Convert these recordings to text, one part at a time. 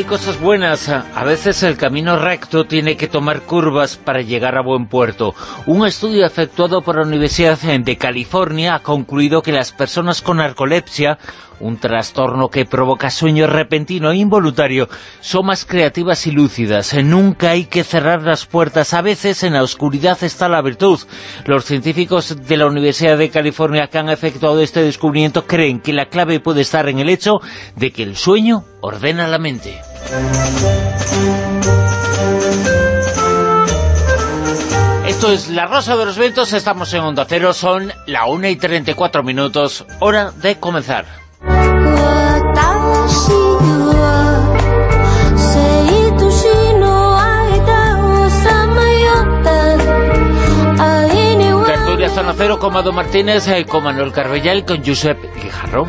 Hay cosas buenas. A veces el camino recto tiene que tomar curvas para llegar a buen puerto. Un estudio efectuado por la Universidad de California ha concluido que las personas con narcolepsia un trastorno que provoca sueño repentino e involuntario, son más creativas y lúcidas. Nunca hay que cerrar las puertas. A veces en la oscuridad está la virtud. Los científicos de la Universidad de California que han efectuado este descubrimiento creen que la clave puede estar en el hecho de que el sueño ordena la mente. Esto es La Rosa de los Vientos, estamos en Onda Cero, son la 1 y 34 minutos, hora de comenzar. Tertulia Zona Cero con Mado Martínez, eh, con Manuel Carbellal, con Josep Guijarro.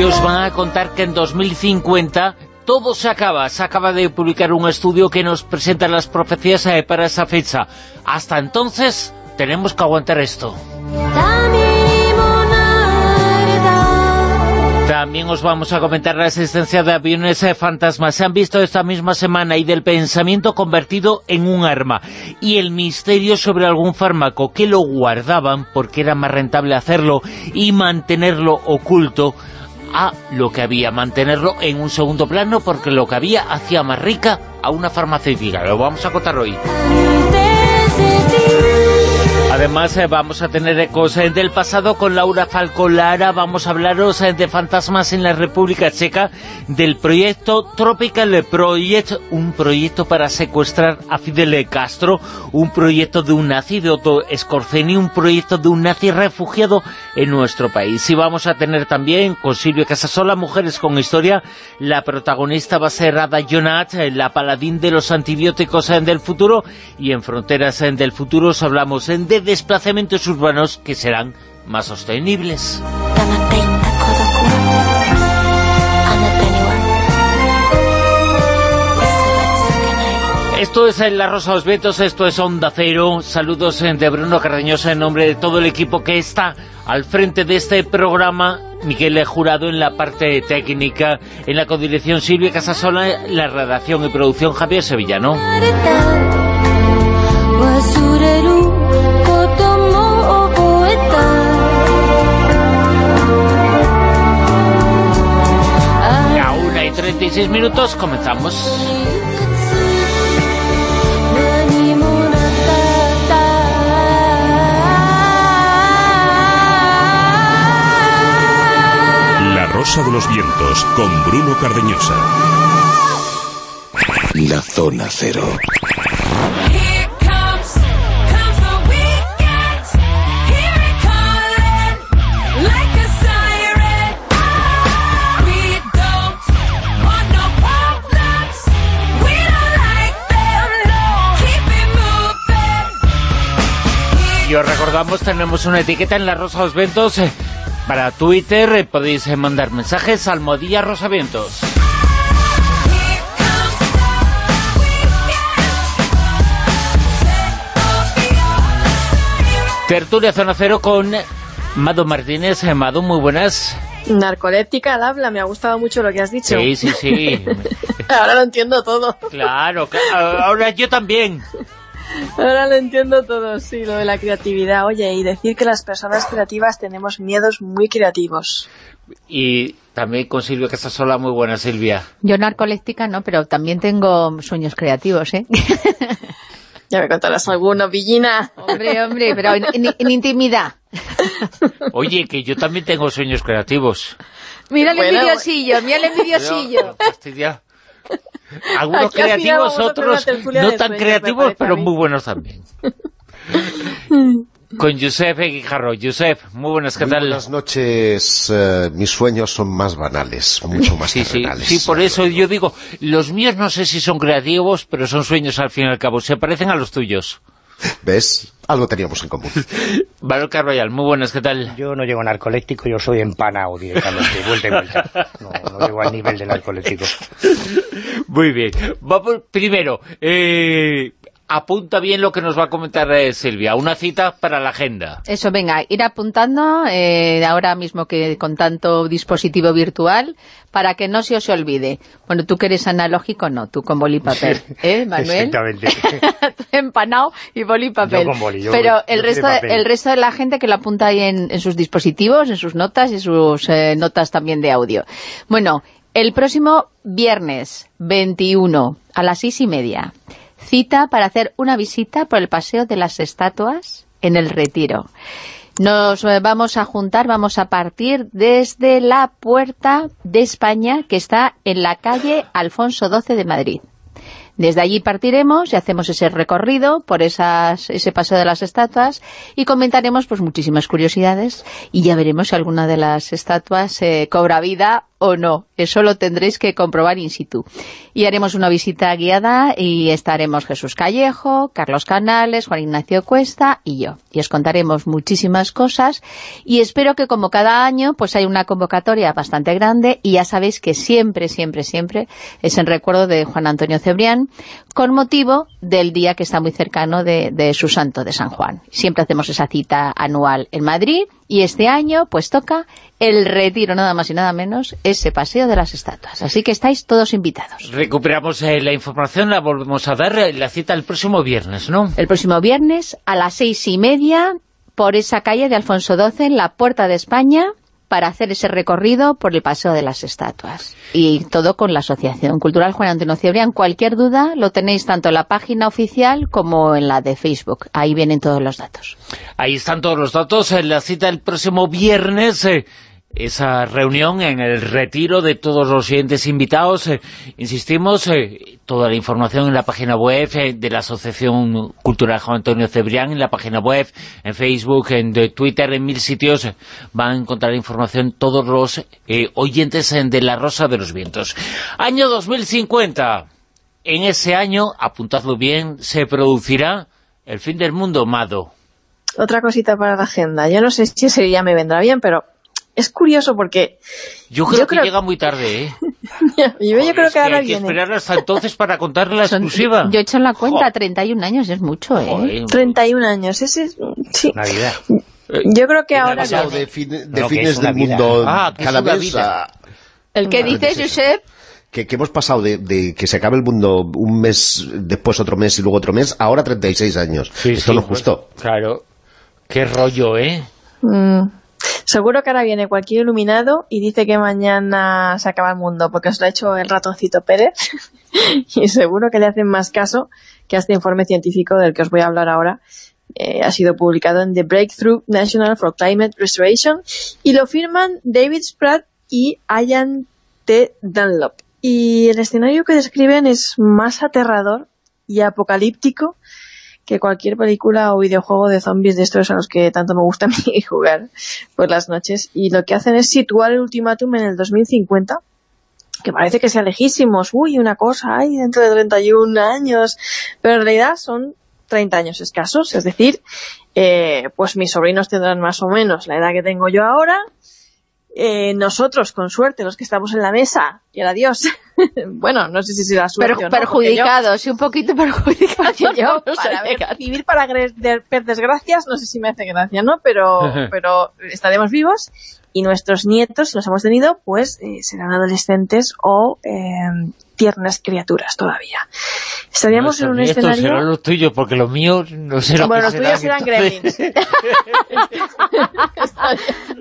Que os van a contar que en 2050 todo se acaba. Se acaba de publicar un estudio que nos presenta las profecías eh, para esa fecha. Hasta entonces tenemos que aguantar esto. También os vamos a comentar la existencia de aviones eh, fantasmas. Se han visto esta misma semana y del pensamiento convertido en un arma. Y el misterio sobre algún fármaco que lo guardaban porque era más rentable hacerlo y mantenerlo oculto a lo que había, mantenerlo en un segundo plano porque lo que había hacía más rica a una farmacéutica. Lo vamos a contar hoy. Además eh, vamos a tener ecos eh, del pasado con Laura Falcolara, vamos a hablaros eh, de fantasmas en la República Checa, del proyecto Tropical Project, un proyecto para secuestrar a Fidel Castro, un proyecto de un nazi de Otto Scorzeni, un proyecto de un nazi refugiado en nuestro país. Y vamos a tener también con Silvia Casasola, Mujeres con Historia, la protagonista va a ser Ada Jonat, la paladín de los antibióticos del futuro, y en Fronteras del Futuro os hablamos de desplazamientos urbanos que serán más sostenibles. Esto es La Rosa de los Vientos, esto es Onda Cero. Saludos de Bruno Cardeñosa en nombre de todo el equipo que está al frente de este programa. Miguel Jurado en la parte técnica, en la codirección Silvia Casasola, la redacción y producción Javier Sevillano. 46 minutos, comenzamos. La Rosa de los Vientos con Bruno Cardeñosa. La Zona Cero. Recordamos, tenemos una etiqueta en la Rosa los Vientos eh, para Twitter, eh, podéis eh, mandar mensajes al Modilla Rosavientos. Tertulia Zona Cero con Mado Martínez. Mado, muy buenas. Narcoléptica al habla, me ha gustado mucho lo que has dicho. Sí, sí, sí. Ahora lo entiendo todo. Claro, claro, ahora yo también. Ahora lo entiendo todo, sí, lo de la creatividad. Oye, y decir que las personas creativas tenemos miedos muy creativos. Y también con Silvia sola muy buena, Silvia. Yo narcoléptica no, pero también tengo sueños creativos, ¿eh? ya me contarás alguno, Villina. Hombre, hombre, pero en, intimidad. Oye, que yo también tengo sueños creativos. Mira el envidiosillo, mira el envidiosillo. Algunos creativos, otros no tan creativos, pero muy buenos también. con Josep Guijarro. Josep, muy buenas, ¿qué Muy tal? buenas noches. eh, mis sueños son más banales, mucho más Sí, sí, sí, por eso yo digo, los míos no sé si son creativos, pero son sueños al fin y al cabo, se parecen a los tuyos. ¿Ves? Algo teníamos en común. Valor Carvallal, muy buenas, ¿qué tal? Yo no llego a narcoléctico, yo soy empanado directamente, vuelta y vuelta. No, no llego al nivel del narcoléctico. Muy bien. Vamos, primero, eh, apunta bien lo que nos va a comentar eh, Silvia, una cita para la agenda. Eso, venga, ir apuntando eh, ahora mismo que con tanto dispositivo virtual para que no se os olvide. Bueno, tú que eres analógico, no, tú con boli y papel, ¿eh, Manuel? Exactamente. Tú empanado y boli y papel. Yo con boli, yo- Pero el resto, de, el resto de la gente que lo apunta ahí en, en sus dispositivos, en sus notas y sus eh, notas también de audio. Bueno, el próximo viernes 21 a las seis y media, cita para hacer una visita por el Paseo de las Estatuas en el Retiro. Nos eh, vamos a juntar, vamos a partir desde la Puerta de España, que está en la calle Alfonso XII de Madrid. Desde allí partiremos y hacemos ese recorrido por esas, ese paseo de las estatuas y comentaremos pues muchísimas curiosidades y ya veremos si alguna de las estatuas eh, cobra vida o no. Eso lo tendréis que comprobar in situ. Y haremos una visita guiada y estaremos Jesús Callejo, Carlos Canales, Juan Ignacio Cuesta y yo. Y os contaremos muchísimas cosas y espero que como cada año pues hay una convocatoria bastante grande y ya sabéis que siempre, siempre, siempre es en recuerdo de Juan Antonio Cebrián con motivo del día que está muy cercano de, de su santo de San Juan. Siempre hacemos esa cita anual en Madrid y este año pues toca el retiro nada más y nada menos, ese paseo de las estatuas. Así que estáis todos invitados. Recuperamos eh, la información, la volvemos a dar, eh, la cita el próximo viernes, ¿no? El próximo viernes a las seis y media por esa calle de Alfonso XII en la Puerta de España para hacer ese recorrido por el Paseo de las Estatuas. Y todo con la Asociación Cultural Juan Antonio Cebrián. Cualquier duda lo tenéis tanto en la página oficial como en la de Facebook. Ahí vienen todos los datos. Ahí están todos los datos, eh, la cita el próximo viernes, eh, esa reunión en el retiro de todos los siguientes invitados. eh, insistimos, eh, toda la información en la página web eh, de la Asociación Cultural Juan Antonio Cebrián, en la página web, en Facebook, en Twitter, en mil sitios, van a encontrar información todos los oyentes eh, de La Rosa de los Vientos. Año 2050. En ese año, apuntadlo bien, se producirá el fin del mundo, Mado. Otra cosita para la agenda. Yo no sé si ese día me vendrá bien, pero es curioso porque Yo creo Yo que creo- llega muy tarde, ¿eh? yo, yo Joder, creo es que ahora hay que esperar hasta entonces para contarle la Son- exclusiva. Yo he hecho la cuenta, Jo. 31 años, es mucho, ¿eh? Joder. 31 años, ese es... Sí, Navidad. yo creo que ¿Qué ha ahora pasado viene. de, fin- de fines del vida. mundo Ah, cada a- ¿El que Vale, dices. Josep? que, que hemos pasado de, de que se acabe el mundo un mes, después otro mes y luego otro mes, ahora 36 años. Sí, Esto sí, no es justo. pues, claro. Qué rollo, ¿eh? Mm, seguro que ahora viene cualquier iluminado y dice que mañana se acaba el mundo, porque os lo ha hecho el ratoncito Pérez. y seguro que le hacen más caso que a este informe científico del que os voy a hablar ahora. Eh, ha sido publicado en The Breakthrough National for Climate Restoration y lo firman David Spratt y Ian T. Dunlop. Y el escenario que describen es más aterrador y apocalíptico que cualquier película o videojuego de zombies de estos a los que tanto me gusta a mí jugar por las noches. Y lo que hacen es situar el ultimátum en el 2050, que parece que sea lejísimos. Uy, una cosa, hay dentro de 31 años. Pero en realidad son 30 años escasos. Es decir, eh, pues mis sobrinos tendrán más o menos la edad que tengo yo ahora. Eh, nosotros, con suerte, los que estamos en la mesa, y el adiós, bueno, no sé si será suerte Per- o no, yo- perjudicados, sí, un poquito perjudicados. que yo, para ver- vivir para ver desgracias, no sé si me hace gracia, ¿no? Pero, pero estaremos vivos y nuestros nietos, si los hemos tenido, pues eh, serán adolescentes o eh, tiernas criaturas todavía. Estaríamos en un escenario... serán los tuyos, porque los míos no Bueno, los tuyos serán, gremlins.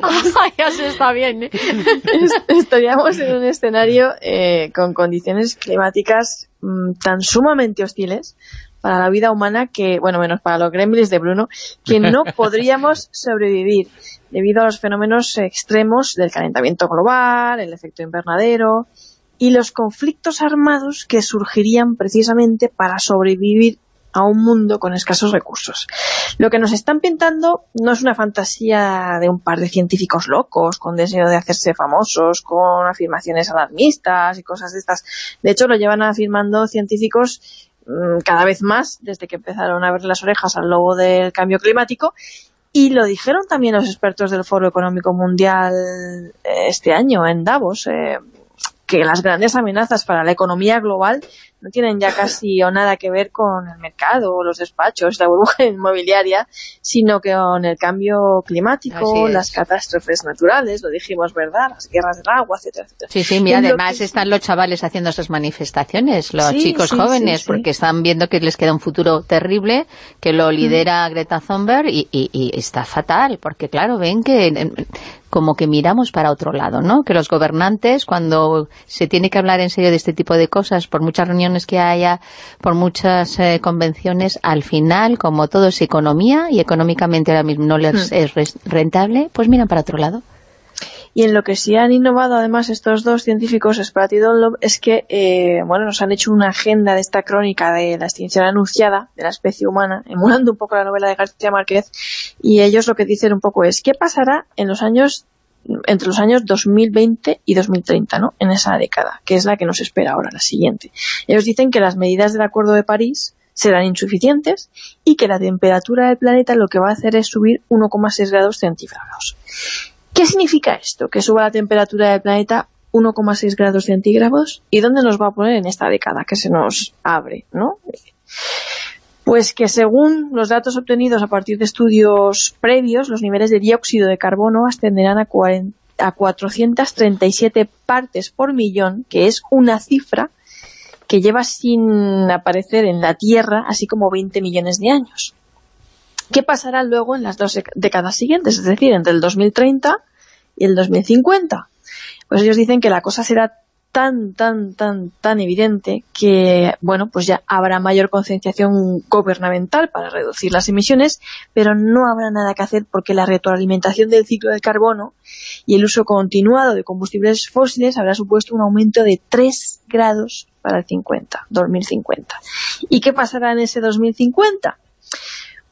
Ay, así está bien, ¿eh? Es- estaríamos en un escenario eh, con condiciones climáticas mm, tan sumamente hostiles para la vida humana que, bueno, menos para los gremlins de Bruno, que no podríamos sobrevivir debido a los fenómenos extremos del calentamiento global, el efecto invernadero y los conflictos armados que surgirían precisamente para sobrevivir a un mundo con escasos recursos. Lo que nos están pintando no es una fantasía de un par de científicos locos, con deseo de hacerse famosos, con afirmaciones alarmistas y cosas de estas. De hecho, lo llevan afirmando científicos mm, cada vez más, desde que empezaron a ver las orejas al lobo del cambio climático, y lo dijeron también los expertos del Foro Económico Mundial eh, este año en Davos, eh, que las grandes amenazas para la economía global no tienen ya casi o nada que ver con el mercado, los despachos, la burbuja inmobiliaria, sino que con el cambio climático, las catástrofes naturales, lo dijimos, ¿verdad? Las guerras del agua, etcétera, etcétera. Sí, sí, mira, además están los chavales haciendo esas manifestaciones, los chicos jóvenes, porque están viendo que les queda un futuro terrible, que lo lidera Greta Thunberg y, y, está fatal, porque claro, ven que como que miramos para otro lado, ¿no? Que los gobernantes, cuando se tiene que hablar en serio de este tipo de cosas, por muchas reuniones que haya, por muchas eh, convenciones, al final, como todo es economía, y económicamente ahora mismo no les hmm. es rentable, pues miran para otro lado. Y en lo que sí han innovado además estos dos científicos, Spratt y Dunlop, es que eh, bueno, nos han hecho una agenda de esta crónica de la extinción anunciada de la especie humana, emulando un poco la novela de García Márquez, y ellos lo que dicen un poco es, ¿qué pasará en los años entre los años 2020 y 2030, ¿no? En esa década, que es la que nos espera ahora, la siguiente. Ellos dicen que las medidas del Acuerdo de París serán insuficientes y que la temperatura del planeta lo que va a hacer es subir 1,6 grados centígrados. ¿Qué significa esto? Que suba la temperatura del planeta 1,6 grados centígrados y dónde nos va a poner en esta década que se nos abre, ¿no? Pues que según los datos obtenidos a partir de estudios previos, los niveles de dióxido de carbono ascenderán a, 437 partes por millón, que es una cifra que lleva sin aparecer en la Tierra así como 20 millones de años. ¿Qué pasará luego en las dos décadas siguientes? Es decir, entre el 2030 y el 2050. Pues ellos dicen que la cosa será tan, tan, tan, tan evidente que, bueno, pues ya habrá mayor concienciación gubernamental para reducir las emisiones, pero no habrá nada que hacer porque la retroalimentación del ciclo de carbono y el uso continuado de combustibles fósiles habrá supuesto un aumento de 3 grados para el 50, 2050. ¿Y qué pasará en ese 2050?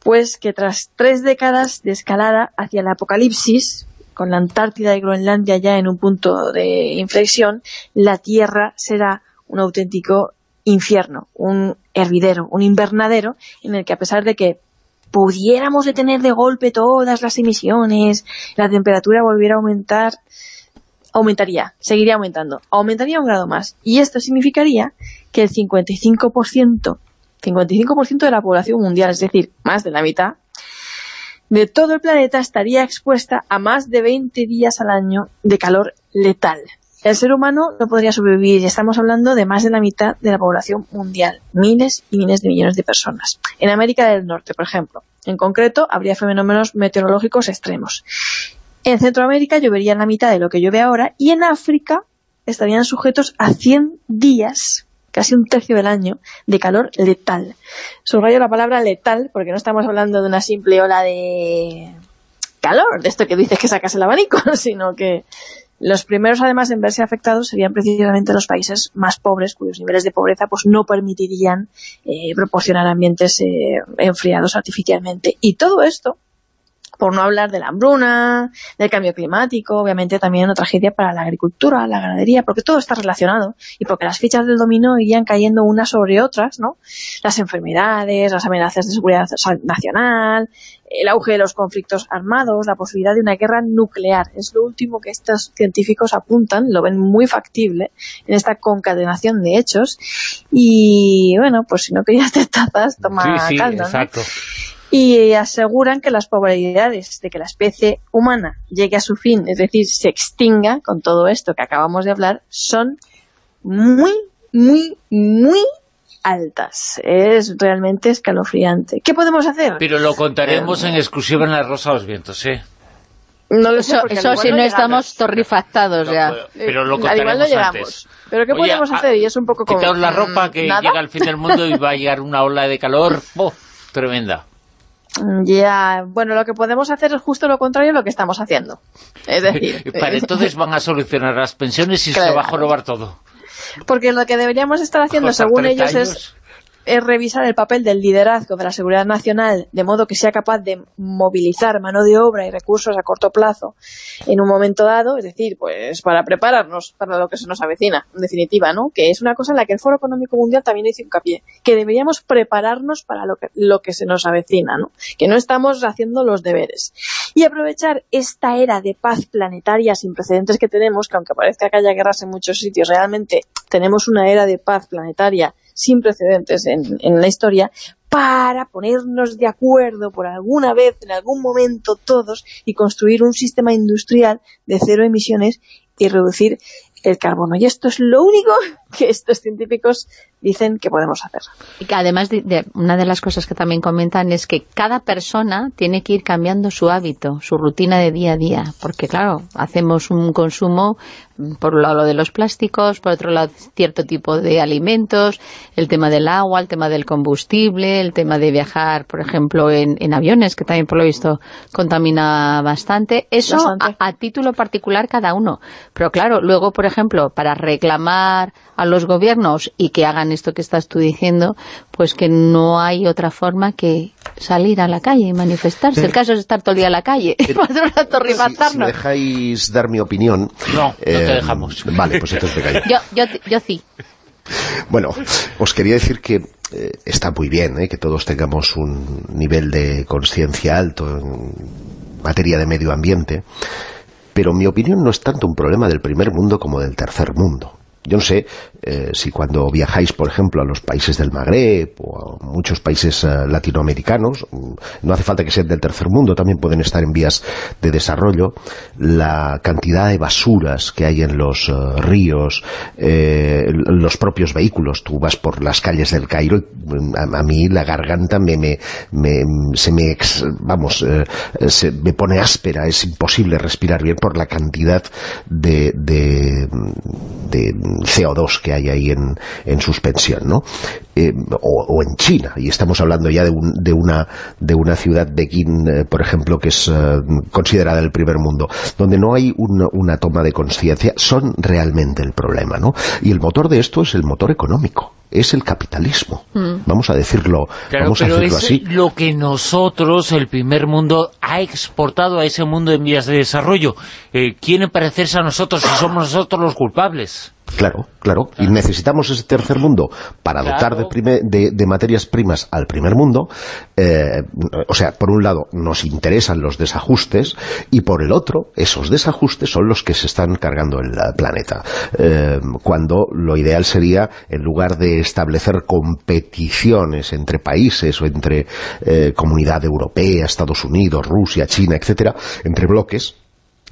Pues que tras tres décadas de escalada hacia el apocalipsis, con la Antártida y Groenlandia ya en un punto de inflexión, la Tierra será un auténtico infierno, un hervidero, un invernadero, en el que a pesar de que pudiéramos detener de golpe todas las emisiones, la temperatura volviera a aumentar, aumentaría, seguiría aumentando, aumentaría un grado más. Y esto significaría que el 55%, 55% de la población mundial, es decir, más de la mitad, de todo el planeta estaría expuesta a más de 20 días al año de calor letal. El ser humano no podría sobrevivir estamos hablando de más de la mitad de la población mundial, miles y miles de millones de personas. En América del Norte, por ejemplo, en concreto, habría fenómenos meteorológicos extremos. En Centroamérica llovería la mitad de lo que llueve ahora y en África estarían sujetos a 100 días casi un tercio del año, de calor letal. Subrayo la palabra letal porque no estamos hablando de una simple ola de calor, de esto que dices que sacas el abanico, sino que los primeros, además, en verse afectados serían precisamente los países más pobres, cuyos niveles de pobreza pues no permitirían eh, proporcionar ambientes eh, enfriados artificialmente. Y todo esto por no hablar de la hambruna, del cambio climático, obviamente también una tragedia para la agricultura, la ganadería, porque todo está relacionado y porque las fichas del dominó irían cayendo unas sobre otras, ¿no? Las enfermedades, las amenazas de seguridad nacional, el auge de los conflictos armados, la posibilidad de una guerra nuclear. Es lo último que estos científicos apuntan, lo ven muy factible en esta concadenación de hechos. Y bueno, pues si no querías te tazas, toma sí, sí, exacto y aseguran que las probabilidades de que la especie humana llegue a su fin, es decir, se extinga con todo esto que acabamos de hablar, son muy, muy, muy altas. Es realmente escalofriante. ¿Qué podemos hacer? Pero lo contaremos en exclusiva en la Rosa de los Vientos, ¿eh? No lo sé, eso, si no, estamos torrifactados ya. Pero lo contaremos antes. ¿Pero qué podemos hacer? Y es un poco como... la ropa que llega al fin del mundo y va a llegar una ola de calor tremenda. Ya, bueno, lo que podemos hacer es justo lo contrario de lo que estamos haciendo. Es decir... Para entonces van a solucionar las pensiones y se va a robar todo. Porque lo que deberíamos estar haciendo, según ellos, es es revisar el papel del liderazgo de la seguridad nacional de modo que sea capaz de movilizar mano de obra y recursos a corto plazo en un momento dado, es decir, pues para prepararnos para lo que se nos avecina, en definitiva, ¿no? Que es una cosa en la que el Foro Económico Mundial también hizo hincapié, que deberíamos prepararnos para lo que, lo que se nos avecina, ¿no? Que no estamos haciendo los deberes. Y aprovechar esta era de paz planetaria sin precedentes que tenemos, que aunque parezca que haya guerras en muchos sitios, realmente tenemos una era de paz planetaria sin precedentes en, en la historia, para ponernos de acuerdo por alguna vez, en algún momento todos, y construir un sistema industrial de cero emisiones y reducir el carbono. Y esto es lo único que estos científicos dicen que podemos hacer. Y que además, de, una de las cosas que también comentan es que cada persona tiene que ir cambiando su hábito, su rutina de día a día, porque claro, hacemos un consumo, mm, por un lado lo de los plásticos, por otro lado cierto tipo de alimentos, el tema del agua, el tema del combustible, el tema de viajar, por ejemplo, en, en aviones, que también por lo visto contamina bastante. Eso A, a título particular cada uno. Pero claro, luego, por ejemplo, para reclamar a los gobiernos y que hagan esto que estás tú diciendo, pues que no hay otra forma que salir a la calle y manifestarse. El caso es estar todo el día en la calle y si, si, me dejáis dar mi opinión... No, no te eh, dejamos. Vale, pues entonces me callo. Yo, yo, yo sí. Bueno, os quería decir que eh, está muy bien eh, que todos tengamos un nivel de conciencia alto en materia de medio ambiente, pero mi opinión no es tanto un problema del primer mundo como del tercer mundo. Yo no sé eh, si cuando viajáis, por ejemplo, a los países del Magreb o a muchos países eh, latinoamericanos, mm, no hace falta que sean del tercer mundo, también pueden estar en vías de desarrollo, la cantidad de basuras que hay en los eh, ríos, los propios vehículos, tú vas por las calles del Cairo, mm, a, mí la garganta me, me, se me, vamos, se me pone áspera, es imposible respirar bien por la cantidad de, de CO2 que hay ahí en, en suspensión, ¿no? Eh, o, en China, y estamos hablando ya de, de, una, de una ciudad, Pekín, eh, por ejemplo, que es eh, considerada el primer mundo, donde no hay una, una toma de conciencia, son realmente el problema, ¿no? Y el motor de esto es el motor económico es el capitalismo. Mm. Vamos a decirlo, vamos a decirlo así. lo que nosotros, el primer mundo, ha exportado a ese mundo en vías de desarrollo. Eh, quieren parecerse a nosotros y somos nosotros los culpables. Claro, claro, y necesitamos ese tercer mundo para dotar de, de, materias primas al primer mundo. Eh, o sea, por un lado nos interesan los desajustes y por el otro, esos desajustes son los que se están cargando el planeta. Eh, cuando lo ideal sería, en lugar de establecer competiciones entre países o entre eh, comunidad europea, Estados Unidos, Rusia, China, etcétera, entre bloques,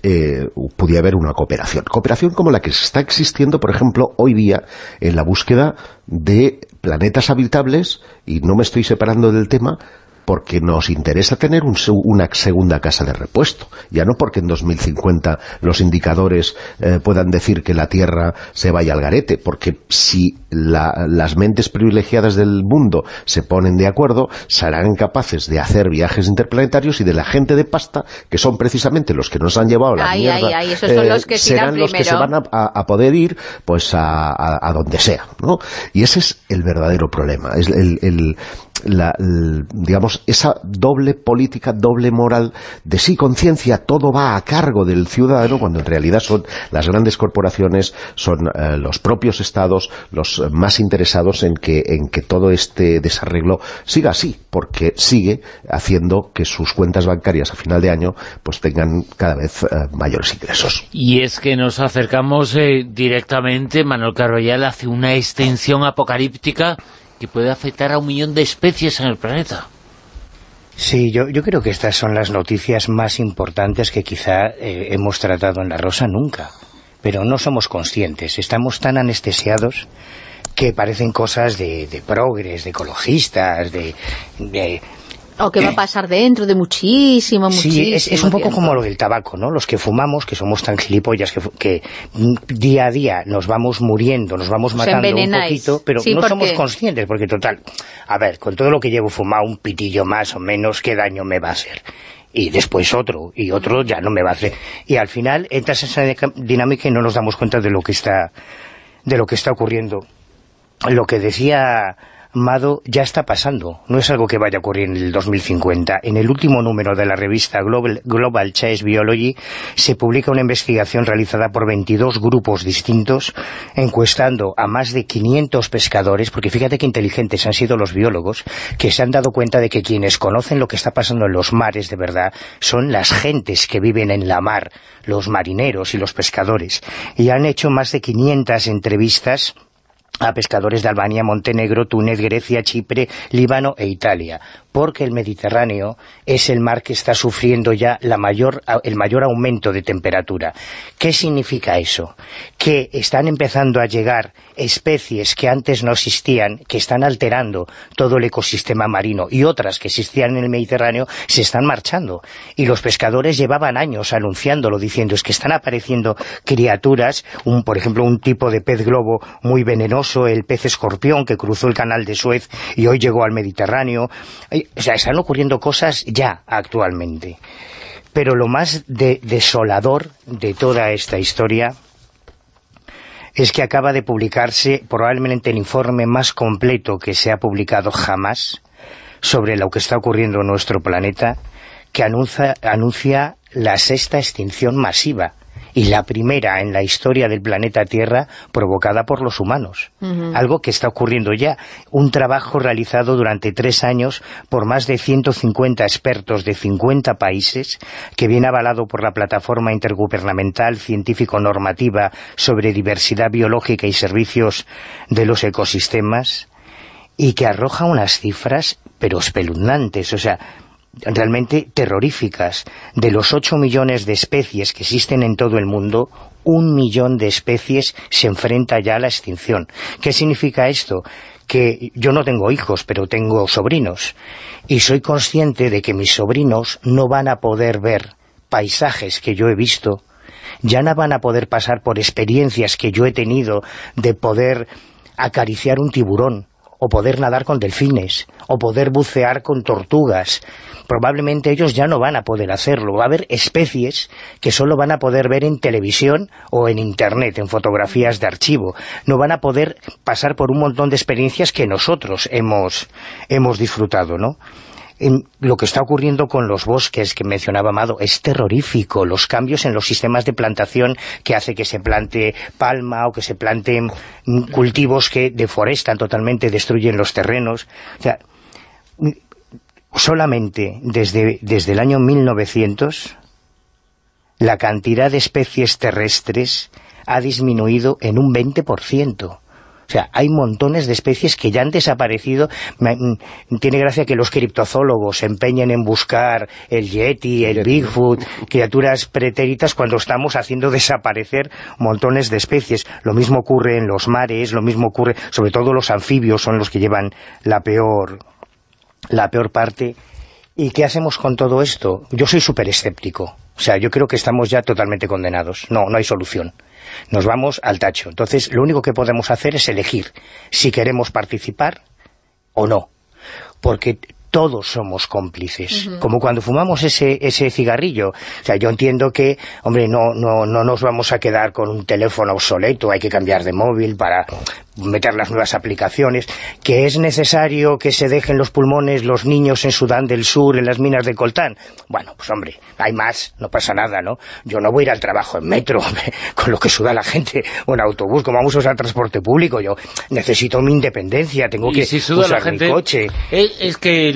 eh, pudiera haber una cooperación. Cooperación como la que está existiendo, por ejemplo, hoy día en la búsqueda de planetas habitables, y no me estoy separando del tema, porque nos interesa tener una segunda casa de repuesto. Ya no porque en 2050 los indicadores eh, puedan decir que la Tierra se vaya al garete, porque si las mentes privilegiadas del mundo se ponen de acuerdo, serán capaces de hacer viajes interplanetarios y de la gente de pasta, que son precisamente los que nos han llevado la mierda, eh, serán los que se van a, poder ir pues a, donde sea. ¿no? Y ese es el verdadero problema. Es el, la, digamos, esa doble política, doble moral de sí conciencia, todo va a cargo del ciudadano, cuando en realidad son las grandes corporaciones, son eh, los propios estados los más interesados en que, en que todo este desarreglo siga así, porque sigue haciendo que sus cuentas bancarias a final de año pues tengan cada vez eh, mayores ingresos. Y es que nos acercamos eh, directamente, Manuel Carballal, hacia una extensión apocalíptica que puede afectar a un millón de especies en el planeta. Sí, yo, yo creo que estas son las noticias más importantes que quizá eh, hemos tratado en La Rosa nunca. Pero no somos conscientes, estamos tan anestesiados que parecen cosas de, de progres, de ecologistas, de, de o que va a pasar dentro de muchísimo, muchísimo Sí, es, un poco como lo del tabaco, ¿no? Los que fumamos, que somos tan gilipollas, que, día a día nos vamos muriendo, nos vamos matando un poquito, pero no somos conscientes, porque total, a ver, con todo lo que llevo fumado, un pitillo más o menos, ¿qué daño me va a hacer? y después otro, y otro ya no me va a hacer. Y al final entras en esa dinámica y no nos damos cuenta de lo que está, de lo que está ocurriendo. Lo que decía Mado, ya está pasando. No es algo que vaya a ocurrir en el 2050. En el último número de la revista Global, Global Chase Biology se publica una investigación realizada por 22 grupos distintos encuestando a más de 500 pescadores, porque fíjate qué inteligentes han sido los biólogos, que se han dado cuenta de que quienes conocen lo que está pasando en los mares de verdad son las gentes que viven en la mar, los marineros y los pescadores. Y han hecho más de 500 entrevistas a pescadores de Albania, Montenegro, Túnez, Grecia, Chipre, Líbano e Italia porque el Mediterráneo es el mar que está sufriendo ya la mayor, el mayor aumento de temperatura. ¿Qué significa eso? Que están empezando a llegar especies que antes no existían, que están alterando todo el ecosistema marino, y otras que existían en el Mediterráneo se están marchando. Y los pescadores llevaban años anunciándolo, diciendo es que están apareciendo criaturas, un, por ejemplo, un tipo de pez globo muy venenoso, el pez escorpión que cruzó el canal de Suez y hoy llegó al Mediterráneo o sea, están ocurriendo cosas ya actualmente. Pero lo más desolador de toda esta historia es que acaba de publicarse probablemente el informe más completo que se ha publicado jamás sobre lo que está ocurriendo en nuestro planeta, que anuncia, anuncia la sexta extinción masiva y la primera en la historia del planeta Tierra provocada por los humanos. Algo que está ocurriendo ya. Un trabajo realizado durante tres años por más de 150 expertos de 50 países, que viene avalado por la Plataforma Intergubernamental Científico-Normativa sobre Diversidad Biológica y Servicios de los Ecosistemas, y que arroja unas cifras pero espeluznantes, o sea, realmente terroríficas. De los 8 millones de especies que existen en todo el mundo, un millón de especies se enfrenta ya a la extinción. ¿Qué significa esto? Que yo no tengo hijos, pero tengo sobrinos. Y soy consciente de que mis sobrinos no van a poder ver paisajes que yo he visto, ya no van a poder pasar por experiencias que yo he tenido de poder acariciar un tiburón, o poder nadar con delfines, o poder bucear con tortugas, probablemente ellos ya no van a poder hacerlo. Va a haber especies que solo van a poder ver en televisión o en internet, en fotografías de archivo. No van a poder pasar por un montón de experiencias que nosotros hemos, hemos disfrutado, ¿no? lo que está ocurriendo con los bosques que mencionaba Amado es terrorífico, los cambios en los sistemas de plantación que hace que se plante palma o que se planten cultivos que deforestan totalmente, destruyen los terrenos. O sea, solamente desde, desde el año 1900 la cantidad de especies terrestres ha disminuido en un 20%. O sea, hay montones de especies que ya han desaparecido. Mm, tiene gracia que los criptozoólogos se empeñen en buscar el Yeti, el Bigfoot, criaturas pretéritas cuando estamos haciendo desaparecer montones de especies. Lo mismo ocurre en los mares, lo mismo ocurre, sobre todo los anfibios son los que llevan la peor la peor parte. ¿Y qué hacemos con todo esto? Yo soy súper escéptico. O sea, yo creo que estamos ya totalmente condenados. No, no hay solución. Nos vamos al tacho. Entonces, lo único que podemos hacer es elegir si queremos participar o no. Porque todos somos cómplices, como cuando fumamos ese, ese cigarrillo. O sea, yo entiendo que, hombre, no, no, no nos vamos a quedar con un teléfono obsoleto, hay que cambiar de móvil para meter las nuevas aplicaciones, que es necesario que se dejen los pulmones los niños en Sudán del Sur, en las minas de Coltán. Bueno, pues hombre, hay más, no pasa nada, ¿no? Yo no voy a ir al trabajo en metro, con lo que suda la gente, o en autobús, como vamos a usar transporte público, yo necesito mi independencia, tengo que usar mi coche. Es, que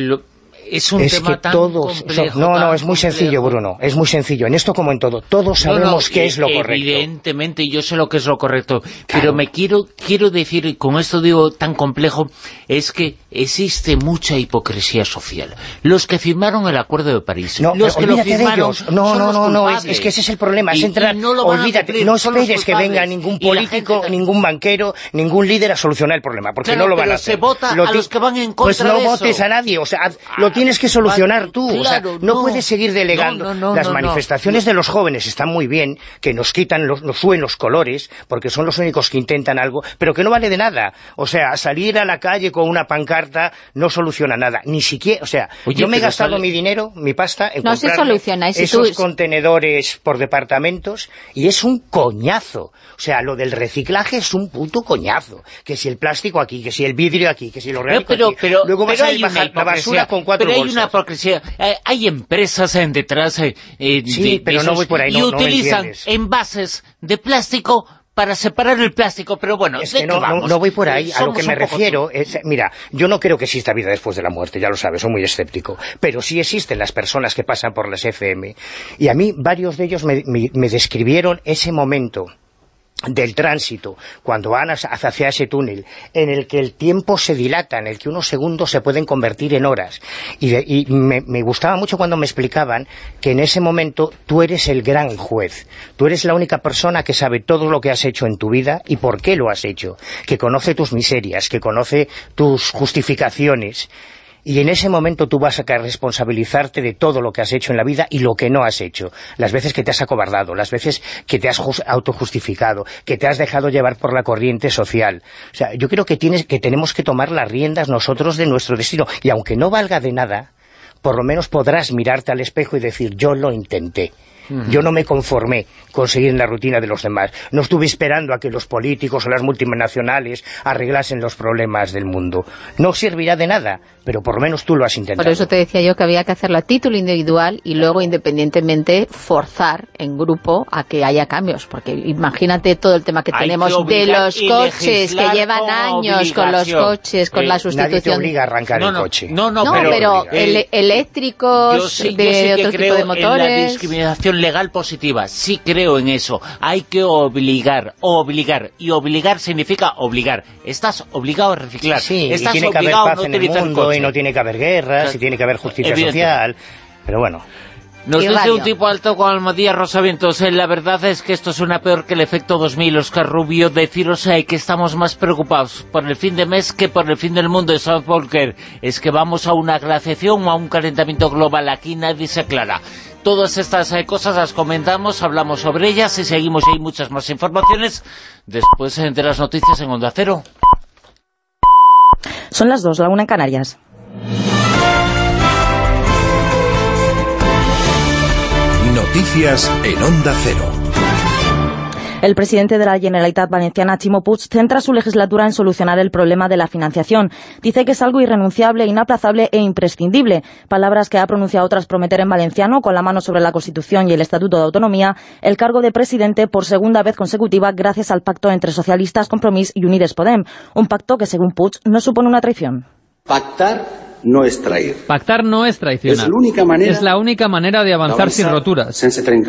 es un tema que tan todos, No, no, es muy sencillo, Bruno, es muy sencillo. En esto como en todo, todos sabemos qué es lo correcto. Evidentemente, yo sé lo que es lo correcto, pero me quiero quiero decir, y con esto digo tan complejo, es que existe mucha hipocresía social. Los que firmaron el Acuerdo de París, no, los que lo firmaron No, no, no, no, es, que ese es el problema, es entrar, no olvídate, no esperes que venga ningún político, ningún banquero, ningún líder a solucionar el problema, porque no lo van a hacer. se vota a los que van en contra Pues no votes a nadie, o sea, lo tienes que solucionar tú. o sea, no, puedes seguir delegando. Las manifestaciones de los jóvenes están muy bien, que nos quitan, los, nos suben los colores, porque son los únicos que intentan algo, pero que no vale de nada. O sea, salir a la calle con una pancarta no soluciona nada. Ni siquiera, o sea, yo me he gastado mi dinero, mi pasta, en comprar esos contenedores por departamentos, y es un coñazo. O sea, lo del reciclaje es un puto coñazo. Que si el plástico aquí, que si el vidrio aquí, que si lo orgánico pero, aquí. Pero, Luego vas a ir la basura con cuatro pero hay una hipocresía. Eh, hay empresas en detrás eh, eh, sí, pero no voy por ahí, y utilizan envases de plástico para separar el plástico, pero bueno, es que no, no, voy por ahí, a lo que me refiero es, mira, yo no creo que exista vida después de la muerte, ya lo sabes, soy muy escéptico, pero sí existen las personas que pasan por las FM, y a mí varios de ellos me describieron ese momento del tránsito, cuando van hacia ese túnel, en el que el tiempo se dilata, en el que unos segundos se pueden convertir en horas. Y, me, me, gustaba mucho cuando me explicaban que en ese momento tú eres el gran juez. Tú eres la única persona que sabe todo lo que has hecho en tu vida y por qué lo has hecho. Que conoce tus miserias, que conoce tus justificaciones y en ese momento tú vas a responsabilizarte de todo lo que has hecho en la vida y lo que no has hecho. Las veces que te has acobardado, las veces que te has autojustificado, que te has dejado llevar por la corriente social. O sea, yo creo que, tienes, que tenemos que tomar las riendas nosotros de nuestro destino. Y aunque no valga de nada, por lo menos podrás mirarte al espejo y decir, yo lo intenté. Yo no me conformé con seguir en la rutina de los demás. No estuve esperando a que los políticos o las multinacionales arreglasen los problemas del mundo. No servirá de nada, pero por lo menos tú lo has intentado. Por eso te decía yo que había que hacerlo a título individual y luego independientemente forzar en grupo a que haya cambios, porque imagínate todo el tema que tenemos de los coches, que llevan años con los coches, con la sustitución. Nadie te obliga a arrancar el coche. No, no, pero, eléctricos de otro tipo de motores legal positiva, sí creo en eso. Hay que obligar, obligar, y obligar significa obligar. Estás obligado a reciclar. Sí, Estás y tiene que haber paz en el mundo, y no tiene que haber guerras, y tiene que haber justicia social. Pero bueno... Nos dice un tipo alto con Almadía Rosavientos, eh, la verdad es que esto suena peor que el efecto 2000, Oscar Rubio, deciros eh, que estamos más preocupados por el fin de mes que por el fin del mundo de South Walker. Es que vamos a una glaciación o a un calentamiento global, aquí nadie se aclara. Todas estas eh, cosas las comentamos, hablamos sobre ellas y seguimos y hay muchas más informaciones después eh, de las noticias en Onda Cero. Son las dos, la una en Canarias. Noticias en Onda Cero. El presidente de la Generalitat Valenciana, Chimo Puig, centra su legislatura en solucionar el problema de la financiación. Dice que es algo irrenunciable, inaplazable e imprescindible. Palabras que ha pronunciado tras prometer en valenciano, con la mano sobre la Constitución y el Estatuto de Autonomía, el cargo de presidente por segunda vez consecutiva gracias al pacto entre socialistas, Compromís y Unides Podem. Un pacto que, según Puig, no supone una traición. Pactar no es trair. Pactar no es traicionar. Es la única manera, es la única manera de avanzar sin roturas.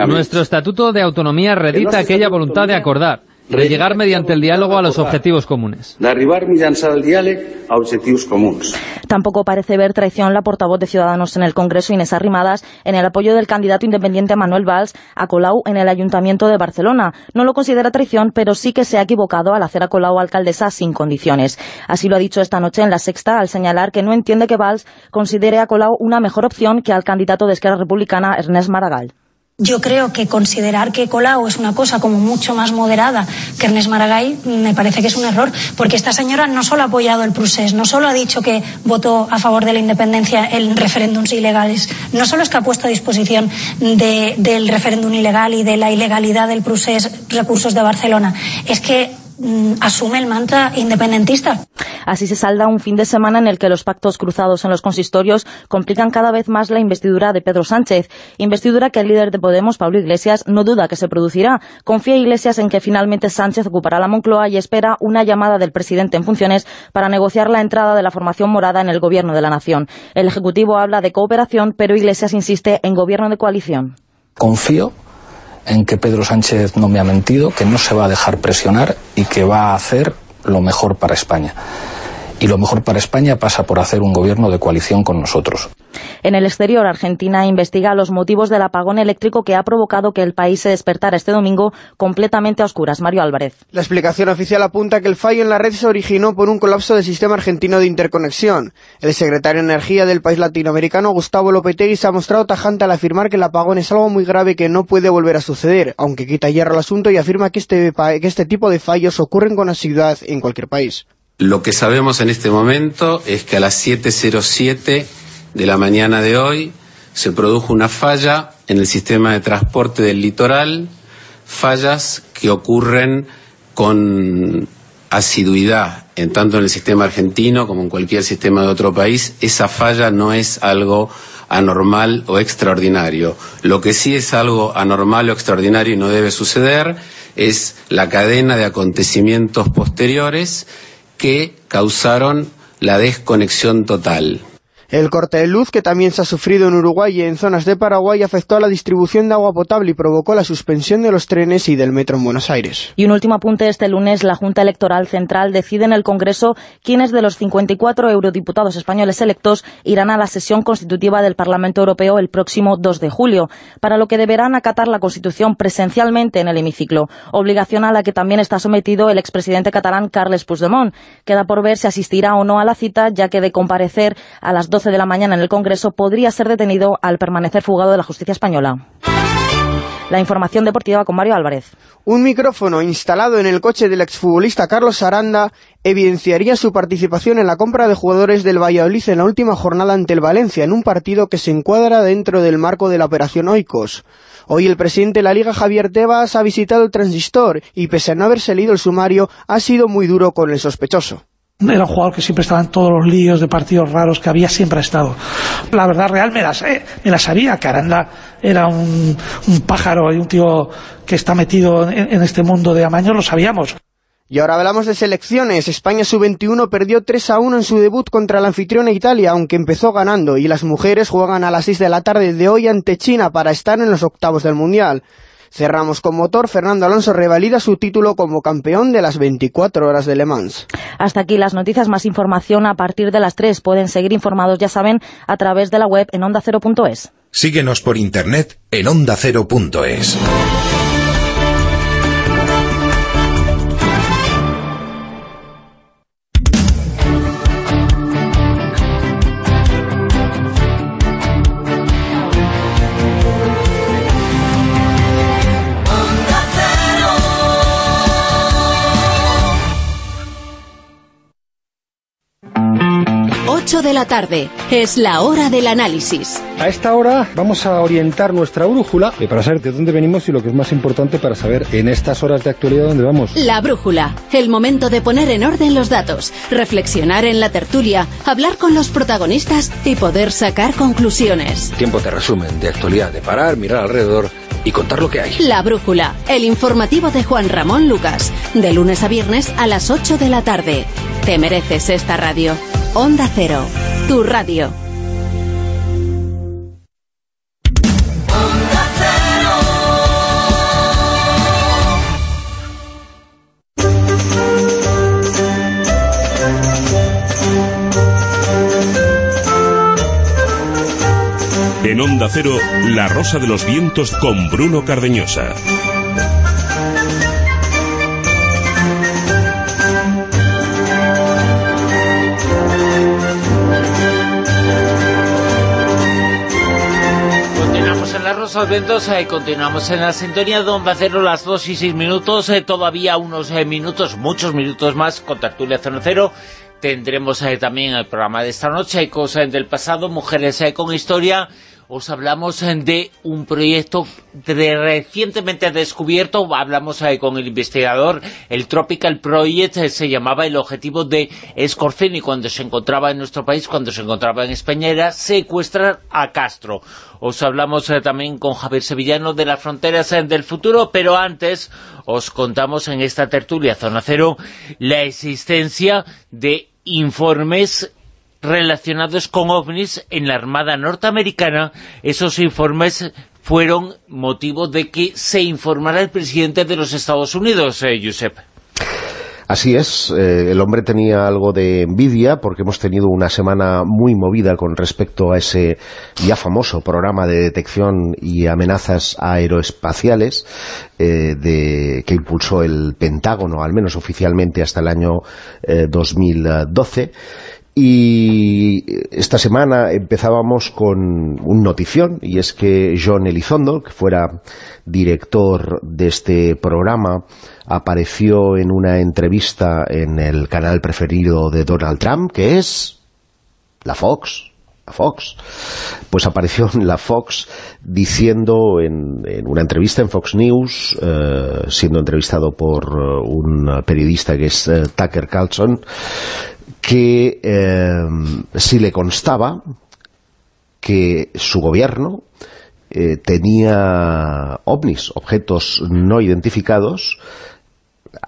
Nuestro Estatuto de Autonomía redita aquella voluntad de acordar de llegar mediante el diálogo a los objetivos comunes. De arribar mitjançant el diálogo a objetivos comunes. Tampoco parece ver traición la portavoz de Ciudadanos en el Congreso, Inés Arrimadas, en el apoyo del candidato independiente Manuel Valls a Colau en el Ayuntamiento de Barcelona. No lo considera traición, pero sí que se ha equivocado al hacer a Colau alcaldesa sin condiciones. Así lo ha dicho esta noche en La Sexta, al señalar que no entiende que Valls considere a Colau una mejor opción que al candidato de Esquerra Republicana, Ernest Maragall. Yo creo que considerar que Colau es una cosa como mucho más moderada que Ernest Maragall me parece que es un error, porque esta señora no solo ha apoyado el procés, no solo ha dicho que votó a favor de la independencia en referéndums ilegales, no solo es que ha puesto a disposición del referéndum ilegal y de la ilegalidad del procés recursos de Barcelona, es que asume el mantra independentista. Así se salda un fin de semana en el que los pactos cruzados en los consistorios complican cada vez más la investidura de Pedro Sánchez. Investidura que el líder de Podemos, Pablo Iglesias, no duda que se producirá. Confía Iglesias en que finalmente Sánchez ocupará la Moncloa y espera una llamada del presidente en funciones para negociar la entrada de la formación morada en el gobierno de la nación. El Ejecutivo habla de cooperación, pero Iglesias insiste en gobierno de coalición. Confío en que Pedro Sánchez no me ha mentido, que no se va a dejar presionar y que va a hacer lo mejor para España. Y lo mejor para España pasa por hacer un gobierno de coalición con nosotros. En el exterior, Argentina investiga los motivos del apagón eléctrico que ha provocado que el país se despertara este domingo completamente a oscuras. Mario Álvarez. La explicación oficial apunta que el fallo en la red se originó por un colapso del sistema argentino de interconexión. El secretario de Energía del país latinoamericano, Gustavo Lopetegui, se ha mostrado tajante al afirmar que el apagón es algo muy grave que no puede volver a suceder, aunque quita hierro al asunto y afirma que este, que este tipo de fallos ocurren con asiduidad en cualquier país. Lo que sabemos en este momento es que a las 7.07 de la mañana de hoy se produjo una falla en el sistema de transporte del litoral, fallas que ocurren con asiduidad, en tanto en el sistema argentino como en cualquier sistema de otro país, esa falla no es algo anormal o extraordinario. Lo que sí es algo anormal o extraordinario y no debe suceder es la cadena de acontecimientos posteriores que causaron la desconexión total. El corte de luz, que también se ha sufrido en Uruguay y en zonas de Paraguay, afectó a la distribución de agua potable y provocó la suspensión de los trenes y del metro en Buenos Aires. Y un último apunte, este lunes la Junta Electoral Central decide en el Congreso quiénes de los 54 eurodiputados españoles electos irán a la sesión constitutiva del Parlamento Europeo el próximo 2 de julio, para lo que deberán acatar la Constitución presencialmente en el hemiciclo, obligación a la que también está sometido el expresidente catalán Carles Puigdemont. Queda por ver si asistirá o no a la cita, ya que de comparecer a las 12 de la mañana en el Congreso podría ser detenido al permanecer fugado de la justicia española. La información deportiva con Mario Álvarez. Un micrófono instalado en el coche del exfutbolista Carlos Aranda evidenciaría su participación en la compra de jugadores del Valladolid en la última jornada ante el Valencia, en un partido que se encuadra dentro del marco de la Operación Oikos. Hoy el presidente de la Liga, Javier Tebas, ha visitado el transistor y, pese a no haberse leído el sumario, ha sido muy duro con el sospechoso era un jugador que siempre estaba en todos los líos de partidos raros que había, siempre estado. La verdad real me la, me la sabía, que Aranda era un, pájaro y un tío que está metido en, este mundo de amaños, lo sabíamos. Y ahora hablamos de selecciones. España sub-21 perdió 3 a 1 en su debut contra la anfitriona Italia, aunque empezó ganando, y las mujeres juegan a las 6 de la tarde de hoy ante China para estar en los octavos del Mundial. Cerramos con motor. Fernando Alonso revalida su título como campeón de las 24 horas de Le Mans. Hasta aquí las noticias. Más información a partir de las 3. Pueden seguir informados, ya saben, a través de la web en ondacero.es. Síguenos por internet en ondacero.es. 8 de la tarde. Es la hora del análisis. A esta hora vamos a orientar nuestra brújula para saber de dónde venimos y lo que es más importante para saber en estas horas de actualidad dónde vamos. La brújula. El momento de poner en orden los datos, reflexionar en la tertulia, hablar con los protagonistas y poder sacar conclusiones. Tiempo de resumen, de actualidad, de parar, mirar alrededor y contar lo que hay. La Brújula, el informativo de Juan Ramón Lucas, de lunes a viernes a las 8 de la tarde. Te mereces esta radio. Onda Cero, tu radio. Onda Cero, La Rosa de los Vientos con Bruno Cardeñosa. Rosa eh, continuamos en la sintonía de Onda Cero, las 2 y 6 minutos, eh, todavía unos eh, minutos, muchos minutos más con Tertulia Zona Cero. Tendremos también el programa de esta noche, cosas del pasado, mujeres con historia, os hablamos eh, de un proyecto recientemente descubierto, hablamos ahí con el investigador, el Tropical Project eh, se llamaba el objetivo de Scorceni cuando se encontraba en nuestro país, cuando se encontraba en España, era secuestrar a Castro. Os hablamos eh, también con Javier Sevillano de las fronteras del futuro, pero antes os contamos en esta tertulia Zona Cero la existencia de informes relacionados con ovnis en la Armada norteamericana, esos informes fueron motivo de que se informara el presidente de los Estados Unidos, eh, Josep. Así es, eh, el hombre tenía algo de envidia porque hemos tenido una semana muy movida con respecto a ese ya famoso programa de detección y amenazas aeroespaciales eh, de, que impulsó el Pentágono, al menos oficialmente hasta el año 2012 eh, y esta semana empezábamos con un notición, y es que John Elizondo, que fuera director de este programa, apareció en una entrevista en el canal preferido de Donald Trump, que es la Fox, la Fox, pues apareció en la Fox diciendo en, una entrevista en Fox News, eh, siendo entrevistado por eh, un periodista que es eh, Tucker Carlson, que si le constaba que su gobierno tenía ovnis, objetos no identificados,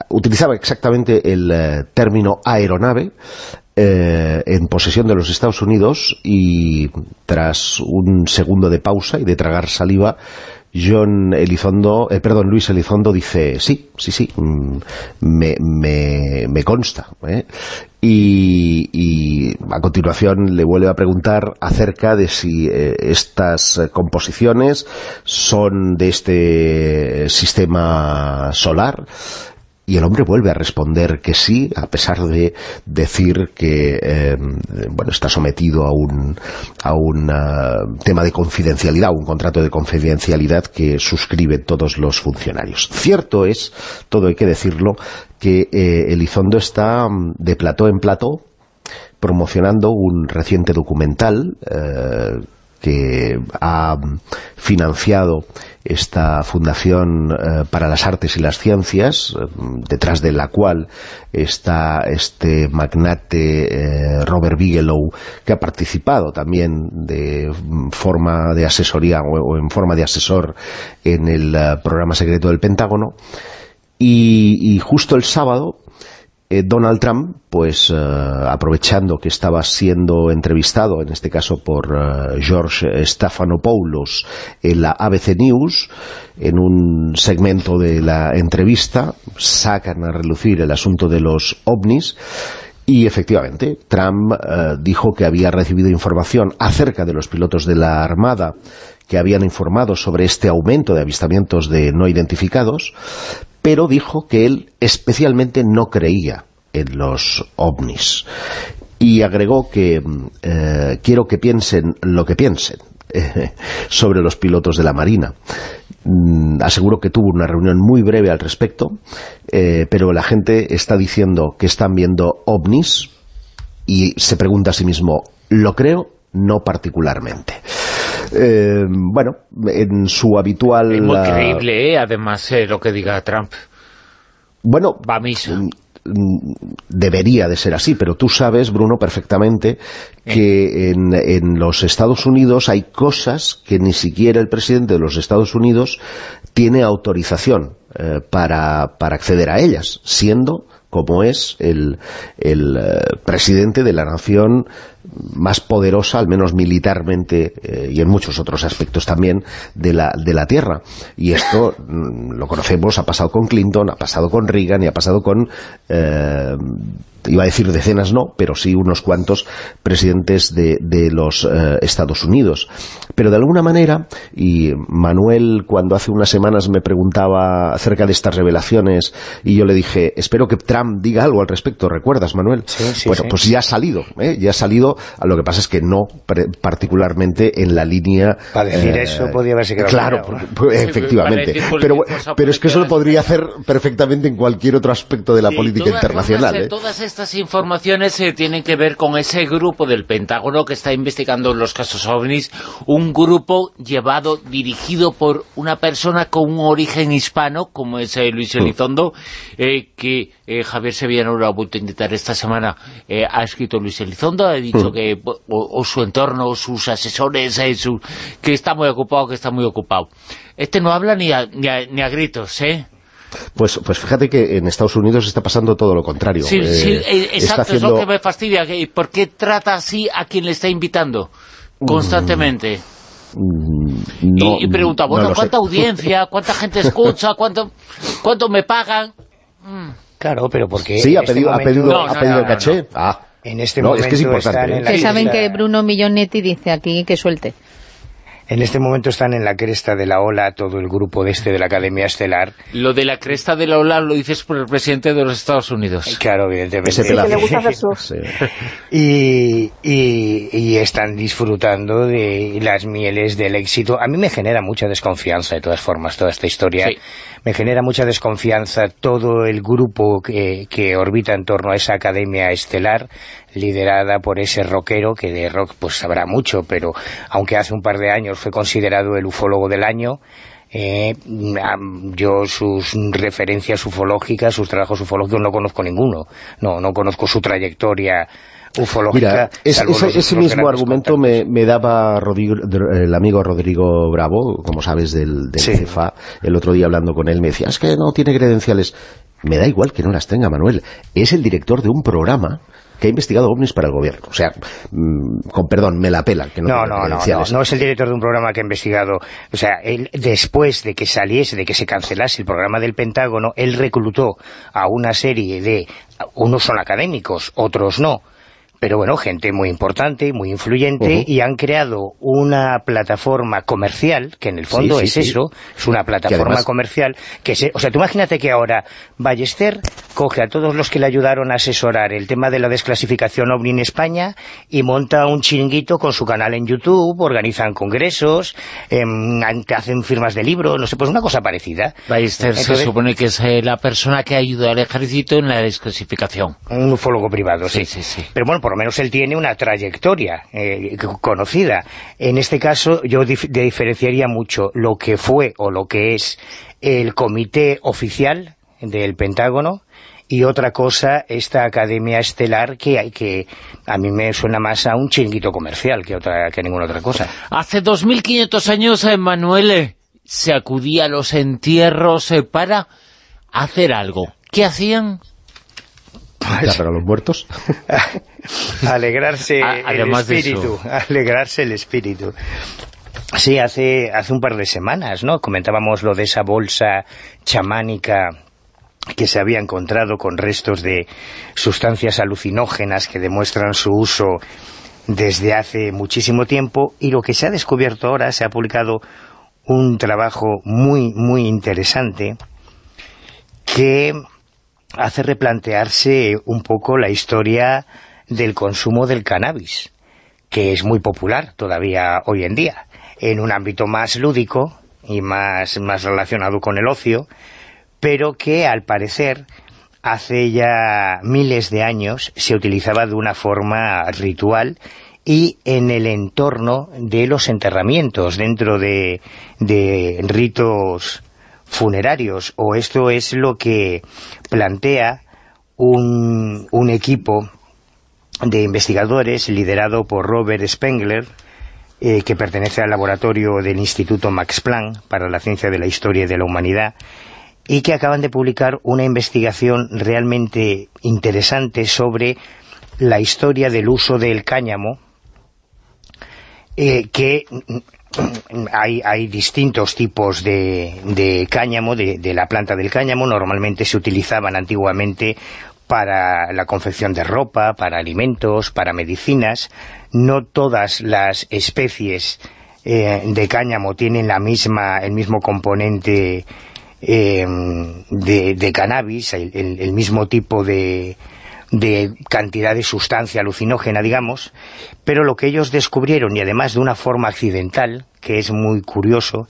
utilizaba exactamente el eh, término aeronave eh, en posesión de los Estados Unidos y tras un segundo de pausa y de tragar saliva John Elizondo, eh, perdón, Luis Elizondo dice, sí, sí, sí, mm, me, me, me consta. Y, y, a continuación le vuelve a preguntar acerca de si estas composiciones son de este sistema solar, y el hombre vuelve a responder que sí, a pesar de decir que eh, bueno está sometido a un, a un uh, tema de confidencialidad, un contrato de confidencialidad que suscriben todos los funcionarios. Cierto es, todo hay que decirlo, que eh, Elizondo está mm, de plató en plató promocionando un reciente documental eh, que ha financiado esta Fundación eh, para las Artes y las Ciencias, eh, detrás de la cual está este magnate eh, Robert Bigelow, que ha participado también de forma de asesoría o, en forma de asesor en el programa secreto del Pentágono, y justo el sábado eh, Donald Trump, pues eh, aprovechando que estaba siendo entrevistado, en este caso por eh, George Stephanopoulos en la ABC News, en un segmento de la entrevista, sacan a relucir el asunto de los ovnis, y efectivamente, Trump dijo que había recibido información acerca de los pilotos de la Armada que habían informado sobre este aumento de avistamientos de no identificados, pero dijo que él especialmente no creía en los ovnis. Y agregó que eh, quiero que piensen lo que piensen sobre los pilotos de la Marina. Mm, aseguro que tuvo una reunión muy breve al respecto, eh, pero la gente está diciendo que están viendo ovnis y se pregunta a sí mismo, ¿lo creo? No particularmente. Eh, bueno, en su habitual... Es muy creíble, ¿eh? además, eh, lo que diga Trump. Bueno, Va misa. Mm, mm, debería de ser así, pero tú sabes, Bruno, perfectamente que en, en, los Estados Unidos hay cosas que ni siquiera el presidente de los Estados Unidos tiene autorización para, para acceder a ellas, siendo como es el, el presidente de la nación más poderosa, al menos militarmente eh, y en muchos otros aspectos también, de la, de la Tierra. Y esto mm, lo conocemos, ha pasado con Clinton, ha pasado con Reagan y ha pasado con eh, iba a decir decenas no, pero sí unos cuantos presidentes de, de los eh, Estados Unidos. Pero de alguna manera, y Manuel cuando hace unas semanas me preguntaba acerca de estas revelaciones, y yo le dije, espero que Trump diga algo al respecto, ¿recuerdas, Manuel? bueno, pues ya ha salido, ¿eh? ya ha salido, lo que pasa es que no particularmente en la línea... Para decir eh, eso podría haberse quedado Claro, efectivamente. pero, pero es que eso lo podría hacer perfectamente en cualquier otro aspecto de la política internacional. ¿eh? Estas informaciones eh, tienen que ver con ese grupo del Pentágono que está investigando los casos OVNIs, un grupo llevado, dirigido por una persona con un origen hispano, como es eh, Luis Elizondo, eh, que Javier Sevillano lo ha vuelto a intentar esta semana, ha escrito Luis Elizondo, ha dicho que o, su entorno, sus asesores, que está muy ocupado, que está muy ocupado. Este no habla ni ni ni a gritos, ¿eh? Pues, pues fíjate que en Estados Unidos está pasando todo lo contrario. Sí, sí, eh, eh, exacto, es lo que me fastidia. ¿Por qué trata así a quien le está invitando constantemente? Mm, y, pregunta, bueno, ¿cuánta audiencia? ¿Cuánta gente escucha? ¿Cuánto, cuánto me pagan? Mm. Claro, pero porque... Sí, ha este pedido, ha pedido, ha pedido caché. Ah. En este momento es que es importante. En la saben que Bruno Millonetti dice aquí que suelte. En este momento están en la cresta de la ola todo el grupo de este de la Academia Estelar. Lo de la cresta de la ola lo dices por el presidente de los Estados Unidos. Claro, evidentemente. Sí, que le gusta hacer surf. Y, y, y, están disfrutando de las mieles del éxito. A mí me genera mucha desconfianza, de todas formas, toda esta historia. Sí. Me genera mucha desconfianza todo el grupo que, que orbita en torno a esa Academia Estelar liderada por ese rockero que de rock pues sabrá mucho, pero aunque hace un par de años fue considerado el ufólogo del año, eh, yo sus referencias ufológicas, sus trabajos ufológicos no conozco ninguno, no, no conozco su trayectoria ufológica. Mira, ese, mismo argumento me, daba el amigo Rodrigo Bravo, como sabes, del, del CEFA, el otro día hablando con él, me decía, es que no tiene credenciales. Me da igual que no las tenga, Manuel. Es el director de un programa que ha investigado ovnis para el gobierno. O sea, mm, con perdón, me la pela. Que no, no, no, no, no, no, es el director de un programa que ha investigado. O sea, él, después de que saliese, de que se cancelase el programa del Pentágono, él reclutó a una serie de... Unos son académicos, otros no pero bueno, gente muy importante, muy influyente, y han creado una plataforma comercial, que en el fondo es eso, es una plataforma comercial, que se, o sea, tú imagínate que ahora Ballester coge a todos los que le ayudaron a asesorar el tema de la desclasificación OVNI en España y monta un chiringuito con su canal en YouTube, organizan congresos, eh, hacen firmas de libros, no sé, pues una cosa parecida. Ballester se supone que es eh, la persona que ayudó al ejército en la desclasificación. Un ufólogo privado, sí. Sí, sí, Pero bueno, por lo menos él tiene una trayectoria eh, conocida. En este caso yo diferenciaría mucho lo que fue o lo que es el comité oficial del Pentágono y otra cosa, esta academia estelar que, que a mí me suena más a un chinguito comercial que otra que ninguna otra cosa. Hace 2.500 años, Emanuele, se acudía a los entierros eh, para hacer algo. ¿Qué hacían? Pues, a los muertos. alegrarse el espíritu, alegrarse el espíritu. Sí, hace, hace un par de semanas, ¿no? Comentábamos lo de esa bolsa chamánica que se había encontrado con restos de sustancias alucinógenas que demuestran su uso desde hace muchísimo tiempo y lo que se ha descubierto ahora, se ha publicado un trabajo muy, muy interesante que hace replantearse un poco la historia del consumo del cannabis, que es muy popular todavía hoy en día, en un ámbito más lúdico y más, más relacionado con el ocio, pero que al parecer hace ya miles de años se utilizaba de una forma ritual y en el entorno de los enterramientos, dentro de, de ritos funerarios, o esto es lo que plantea un, un equipo de investigadores liderado por Robert Spengler, eh, que pertenece al laboratorio del Instituto Max Planck para la ciencia de la historia y de la humanidad, y que acaban de publicar una investigación realmente interesante sobre la historia del uso del cáñamo, eh, que hay, distintos tipos de, cáñamo, de, la planta del cáñamo, normalmente se utilizaban antiguamente para la confección de ropa, para alimentos, para medicinas. No todas las especies eh, de cáñamo tienen la misma, el mismo componente eh, de, cannabis, el mismo tipo de, de cantidad de sustancia alucinógena, digamos, pero lo que ellos descubrieron, y además de una forma accidental, que es muy curioso,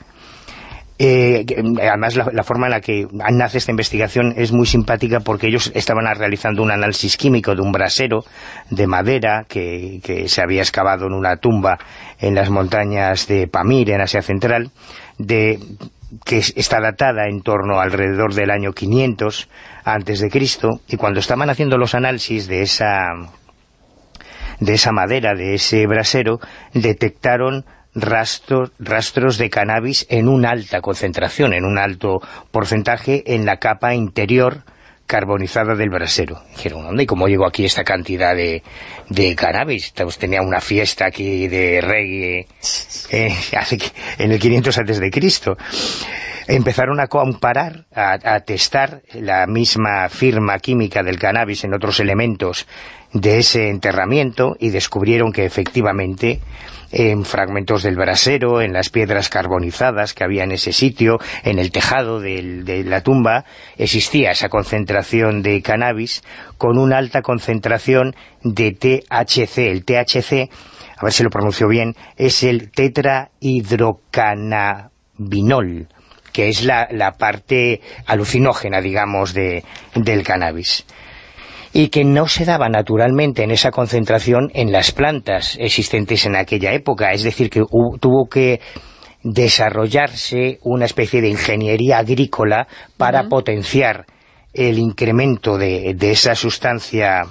eh, además la, forma en la que nace esta investigación es muy simpática porque ellos estaban realizando un análisis químico de un brasero de madera que, que se había excavado en una tumba en las montañas de Pamir, en Asia Central, de que está datada en torno alrededor del año 500 antes de Cristo, y cuando estaban haciendo los análisis de esa, de esa madera, de ese brasero, detectaron rastros, rastros de cannabis en una alta concentración, en un alto porcentaje en la capa interior carbonizada del brasero. Dijeron, ¿dónde? ¿Y cómo llegó aquí esta cantidad de, de cannabis? Pues tenía una fiesta aquí de reggae eh, en el 500 antes de Cristo. empezaron a comparar, a, testar la misma firma química del cannabis en otros elementos de ese enterramiento y descubrieron que efectivamente en fragmentos del brasero, en las piedras carbonizadas que había en ese sitio, en el tejado de la tumba, existía esa concentración de cannabis con una alta concentración de THC. El THC, a ver si lo pronuncio bien, es el tetrahidrocannabinol que es la, parte alucinógena, digamos, de, del cannabis y que no se daba naturalmente en esa concentración en las plantas existentes en aquella época, es decir, que tuvo que desarrollarse una especie de ingeniería agrícola para potenciar el incremento de, esa sustancia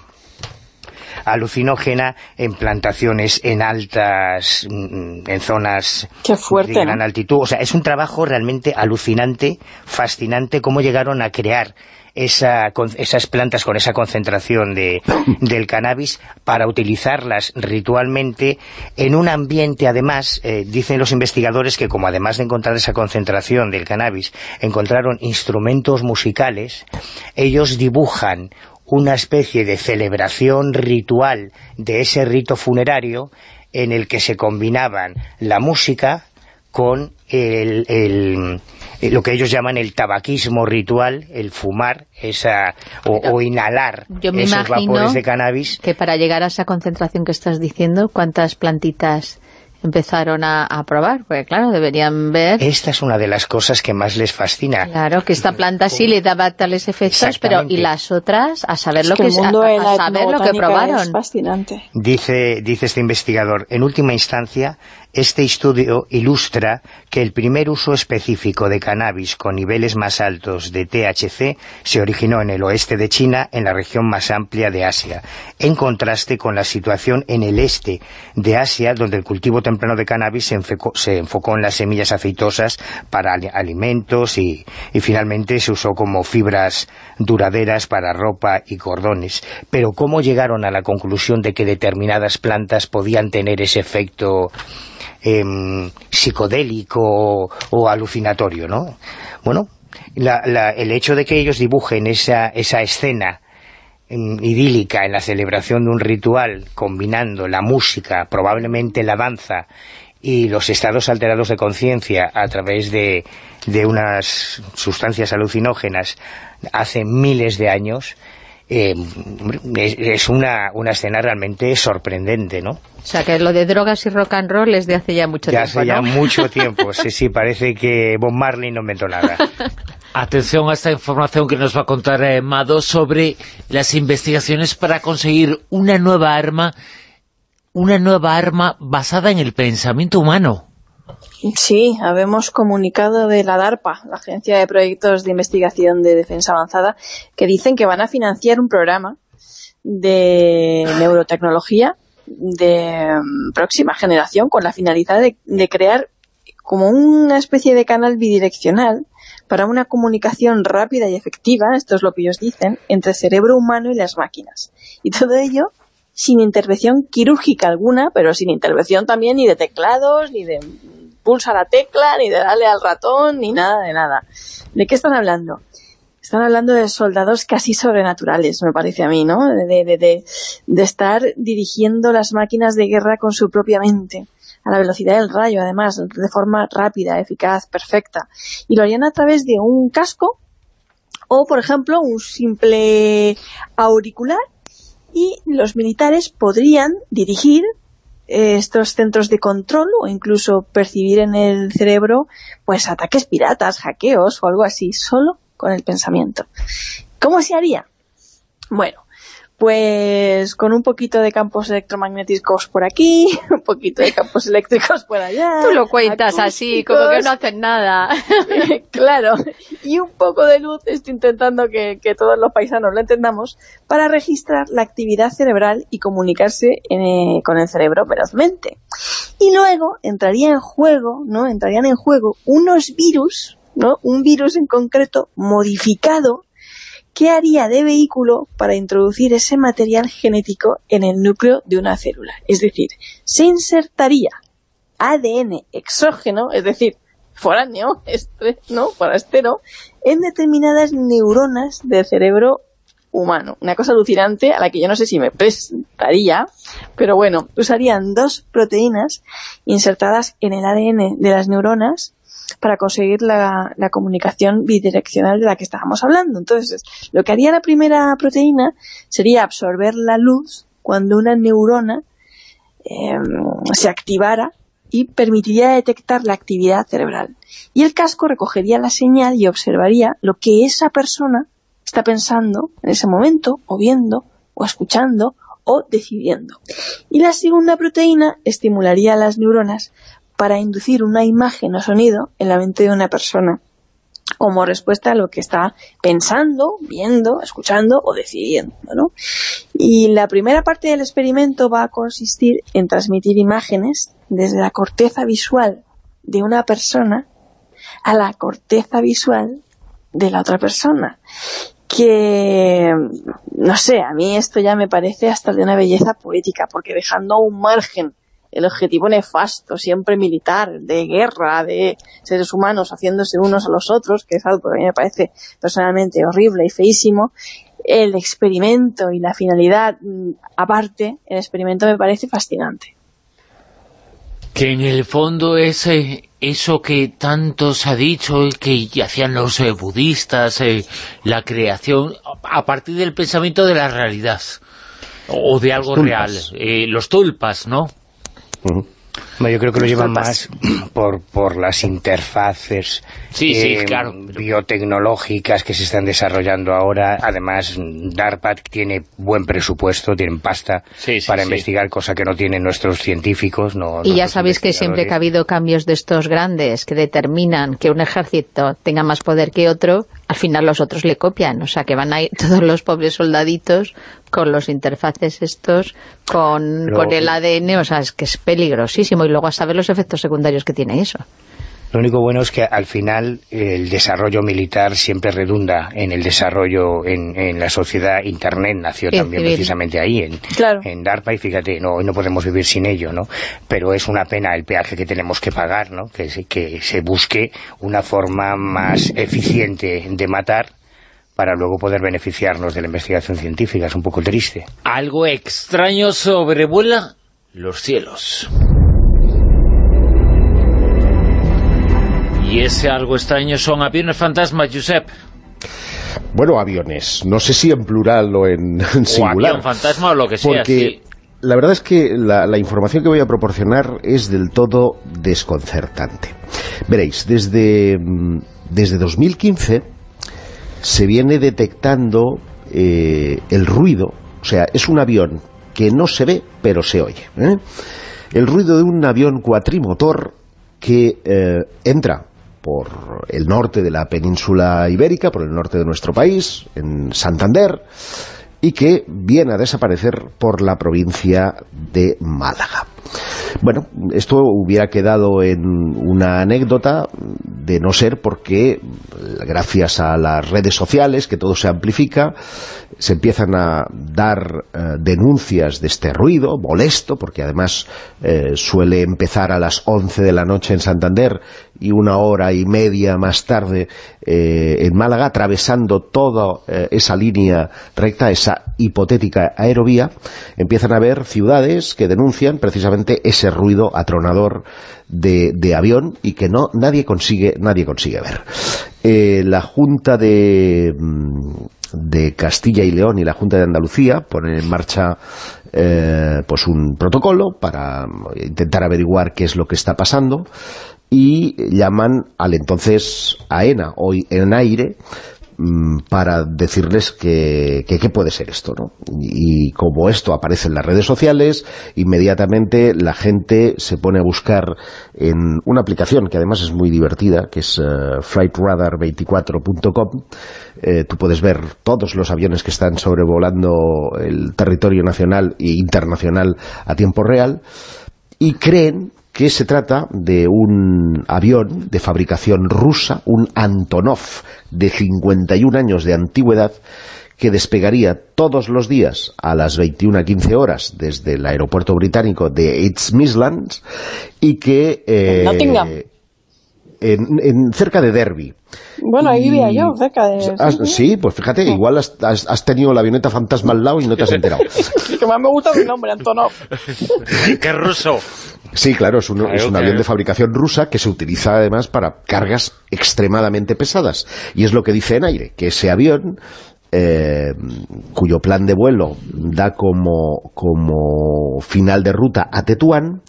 alucinógena en plantaciones en altas, mm, en zonas de gran altitud. O sea, es un trabajo realmente alucinante, fascinante, cómo llegaron a crear esas plantas con esa concentración de, del cannabis para utilizarlas ritualmente en un ambiente, además, eh, dicen los investigadores que como además de encontrar esa concentración del cannabis, encontraron instrumentos musicales, ellos dibujan una especie de celebración ritual de ese rito funerario en el que se combinaban la música con el, lo que ellos llaman el tabaquismo ritual, el fumar esa o, inhalar esos vapores de cannabis. que para llegar a esa concentración que estás diciendo, ¿cuántas plantitas empezaron a, probar, porque claro, deberían ver... Esta es una de las cosas que más les fascina. Claro, que esta planta sí le daba tales efectos, pero y las otras, a saber lo que, a, saber lo que probaron. Es fascinante. Dice, dice este investigador, en última instancia, este estudio ilustra que el primer uso específico de cannabis con niveles más altos de THC se originó en el oeste de China, en la región más amplia de Asia, en contraste con la situación en el este de Asia, donde el cultivo temprano de cannabis se enfocó, en las semillas aceitosas para alimentos y, finalmente se usó como fibras duraderas para ropa y cordones. Pero ¿cómo llegaron a la conclusión de que determinadas plantas podían tener ese efecto Em, psicodélico o, alucinatorio, ¿no? Bueno, el hecho de que ellos dibujen esa, esa escena em, idílica en la celebración de un ritual, combinando la música, probablemente la danza, y los estados alterados de conciencia a través de, de unas sustancias alucinógenas hace miles de años, eh, es una, una escena realmente sorprendente, ¿no? O sea, que lo de drogas y rock and roll es de hace ya mucho tiempo, hace ya mucho tiempo, sí, sí, parece que Bob Marley no inventó nada. Atención a esta información que nos va a contar eh, Mado sobre las investigaciones para conseguir una nueva arma, una nueva arma basada en el pensamiento humano. Sí, habemos comunicado de la DARPA, la Agencia de Proyectos de Investigación de Defensa Avanzada, que dicen que van a financiar un programa de neurotecnología de mm, próxima generación con la finalidad de, crear como una especie de canal bidireccional para una comunicación rápida y efectiva, esto es lo que ellos dicen, entre el cerebro humano y las máquinas. Y todo ello sin intervención quirúrgica alguna, pero sin intervención también ni de teclados, ni de pulsa la tecla, ni de darle al ratón, ni nada de nada. ¿De qué están hablando? Están hablando de soldados casi sobrenaturales, me parece a mí, ¿no? De, de, de, estar dirigiendo las máquinas de guerra con su propia mente, a la velocidad del rayo, además, de forma rápida, eficaz, perfecta. Y lo harían a través de un casco o, por ejemplo, un simple auricular y los militares podrían dirigir estos centros de control o incluso percibir en el cerebro pues ataques piratas, hackeos o algo así, solo con el pensamiento. ¿Cómo se haría? Bueno, pues con un poquito de campos electromagnéticos por aquí, un poquito de campos eléctricos por allá. Tú lo cuentas así, como que no hacen nada. claro, y un poco de luz, estoy intentando que, todos los paisanos lo entendamos, para registrar la actividad cerebral y comunicarse eh, con el cerebro velozmente. Y luego entraría en juego, ¿no? Entrarían en juego unos virus, ¿no? Un virus en concreto modificado ¿qué haría de vehículo para introducir ese material genético en el núcleo de una célula? Es decir, se insertaría ADN exógeno, es decir, foráneo, este, ¿no? forastero, en determinadas neuronas del cerebro humano. Una cosa alucinante a la que yo no sé si me prestaría, pero bueno, usarían dos proteínas insertadas en el ADN de las neuronas para conseguir la, comunicación bidireccional de la que estábamos hablando. Entonces, lo que haría la primera proteína sería absorber la luz cuando una neurona em, se activara y permitiría detectar la actividad cerebral. Y el casco recogería la señal y observaría lo que esa persona está pensando en ese momento, o viendo, o escuchando, o decidiendo. Y la segunda proteína estimularía las neuronas para inducir una imagen o sonido en la mente de una persona como respuesta a lo que está pensando, viendo, escuchando o decidiendo. ¿no? Y la primera parte del experimento va a consistir en transmitir imágenes desde la corteza visual de una persona a la corteza visual de la otra persona que, no sé, a mí esto ya me parece hasta de una belleza poética, porque dejando un margen el objetivo nefasto, siempre militar, de guerra, de seres humanos haciéndose unos a los otros, que es algo que a mí me parece personalmente horrible y feísimo, el experimento y la finalidad mm, aparte, el experimento me parece fascinante. Que en el fondo es eso que tanto se ha dicho, que hacían los eh, budistas, eh, la creación, a partir del pensamiento de la realidad, o de algo real. Eh, los tulpas, ¿no? Yo creo que lo llevan más por, por las interfaces eh, biotecnológicas que se están desarrollando ahora. Además, DARPA tiene buen presupuesto, tienen pasta para investigar, cosa que no tienen nuestros científicos. No, y ya sabéis que siempre que ha habido cambios de estos grandes que determinan que un ejército tenga más poder que otro, al final los otros le copian. O sea, que van a ir todos los pobres soldaditos con los interfaces estos, con, con el ADN, o sea, es que es peligrosísimo. Y luego a saber los efectos secundarios que tiene eso. Lo único bueno es que al final el desarrollo militar siempre redunda en el desarrollo en, la sociedad. Internet nació también precisamente ahí, en, en DARPA, y fíjate, no, hoy no podemos vivir sin ello, ¿no? Pero es una pena el peaje que tenemos que pagar, ¿no? Que que se busque una forma más eficiente de matar para luego poder beneficiarnos de la investigación científica. Es un poco triste. Algo extraño sobrevuela los cielos. Y ese algo extraño son aviones fantasmas, Josep. Bueno, aviones. No sé si en plural o en, singular. O avión fantasma o lo que sea, porque La verdad es que la, información que voy a proporcionar es del todo desconcertante. Veréis, desde, mm, desde 2015 se viene detectando eh, el ruido, o sea, es un avión que no se ve, pero se oye. ¿eh? El ruido de un avión cuatrimotor que eh, entra por el norte de la península ibérica, por el norte de nuestro país, en Santander, y que viene a desaparecer por la provincia de Málaga. Bueno, esto hubiera quedado en una anécdota de no ser porque, gracias a las redes sociales, que todo se amplifica, se empiezan a dar eh, denuncias de este ruido, molesto, porque además eh, suele empezar a las 11 de la noche en Santander y una hora y media más tarde eh, en Málaga, atravesando toda esa línea recta, esa hipotética aerovía, empiezan a haber ciudades que denuncian precisamente ese ruido atronador de, avión y que no nadie consigue nadie consigue ver. la Junta de mm, de Castilla y León y la Junta de Andalucía ponen en marcha eh, pues un protocolo para intentar averiguar qué es lo que está pasando y llaman al entonces AENA, hoy en aire, para decirles que, qué puede ser esto, ¿no? Y como esto aparece en las redes sociales, inmediatamente la gente se pone a buscar en una aplicación que además es muy divertida, que es uh, flightradar24.com. Eh, tú puedes ver todos los aviones que están sobrevolando el territorio nacional e internacional a tiempo real y creen que se trata de un avión de fabricación rusa, un Antonov de 51 años de antigüedad, que despegaría todos los días a las 21.15 horas desde el aeropuerto británico de East y que... Eh, en, cerca de Derby. Bueno, ahí vivía yo, cerca de... sí, pues fíjate, igual has, tenido la avioneta fantasma al lado y no te has enterado. que más me gusta el nombre, Antonov. ¡Qué ruso! Sí, claro, es un, es un avión de fabricación rusa que se utiliza además para cargas extremadamente pesadas. Y es lo que dice en aire, que ese avión eh, cuyo plan de vuelo da como, como final de ruta a Tetuán,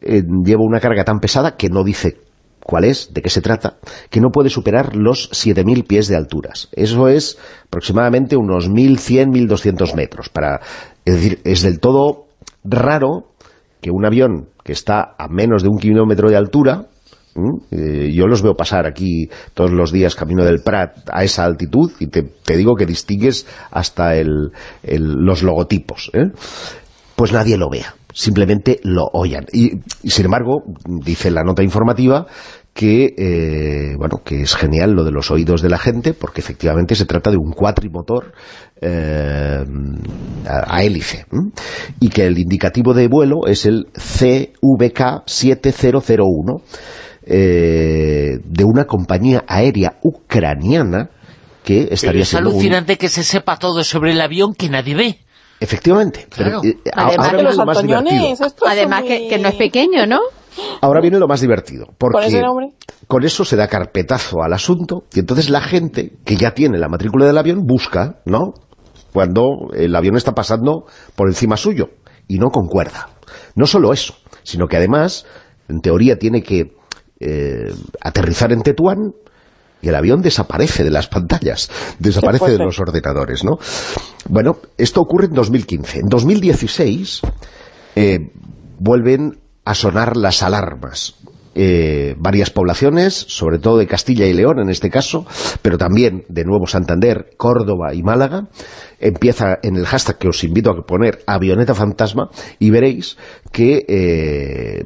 eh, lleva una carga tan pesada que no dice cuál es, de qué se trata, que no puede superar los 7.000 pies de alturas. Eso es aproximadamente unos 1.100, 1.200 metros. Para, es decir, es del todo raro que un avión que está a menos de un kilómetro de altura eh, yo los veo pasar aquí todos los días camino del Prat a esa altitud y te, digo que distingues hasta los logotipos. ¿eh? Pues nadie lo vea, simplemente lo oyan. Y, sin embargo, dice la nota informativa que eh, bueno que es genial lo de los oídos de la gente porque efectivamente se trata de un cuatrimotor a, hélice y que el indicativo de vuelo es el CVK 7001 eh, de una compañía aérea ucraniana que estaría Pero es alucinante que se sepa todo sobre el avión que nadie ve. Efectivamente. Eh, además, que los más además que, no es pequeño, ¿no? Ahora viene lo más divertido, porque con eso se da carpetazo al asunto y entonces la gente que ya tiene la matrícula del avión busca, ¿no?, cuando el avión está pasando por encima suyo y no concuerda. No solo eso, sino que además, en teoría tiene que eh, aterrizar en Tetuán y el avión desaparece de las pantallas, desaparece de los ordenadores, ¿no? Bueno, esto ocurre en 2015. En 2016 eh, vuelven a sonar las alarmas. Eh, varias poblaciones, sobre todo de Castilla y León en este caso, pero también de Nuevo Santander, Córdoba y Málaga, empieza en el hashtag que os invito a poner avioneta fantasma y veréis que eh,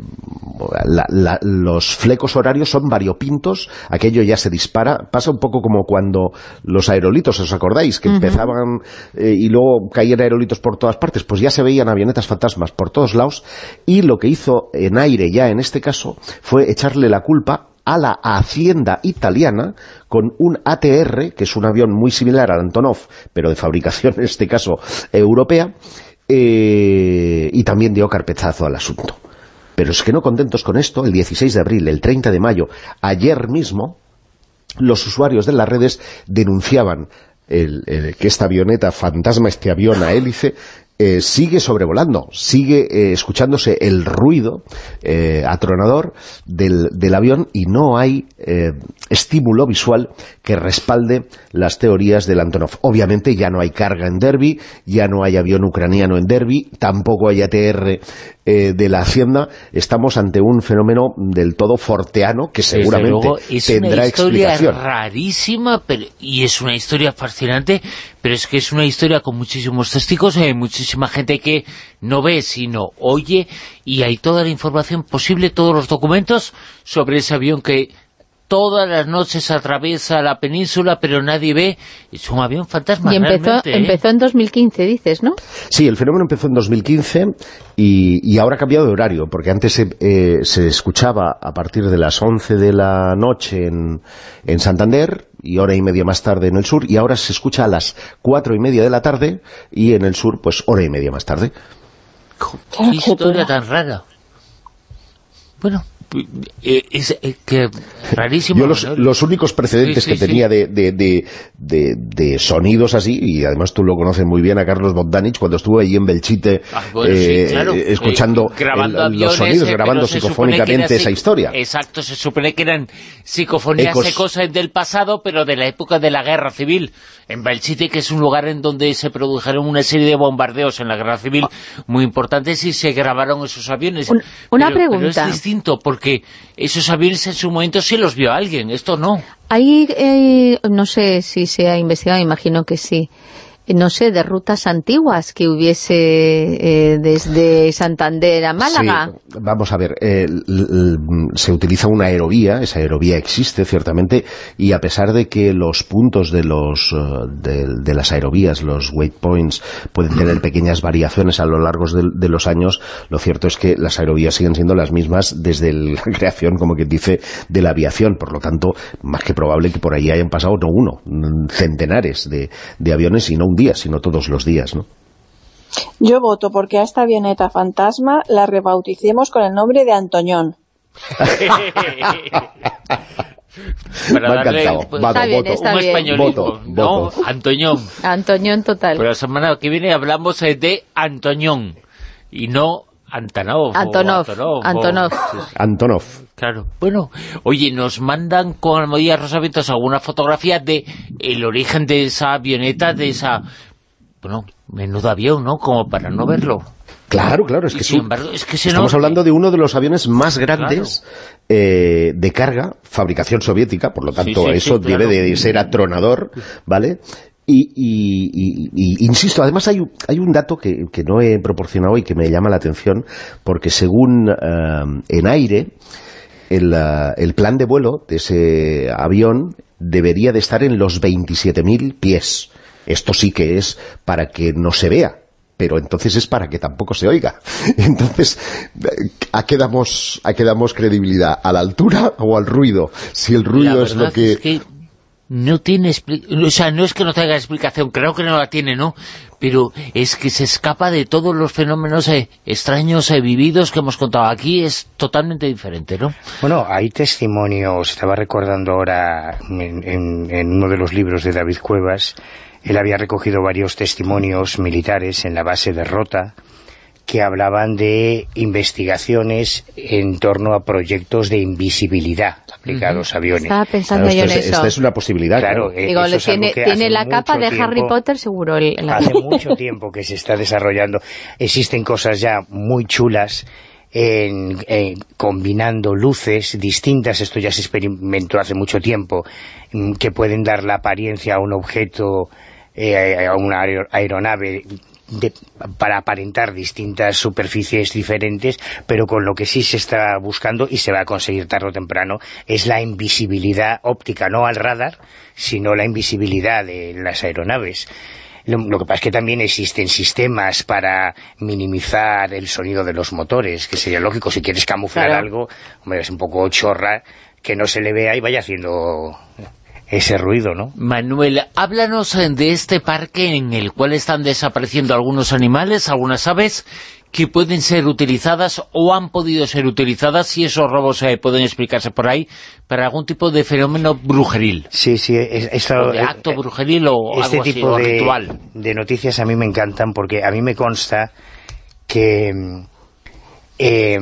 los flecos horarios son variopintos, aquello ya se dispara, pasa un poco como cuando los aerolitos, ¿os acordáis? Que empezaban eh, y luego caían aerolitos por todas partes, pues ya se veían avionetas fantasmas por todos lados y lo que hizo en aire ya en este caso fue echarle la culpa a la Hacienda italiana con un ATR, que es un avión muy similar al Antonov, pero de fabricación en este caso europea, eh, y también dio carpetazo al asunto. Pero es que no contentos con esto, el 16 de abril, el 30 de mayo, ayer mismo, los usuarios de las redes denunciaban que esta avioneta fantasma, este avión a hélice, eh, sigue sobrevolando, sigue eh, escuchándose el ruido eh, atronador del, del, avión y no hay estímulo visual que respalde las teorías del Antonov. Obviamente ya no hay carga en Derby, ya no hay avión ucraniano en Derby, tampoco hay ATR de la Hacienda. Estamos ante un fenómeno del todo forteano que seguramente tendrá explicación. Es una historia rarísima y es una historia fascinante, pero es que es una historia con muchísimos testigos, hay muchísima gente que no ve sino oye y hay toda la información posible, todos los documentos sobre ese avión que todas las noches atraviesa la península, pero nadie ve. Es un avión fantasma Y empezó, ¿eh? empezó en 2015, dices, ¿no? Sí, el fenómeno empezó en 2015 y, ahora ha cambiado de horario, porque antes se, eh, se escuchaba a partir de las 11 de la noche en, en Santander y hora y media más tarde en el sur, y ahora se escucha a las cuatro y media de la tarde y en el sur, pues hora y media más tarde. Qué historia tan rara. Bueno, es, que rarísimo. Yo los, únicos precedentes que tenía de, de, sonidos así, y además tú lo conoces muy bien a Carlos Bogdanich, cuando estuvo allí en Belchite ah, eh, escuchando los sonidos, grabando psicofónicamente esa historia. Exacto, se supone que eran psicofonías de cosas del pasado, pero de la época de la guerra civil. En Belchite, que es un lugar en donde se produjeron una serie de bombardeos en la guerra civil muy importantes y se grabaron esos aviones. una pregunta. Pero es distinto, porque porque esos aviones en su momento sí los vio alguien, esto no. Ahí, eh, no sé si se ha investigado, imagino que sí. No sé, de rutas antiguas que hubiese eh, desde Santander a Málaga. vamos a ver, se utiliza una aerovía, esa aerovía existe ciertamente, y a pesar de que los puntos de los eh, de, las aerovías, los waypoints, pueden tener pequeñas variaciones a lo largo de, los años, lo cierto es que las aerovías siguen siendo las mismas desde la creación, como que dice, de la aviación, por lo tanto, más que probable que por ahí hayan pasado no uno, centenares de, de aviones y no un día, sino todos los días, ¿no? Yo voto porque a esta avioneta fantasma la rebauticemos con el nombre de Antoñón. Para darle, pues, está bien, está un españolismo, ¿no? Antoñón. Antoñón total. Pero la semana que viene hablamos eh, de Antoñón y no Antonov. Antonov. Antonov. Antonov. Claro. Bueno, oye, nos mandan con Almodía Rosavientos alguna fotografía de el origen de esa avioneta, de esa... Bueno, menudo avión, ¿no? Como para no verlo. Claro, claro, es que, es que estamos hablando de uno de los aviones más grandes eh, de carga, fabricación soviética, por lo tanto eso debe de ser atronador, ¿vale? Y, insisto, además hay, hay un dato que, no he proporcionado y que me llama la atención, porque según eh, en aire, el, eh, el, plan de vuelo de ese avión debería de estar en los 27.000 pies. Esto sí que es para que no se vea, pero entonces es para que tampoco se oiga. Entonces, ¿a qué damos, a qué damos credibilidad? ¿A la altura o al ruido? Si el ruido es lo que... Es que no tiene o sea, no es que no tenga explicación, creo que no la tiene, ¿no? Pero es que se escapa de todos los fenómenos eh, extraños eh, vividos que hemos contado aquí, es totalmente diferente, ¿no? Bueno, hay testimonios, estaba recordando ahora en uno de los libros de David Cuevas, él había recogido varios testimonios militares en la base de Rota que hablaban de investigaciones en torno a proyectos de invisibilidad aplicados a aviones. Estaba pensando yo en eso. Esta es una posibilidad. Claro, eh, Digo, tiene, la capa de Harry Potter seguro. hace mucho tiempo que se está desarrollando. Existen cosas ya muy chulas en, combinando luces distintas, esto ya se experimentó hace mucho tiempo, mm, que pueden dar la apariencia a un objeto eh, a una aeronave para aparentar distintas superficies diferentes, pero con lo que sí se está buscando y se va a conseguir tarde o temprano es la invisibilidad óptica, no al radar, sino la invisibilidad de las aeronaves. Lo, que pasa es que también existen sistemas para minimizar el sonido de los motores, que sería lógico, si quieres camuflar algo, hombre, es un poco chorra que no se le vea y vaya haciendo ese ruido, ¿no? Manuel, háblanos eh, de este parque en el cual están desapareciendo algunos animales, algunas aves, que pueden ser utilizadas o han podido ser utilizadas, si esos robos eh, pueden explicarse por ahí, para algún tipo de fenómeno brujeril. Sí, sí. Es, de acto brujeril o este algo tipo de, ritual. de noticias a mí me encantan porque a mí me consta que... Eh,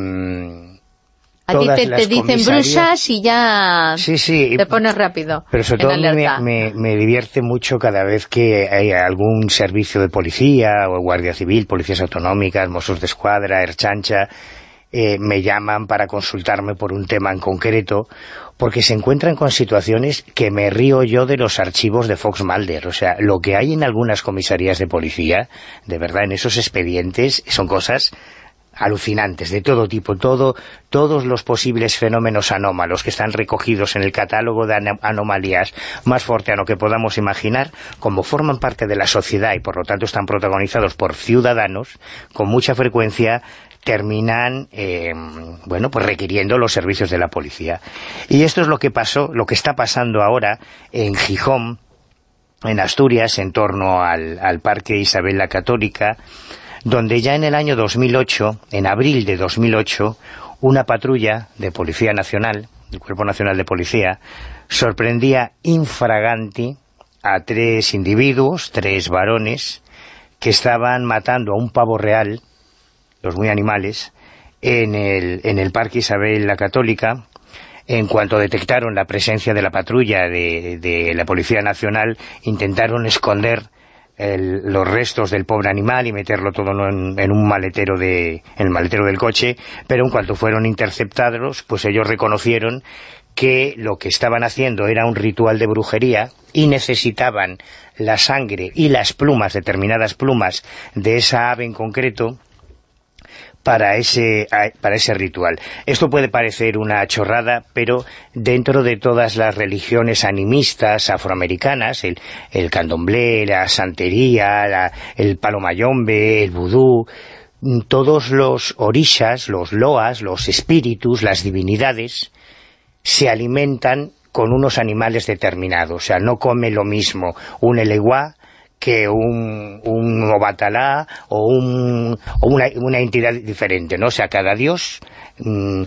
a ti te, dicen brujas y ya te pones rápido Pero sobre todo me, me, divierte mucho cada vez que hay algún servicio de policía, o guardia civil, policías autonómicas, Mossos de Escuadra, Erchancha, eh, me llaman para consultarme por un tema en concreto, porque se encuentran con situaciones que me río yo de los archivos de Fox Mulder. O sea, lo que hay en algunas comisarías de policía, de verdad, en esos expedientes, son cosas alucinantes de todo tipo, todo, todos los posibles fenómenos anómalos que están recogidos en el catálogo de anomalías más forteano que podamos imaginar, como forman parte de la sociedad y por lo tanto están protagonizados por ciudadanos, con mucha frecuencia terminan eh, bueno pues requiriendo los servicios de la policía. Y esto es lo que pasó, lo que está pasando ahora en Gijón, en Asturias, en torno al, al Parque Isabel la Católica, donde ya en el año 2008, en abril de 2008, una patrulla de Policía Nacional, del Cuerpo Nacional de Policía, sorprendía infraganti a tres individuos, tres varones, que estaban matando a un pavo real, los muy animales, en el, en el Parque Isabel la Católica, en cuanto detectaron la presencia de la patrulla de, de la Policía Nacional, intentaron esconder los restos del pobre animal y meterlo todo en, un maletero de, en el maletero del coche, pero en cuanto fueron interceptados, pues ellos reconocieron que lo que estaban haciendo era un ritual de brujería y necesitaban la sangre y las plumas, determinadas plumas de esa ave en concreto, para ese, para ese ritual. Esto puede parecer una chorrada, pero dentro de todas las religiones animistas afroamericanas, el, el candomblé, la santería, el palomayombe, el vudú, todos los orishas, los loas, los espíritus, las divinidades, se alimentan con unos animales determinados. O sea, no come lo mismo un eleguá que un, un obatalá o, un, o una, entidad diferente, ¿no? O sea, cada dios mm,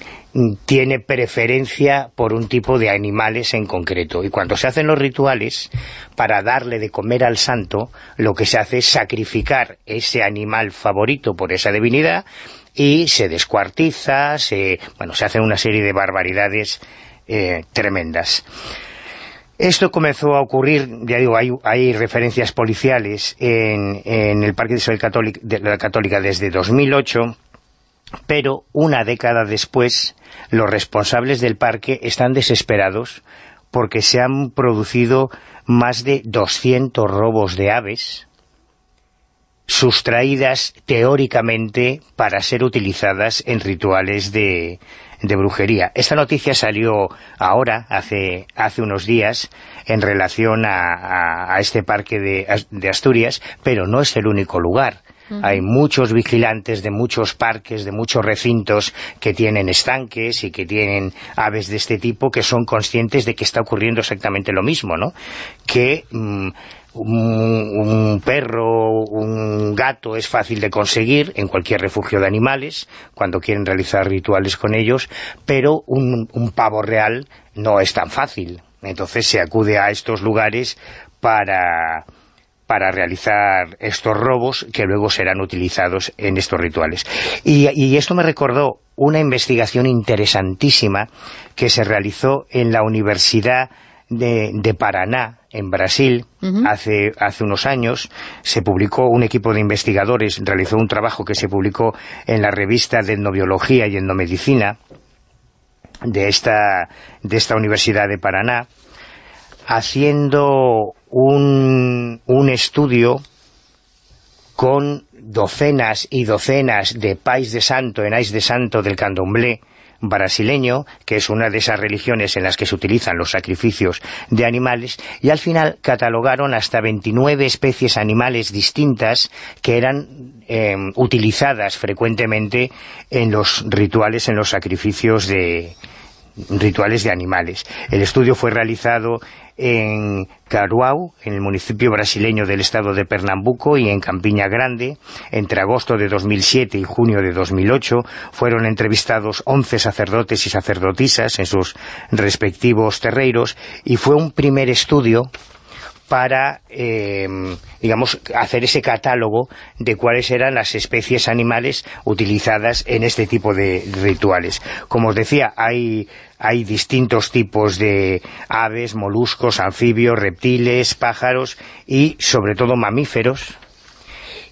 tiene preferencia por un tipo de animales en concreto. Y cuando se hacen los rituales, para darle de comer al santo, lo que se hace es sacrificar ese animal favorito por esa divinidad y se descuartiza, se, bueno, se hacen una serie de barbaridades eh, tremendas. Esto comenzó a ocurrir, ya digo, hay, referencias policiales en, el Parque de, de la Católica desde 2008, pero una década después los responsables del parque están desesperados porque se han producido más de 200 robos de aves sustraídas teóricamente para ser utilizadas en rituales de, de brujería. Esta noticia salió ahora, hace, hace unos días, en relación a, a, este parque de, de, Asturias, pero no es el único lugar. Hay muchos vigilantes de muchos parques, de muchos recintos que tienen estanques y que tienen aves de este tipo que son conscientes de que está ocurriendo exactamente lo mismo, ¿no? Que mm, un, perro, un gato es fácil de conseguir en cualquier refugio de animales, cuando quieren realizar rituales con ellos, pero un, pavo real no es tan fácil. Entonces se acude a estos lugares para para realizar estos robos que luego serán utilizados en estos rituales. Y, y, esto me recordó una investigación interesantísima que se realizó en la Universidad de, Paraná, en Brasil, hace, hace unos años, se publicó, un equipo de investigadores realizó un trabajo que se publicó en la revista de Etnobiología y Etnomedicina de esta, de esta Universidad de Paraná, haciendo un, un estudio con docenas y docenas de pais de santo, enais de santo del candomblé, brasileño, que es una de esas religiones en las que se utilizan los sacrificios de animales, y al final catalogaron hasta 29 especies animales distintas que eran em, utilizadas frecuentemente en los rituales, en los sacrificios de rituales de animales. El estudio fue realizado en Caruau, en el municipio brasileño del estado de Pernambuco y en Campiña Grande. Entre agosto de 2007 y junio de 2008 fueron entrevistados 11 sacerdotes y sacerdotisas en sus respectivos terreiros y fue un primer estudio para, eh, digamos, hacer ese catálogo de cuáles eran las especies animales utilizadas en este tipo de rituales. Como os decía, hay, hay distintos tipos de aves, moluscos, anfibios, reptiles, pájaros y, sobre todo, mamíferos.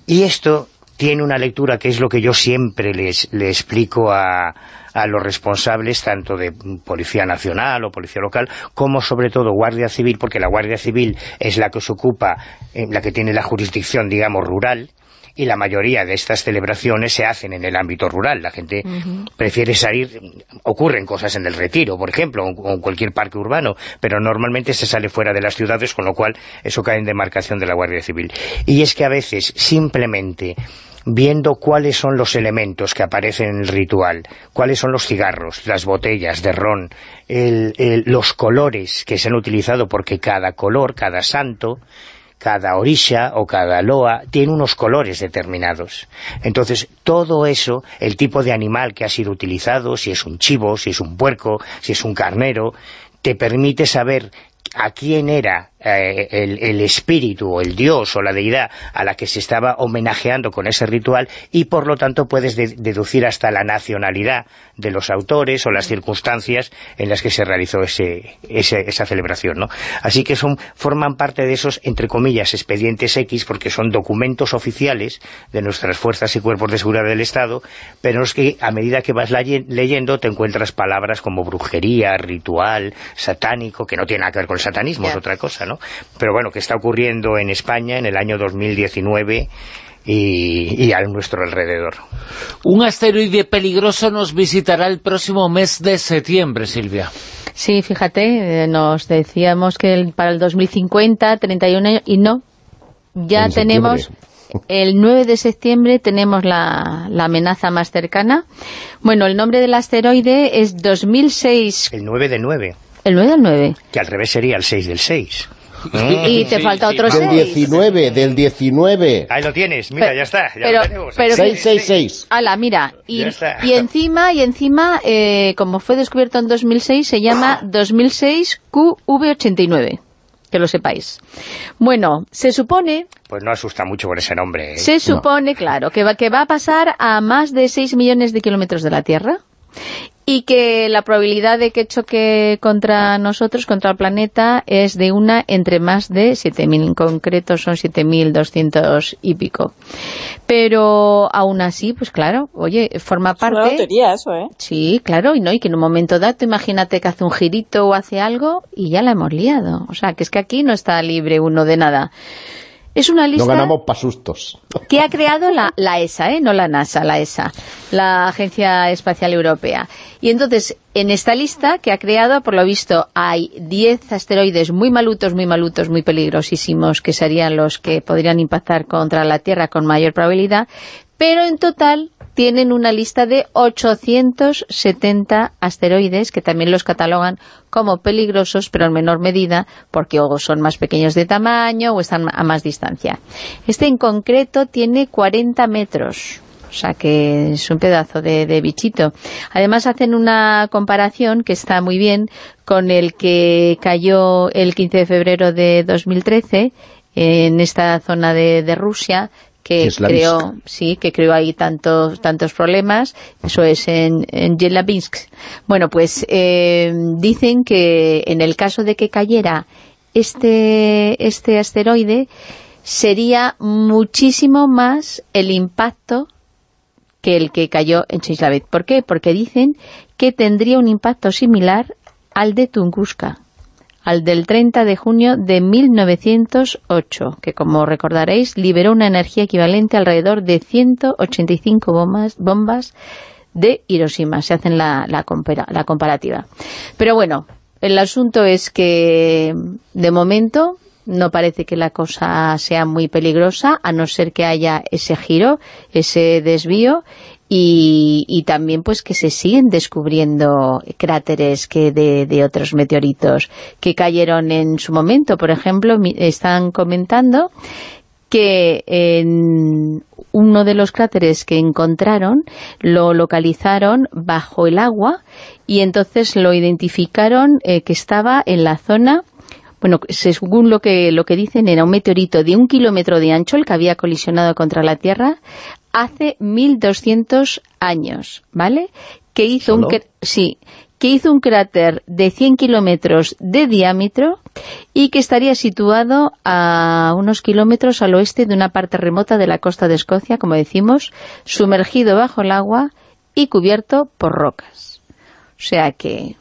Y esto tiene una lectura que es lo que yo siempre les, le explico a, a los responsables tanto de Policía Nacional o Policía Local, como sobre todo Guardia Civil, porque la Guardia Civil es la que se ocupa, eh, la que tiene la jurisdicción, digamos, rural, y la mayoría de estas celebraciones se hacen en el ámbito rural. La gente prefiere salir, ocurren cosas en el retiro, por ejemplo, o en cualquier parque urbano, pero normalmente se sale fuera de las ciudades, con lo cual eso cae en demarcación de la Guardia Civil. Y es que a veces simplemente viendo cuáles son los elementos que aparecen en el ritual, cuáles son los cigarros, las botellas de ron, los colores que se han utilizado, porque cada color, cada santo, cada orisha o cada loa tiene unos colores determinados. Entonces, todo eso, el tipo de animal que ha sido utilizado, si es un chivo, si es un puerco, si es un carnero, te permite saber a quién era, eh, el, espíritu o el dios o la deidad a la que se estaba homenajeando con ese ritual y por lo tanto puedes deducir hasta la nacionalidad de los autores o las circunstancias en las que se realizó ese, esa celebración. ¿no? Así que son forman parte de esos, entre comillas, expedientes X porque son documentos oficiales de nuestras fuerzas y cuerpos de seguridad del Estado, pero es que a medida que vas leyendo te encuentras palabras como brujería, ritual, satánico, que no tiene nada que ver con el satanismo, es otra cosa, ¿no? Pero bueno, que está ocurriendo en España en el año 2019 y, a nuestro alrededor. Un asteroide peligroso nos visitará el próximo mes de septiembre, Silvia. Sí, fíjate, eh, nos decíamos que para el 2050, 31 años, y no, ya tenemos... El 9 de septiembre tenemos la, la, amenaza más cercana. Bueno, el nombre del asteroide es 2006... El 9 de 9. El 9 del 9. Que al revés sería el 6 del 6. Y te falta otro 6. Del 19, del 19. Ahí lo tienes, mira, ya está, ya pero, lo tenemos. Pero, 666. Ala, mira, y, y encima, y encima eh, como fue descubierto en 2006, se llama 2006 QV89 que lo sepáis. Bueno, se supone... Pues no asusta mucho por ese nombre. ¿eh? Se supone, claro, que va, que va a pasar a más de 6 millones de kilómetros de la Tierra y que la probabilidad de que choque contra nosotros, contra el planeta, es de una entre más de 7.000, en concreto son 7.200 y pico. Pero aún así, pues claro, oye, forma parte... Es una lotería eso, ¿eh? Sí, claro, y no y que en un momento dado, imagínate que hace un girito o hace algo y ya la hemos liado. O sea, que es que aquí no está libre uno de nada. Es una lista... No ganamos pa' sustos. Que ha creado la, la ESA, ¿eh? no la NASA, la ESA, la Agencia Espacial Europea. Y entonces, en esta lista que ha creado, por lo visto, hay 10 asteroides muy malutos, muy malutos, muy peligrosísimos, que serían los que podrían impactar contra la Tierra con mayor probabilidad, pero en total tienen una lista de 870 asteroides que también los catalogan como peligrosos, pero en menor medida, porque o son más pequeños de tamaño o están a más distancia. Este en concreto tiene 40 metros, o sea que es un pedazo de, bichito. Además hacen una comparación que está muy bien con el que cayó el 15 de febrero de 2013 en esta zona de Rusia, que creó, sí, que creó ahí tantos tantos problemas, eso es en, en. Bueno, pues eh, dicen que en el caso de que cayera este, este asteroide, sería muchísimo más el impacto que el que cayó en Chelyabinsk. ¿Por qué? Porque dicen que tendría un impacto similar al de Tunguska al del 30 de junio de 1908, que como recordaréis liberó una energía equivalente alrededor de 185 bombas, bombas de Hiroshima. Se hacen la, la, la comparativa. Pero bueno, el asunto es que de momento no parece que la cosa sea muy peligrosa, a no ser que haya ese giro, ese desvío, y, también pues que se siguen descubriendo cráteres que de, otros meteoritos que cayeron en su momento. Por ejemplo, están comentando que en uno de los cráteres que encontraron lo localizaron bajo el agua y entonces lo identificaron eh, que estaba en la zona bueno, según lo que, lo que dicen, era un meteorito de un kilómetro de ancho, el que había colisionado contra la Tierra, hace 1200 años, ¿vale? Que hizo un sí, que hizo un cráter de 100 kilómetros de diámetro y que estaría situado a unos kilómetros al oeste de una parte remota de la costa de Escocia, como decimos, sumergido bajo el agua y cubierto por rocas. O sea que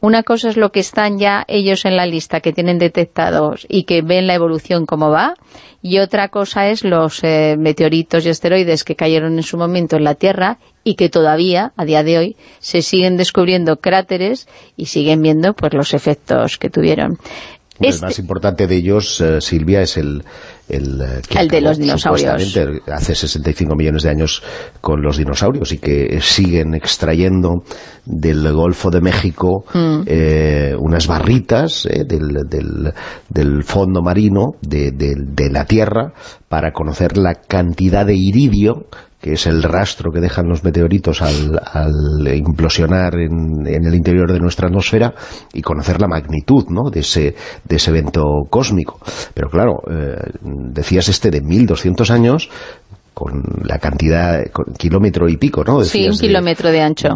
una cosa es lo que están ya ellos en la lista, que tienen detectados y que ven la evolución cómo va, y otra cosa es los eh, meteoritos y asteroides que cayeron en su momento en la Tierra y que todavía, a día de hoy, se siguen descubriendo cráteres y siguen viendo pues los efectos que tuvieron. El este más importante de ellos, eh, Silvia, es el, el, eh, de los dinosaurios. hace 65 millones de años con los dinosaurios y que siguen extrayendo del Golfo de México mm. eh, unas barritas del, del, del, fondo marino de, de, la Tierra para conocer la cantidad de iridio que es el rastro que dejan los meteoritos al, implosionar en, el interior de nuestra atmósfera y conocer la magnitud ¿no? de, ese, de ese evento cósmico. Pero claro, eh, decías este de 1200 años, con la cantidad, kilómetro y pico, ¿no? sí, un kilómetro de ancho.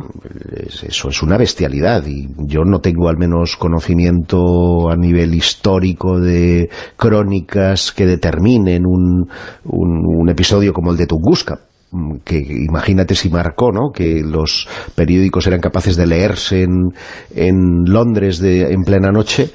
eso es una bestialidad y yo no tengo al menos conocimiento a nivel histórico de crónicas que determinen un, un episodio como el de Tunguska que imagínate si marcó, ¿no? que los periódicos eran capaces de leerse en, en Londres de, en plena noche,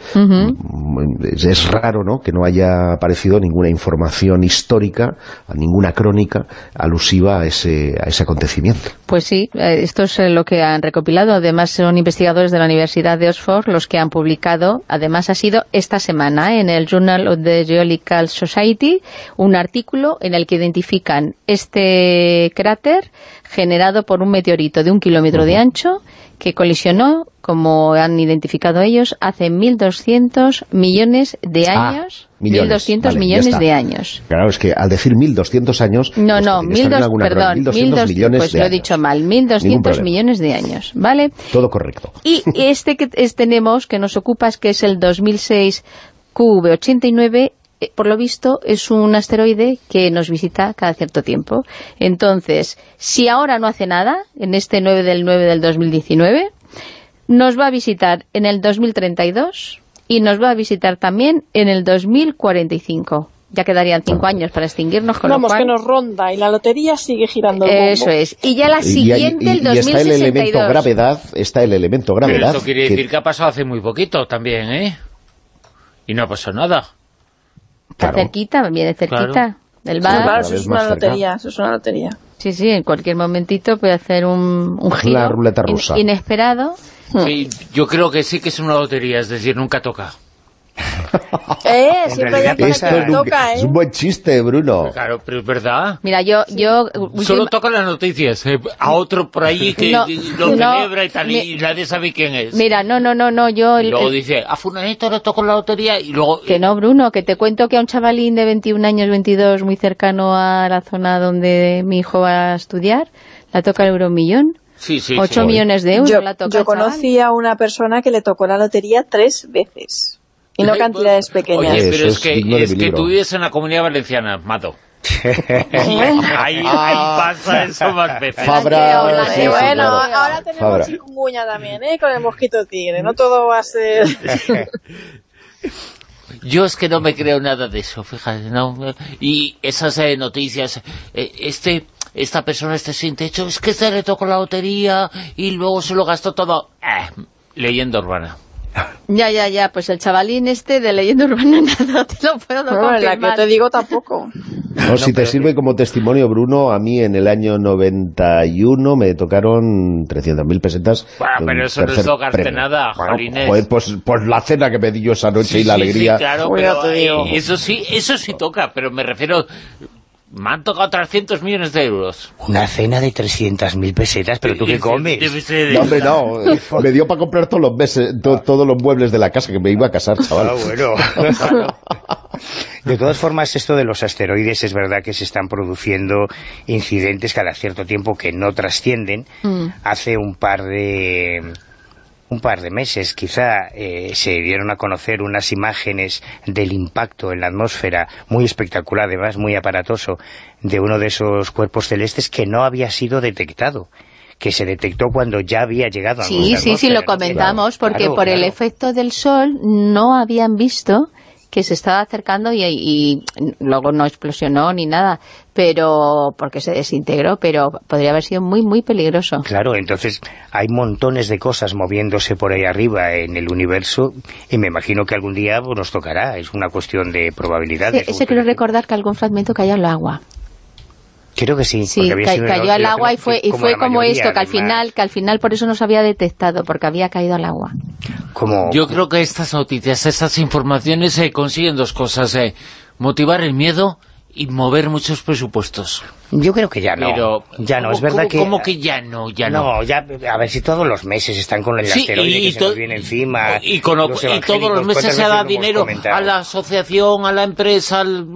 es, raro ¿no? que no haya aparecido ninguna información histórica, ninguna crónica alusiva a ese, a ese acontecimiento. Pues sí, eh, esto es eh, lo que han recopilado, además son investigadores de la Universidad de Oxford los que han publicado, además ha sido esta semana en el Journal of the Geological Society, un artículo en el que identifican este cráter generado por un meteorito de un kilómetro de ancho que colisionó, como han identificado ellos, hace 1.200 millones de ah, años. 1.200 millones de años. Claro, es que al decir 1.200 años... No, pues no, 1.200, perdón, 1.200 millones pues lo he dicho mal, 1.200 millones de años, ¿vale? Todo correcto. Y este que tenemos, que nos ocupa, es que es el 2006 QV89 eh, por lo visto, es un asteroide que nos visita cada cierto tiempo. Entonces, si ahora no hace nada, en este 9 del 9 del 2019, nos va a visitar en el 2032 y nos va a visitar también en el 2045 ya quedarían cinco años para extinguirnos, con Vamos, lo cual... que nos ronda y la lotería sigue girando el bombo. Eso es. Y ya la siguiente, y, y, el 2062. está el elemento gravedad, está el elemento gravedad. Pero quiere decir que ha pasado hace muy poquito también, ¿eh? Y no ha pasado nada. Está cerquita, viene cerquita del bar. claro, eso es una lotería, eso es una lotería. Sí, sí, en cualquier momentito puede hacer un, un giro ruleta rusa. inesperado. Sí, yo creo que sí que es una lotería, es decir, nunca toca. Eh, siempre ya que toca, ¿eh? Es un buen chiste, Bruno. Claro, pero es verdad. Mira, yo... yo Solo tocan las noticias. Eh, a otro por ahí que lo celebra y tal, y nadie sabe quién es. Mira, no, no, no, no, yo... Y luego dice, a Funanito le tocó la lotería y luego... Que no, Bruno, que te cuento que a un chavalín de 21 años, 22, muy cercano a la zona donde mi hijo va a estudiar, la toca el euromillón. Sí, sí, 8 millones de euros yo, la toca Yo conocí a una persona que le tocó la lotería tres veces. Y no cantidades pequeñas. Oye, pero es, que, es que tú vives en la Comunidad Valenciana, Mato. ahí, pasa eso más veces. Fabra, bueno, ahora tenemos chikungunya también, ¿eh? Con el mosquito tigre, no todo va a ser... Yo es que no me creo nada de eso, fíjate, ¿no? Y esas eh, noticias, eh, este esta persona este sin techo, es que se le tocó la lotería y luego se lo gastó todo. Eh, leyenda urbana. Ya, ya, ya, pues el chavalín este de leyenda urbana nada, te lo puedo no, la que te digo tampoco. No, si te sirve como testimonio, Bruno, a mí en el año 91 me tocaron 300.000 pesetas. Bueno, pero eso no es tocarte nada, pues, pues, la cena que me di yo esa noche y la alegría. Sí, claro, pero, eh, eso sí, eso sí toca, pero me refiero me han tocado 300 millones de euros. Una cena de 300.000 pesetas, pero ¿tú qué comes? No, hombre, no. Me dio para comprar todos los meses, todos los muebles de la casa, que me iba a casar, chaval. Ah, bueno. de todas formas, esto de los asteroides es verdad que se están produciendo incidentes cada cierto tiempo que no trascienden. Mm. Hace un par de un par de meses quizá eh, se dieron a conocer unas imágenes del impacto en la atmósfera muy espectacular, además muy aparatoso, de uno de esos cuerpos celestes que no había sido detectado que se detectó cuando ya había llegado a Sí, sí, sí, lo comentamos, porque por el efecto del Sol no habían visto que se estaba acercando y, luego no explosionó ni nada, pero porque se desintegró, pero podría haber sido muy, muy peligroso. Claro, entonces hay montones de cosas moviéndose por ahí arriba en el universo y me imagino que algún día nos tocará, es una cuestión de probabilidades. ese quiero recordar que algún fragmento cayó en el agua. Creo que sí. Sí, cayó al agua y fue, y fue como esto, que al final que al final por eso no se había detectado, porque había caído al agua. Como... Yo creo que estas noticias, estas informaciones eh, consiguen dos cosas, eh, motivar el miedo y mover muchos presupuestos. Yo creo que ya no. Pero, ya no, es verdad que... ¿Cómo que ya no? Ya no, no ya, a ver si todos los meses están con el asteroide que se nos viene encima. Y, con, y todos los meses se da dinero a la asociación, a la empresa, al...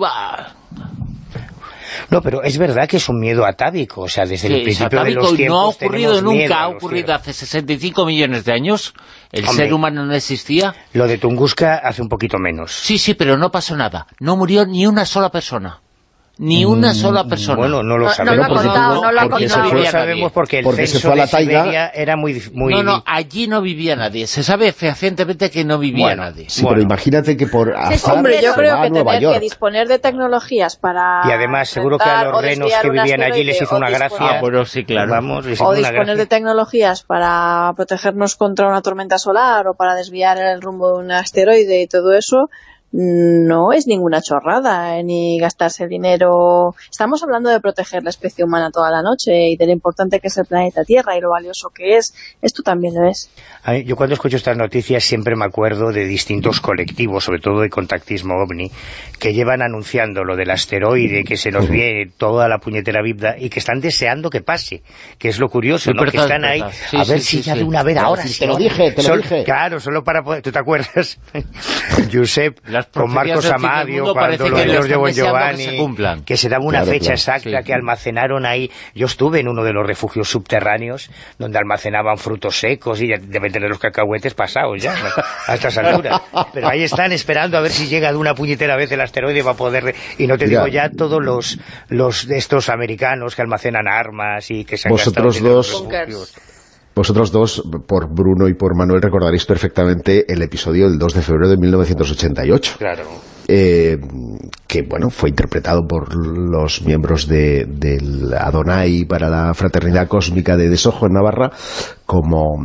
No, pero es verdad que es un miedo atávico, o sea, desde el principio de los tiempos no ha ocurrido nunca, ha ocurrido hace 65 millones de años, el ser humano no existía. Lo de Tunguska hace un poquito menos. Sí, sí, pero no pasó nada, no murió ni una sola persona. Ni una mm, sola persona. Bueno, no lo sabemos. No, lo ha contado, no lo ha contado. No sabemos porque el porque censo de Siberia era muy, muy... No, no, allí no vivía nadie. Se sabe fehacientemente que no vivía nadie. Sí, pero imagínate que por azar Hombre, yo creo que tener que disponer de tecnologías para... Y además, seguro que a los renos que vivían allí les hizo una gracia. Ah, bueno, sí, claro. Vamos, o disponer de tecnologías para protegernos contra una tormenta solar o para desviar el rumbo de un asteroide y todo eso no es ninguna chorrada, eh, ni gastarse dinero. Estamos hablando de proteger la especie humana toda la noche y de lo importante que es el planeta Tierra y lo valioso que es. Esto también lo es. Yo cuando escucho estas noticias siempre me acuerdo de distintos colectivos, sobre todo de contactismo ovni, que llevan anunciando lo del asteroide, que se nos viene toda la puñetera vida y que están deseando que pase, que es lo curioso, ¿no? que están ahí a ver si ya de una vez ahora... te lo dije, te lo dije. Claro, solo para poder... ¿Tú te acuerdas? Josep, con Marcos Amadio, cuando los de de Bon Giovanni, que se, daba una fecha exacta que almacenaron ahí. Yo estuve en uno de los refugios subterráneos donde almacenaban frutos secos y deben tener los cacahuetes pasados ya, a estas alturas. Pero ahí están esperando a ver si llega de una puñetera vez el asteroide para poder... Y no te digo ya todos los, los de estos americanos que almacenan armas y que se han Vosotros dos... Vosotros dos, por Bruno y por Manuel, recordaréis perfectamente el episodio del 2 de febrero de 1988. Claro. Eh, que bueno fue interpretado por los miembros de, del Adonai para la Fraternidad Cósmica de Desojo en Navarra como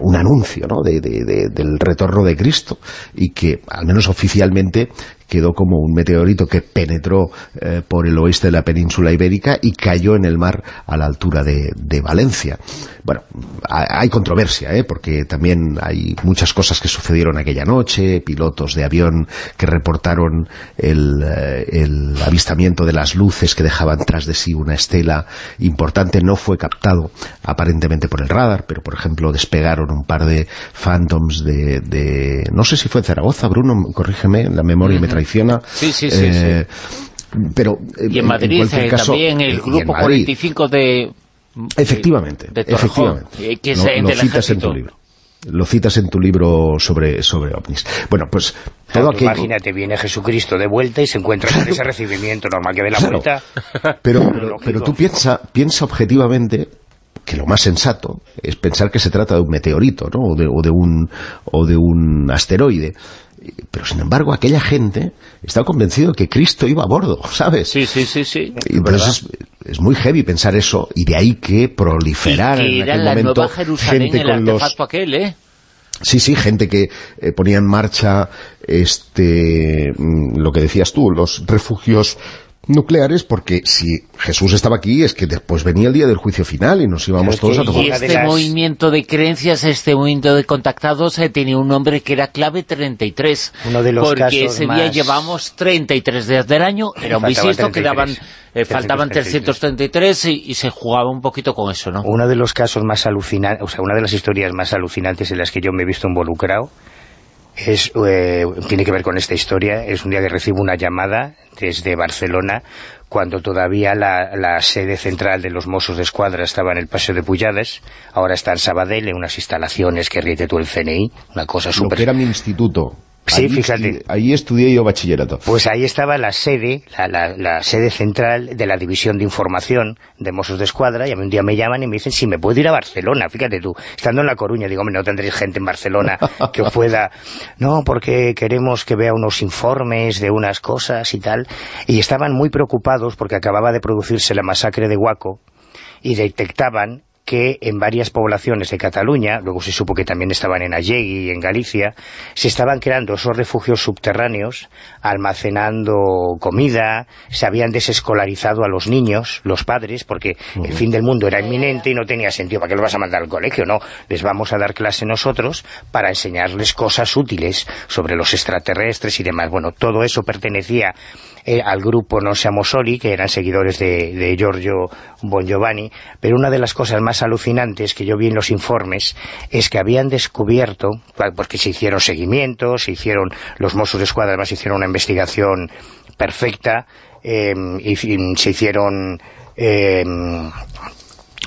un anuncio ¿no? de, del retorno de Cristo y que al menos oficialmente quedó como un meteorito que penetró eh, por el oeste de la península ibérica y cayó en el mar a la altura de, Valencia. Bueno, hay controversia, ¿eh? porque también hay muchas cosas que sucedieron aquella noche, pilotos de avión que reportaron el, eh, el avistamiento de las luces que dejaban tras de sí una estela importante, no fue captado aparentemente por el radar, pero por ejemplo despegaron un par de Phantoms de, no sé si fue Zaragoza, Bruno, corrígeme, la memoria me trae Sí, sí, sí. Eh, pero, y en Madrid eh, también el grupo 45 de... Efectivamente, efectivamente. Que lo, citas en tu libro lo citas en tu libro sobre, sobre ovnis. Bueno, pues todo Imagínate, viene Jesucristo de vuelta y se encuentra con ese recibimiento normal que ve la vuelta. Pero, pero, pero, tú piensa, piensa objetivamente que lo más sensato es pensar que se trata de un meteorito, ¿no? o, de, o de un, o de un asteroide pero sin embargo aquella gente estaba convencido de que Cristo iba a bordo, ¿sabes? Sí, sí, sí, sí. Y entonces es, muy heavy pensar eso, y de ahí que proliferar en aquel momento gente con los... aquel, ¿eh? Sí, sí, gente que eh, ponía en marcha este mm, lo que decías tú, los refugios nucleares porque si Jesús estaba aquí es que después venía el día del juicio final y nos íbamos todos a tomar. Y este movimiento de creencias, este movimiento de contactados eh, tenía un nombre que era clave 33. Uno de los porque ese día llevamos 33 días del año, era un bisiesto, quedaban, eh, faltaban 333 y, y, se jugaba un poquito con eso, ¿no? Uno de los casos más alucinantes, o sea, una de las historias más alucinantes en las que yo me he visto involucrado es, eh, tiene que ver con esta historia. Es un día que recibo una llamada desde Barcelona cuando todavía la, sede central de los Mossos de Escuadra estaba en el Paseo de Puyades, ahora está en Sabadell, en unas instalaciones que ríete tú el CNI, una cosa súper... Lo que era mi instituto. Sí, fíjate. Ahí estudié yo bachillerato. Pues ahí estaba la sede, la, sede central de la División de Información de Mossos de Escuadra, y a mí un día me llaman y me dicen si me puedo ir a Barcelona, fíjate tú, estando en La Coruña, digo, hombre, no tendréis gente en Barcelona que pueda... No, porque queremos que vea unos informes de unas cosas y tal, y estaban muy preocupados porque acababa de producirse la masacre de Huaco, y detectaban que en varias poblaciones de Cataluña, luego se supo que también estaban en Allegui y en Galicia, se estaban creando esos refugios subterráneos, almacenando comida, se habían desescolarizado a los niños, los padres, porque el fin del mundo era inminente y no tenía sentido, ¿para qué los vas a mandar al colegio? No, les vamos a dar clase nosotros para enseñarles cosas útiles sobre los extraterrestres y demás. Bueno, todo eso pertenecía eh, al grupo No Seamos Soli, que eran seguidores de, de Giorgio Bon Giovanni, pero una de las cosas más alucinantes que yo vi en los informes es que habían descubierto, porque se hicieron seguimientos, se hicieron, los Mossos de Escuadra además hicieron una investigación perfecta, y se hicieron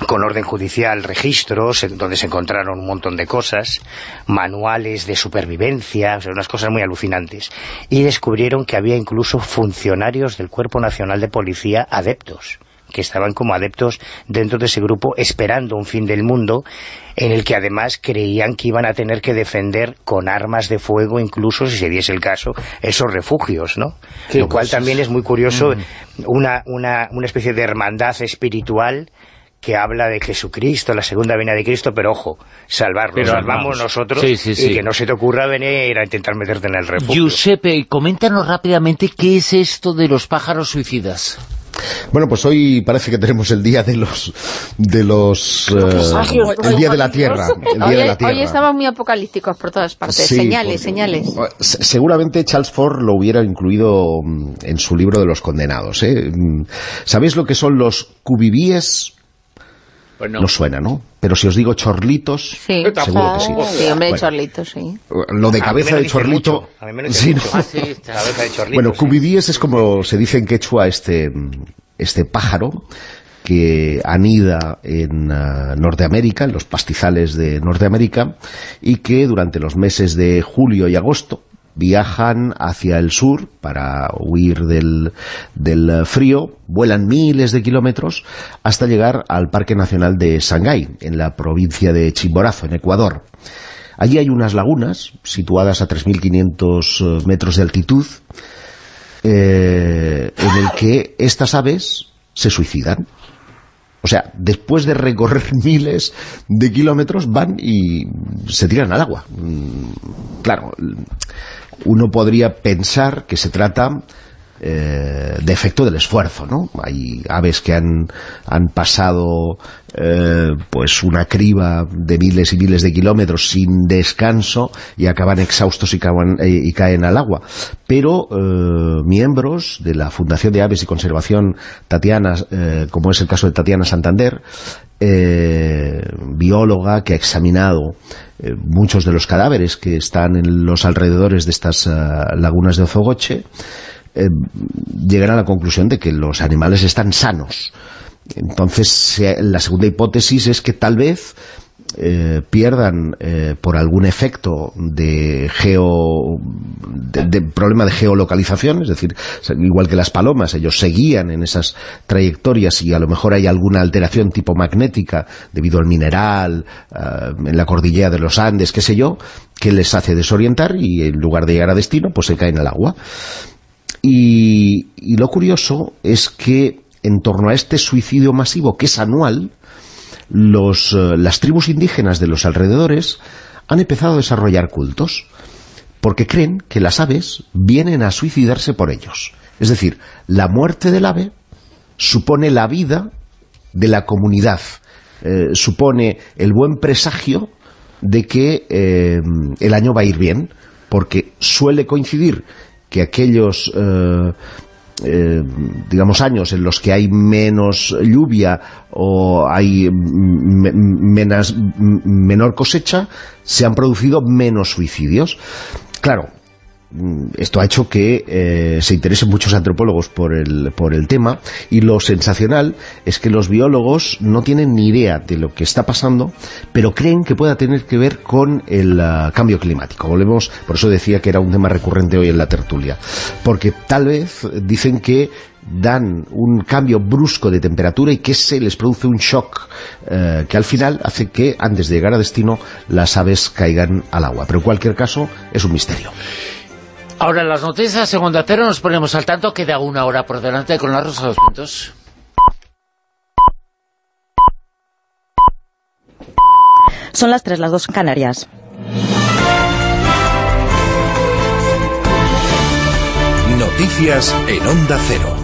con orden judicial registros donde se encontraron un montón de cosas, manuales de supervivencia, unas cosas muy alucinantes. Y descubrieron que había incluso funcionarios del Cuerpo Nacional de Policía adeptos que estaban como adeptos dentro de ese grupo esperando un fin del mundo en el que además creían que iban a tener que defender con armas de fuego incluso si se diese el caso esos refugios, ¿no? Lo cual también es muy curioso, mm. una, una, una especie de hermandad espiritual que habla de Jesucristo, la segunda venida de Cristo, pero ojo, salvarlo, salvamos nosotros y que no se te ocurra venir a intentar meterte en el refugio. Giuseppe, coméntanos rápidamente qué es esto de los pájaros suicidas. Bueno, pues hoy parece que tenemos el día de los de los eh, el día de la Tierra, hoy, estaban muy apocalípticos por todas partes, señales, señales. Seguramente Charles Ford lo hubiera incluido mm, en su libro de los condenados. ¿eh? Mm, ¿Sabéis lo que son los cubivíes pues no. suena, ¿no? Pero si os digo chorlitos, sí. seguro que sí. Sí, hombre, chorlitos, sí. Lo de cabeza de chorlito... A mí me sí, ah, sí, cabeza de chorlito. Bueno, cubidíes es como se dice en quechua este, este pájaro que anida en uh, Norteamérica, en los pastizales de Norteamérica, y que durante los meses de julio y agosto viajan hacia el sur para huir del, del, frío, vuelan miles de kilómetros hasta llegar al Parque Nacional de Shanghái, en la provincia de Chimborazo, en Ecuador. Allí hay unas lagunas situadas a 3.500 eh, metros de altitud, eh, en el que estas aves se suicidan. O sea, después de recorrer miles de kilómetros, van y se tiran al agua. Mm, claro, uno podría pensar que se trata eh, de efecto del esfuerzo, ¿no? Hay aves que han, han pasado eh, pues una criba de miles y miles de kilómetros sin descanso y acaban exhaustos y, eh, y caen al agua. Pero miembros de la Fundación de Aves y Conservación Tatiana, como es el caso de Tatiana Santander, bióloga que ha examinado muchos de los cadáveres que están en los alrededores de estas lagunas de Ozogoche, eh, llegan a la conclusión de que los animales están sanos. Entonces, la segunda hipótesis es que tal vez eh, pierdan eh, por algún efecto de geo de, problema de geolocalización, es decir, igual que las palomas, ellos seguían en esas trayectorias y a lo mejor hay alguna alteración tipo magnética debido al mineral, en la cordillera de los Andes, qué sé yo, que les hace desorientar y en lugar de llegar a destino, pues se caen al agua. Y, lo curioso es que en torno a este suicidio masivo, que es anual, los, eh, las tribus indígenas de los alrededores han empezado a desarrollar cultos, porque creen que las aves vienen a suicidarse por ellos. Es decir, la muerte del ave supone la vida de la comunidad, eh, supone el buen presagio de que eh, el año va a ir bien, porque suele coincidir que aquellos... eh, digamos años en los que hay menos lluvia o hay menos, menor cosecha se han producido menos suicidios. Claro esto ha hecho que eh, se interesen muchos antropólogos por el, por el tema y lo sensacional es que los biólogos no tienen ni idea de lo que está pasando pero creen que pueda tener que ver con el ah, cambio climático. Volvemos, por eso decía que era un tema recurrente hoy en la tertulia porque tal vez dicen que dan un cambio brusco de temperatura y que se les produce un shock eh, que al final hace que antes de llegar a destino las aves caigan al agua. Pero en cualquier caso es un misterio Ahora las noticias segunda Cero nos ponemos al tanto, queda una hora por delante con la Rosa de los Vientos. Son las tres, las dos Canarias. Noticias en Onda Cero.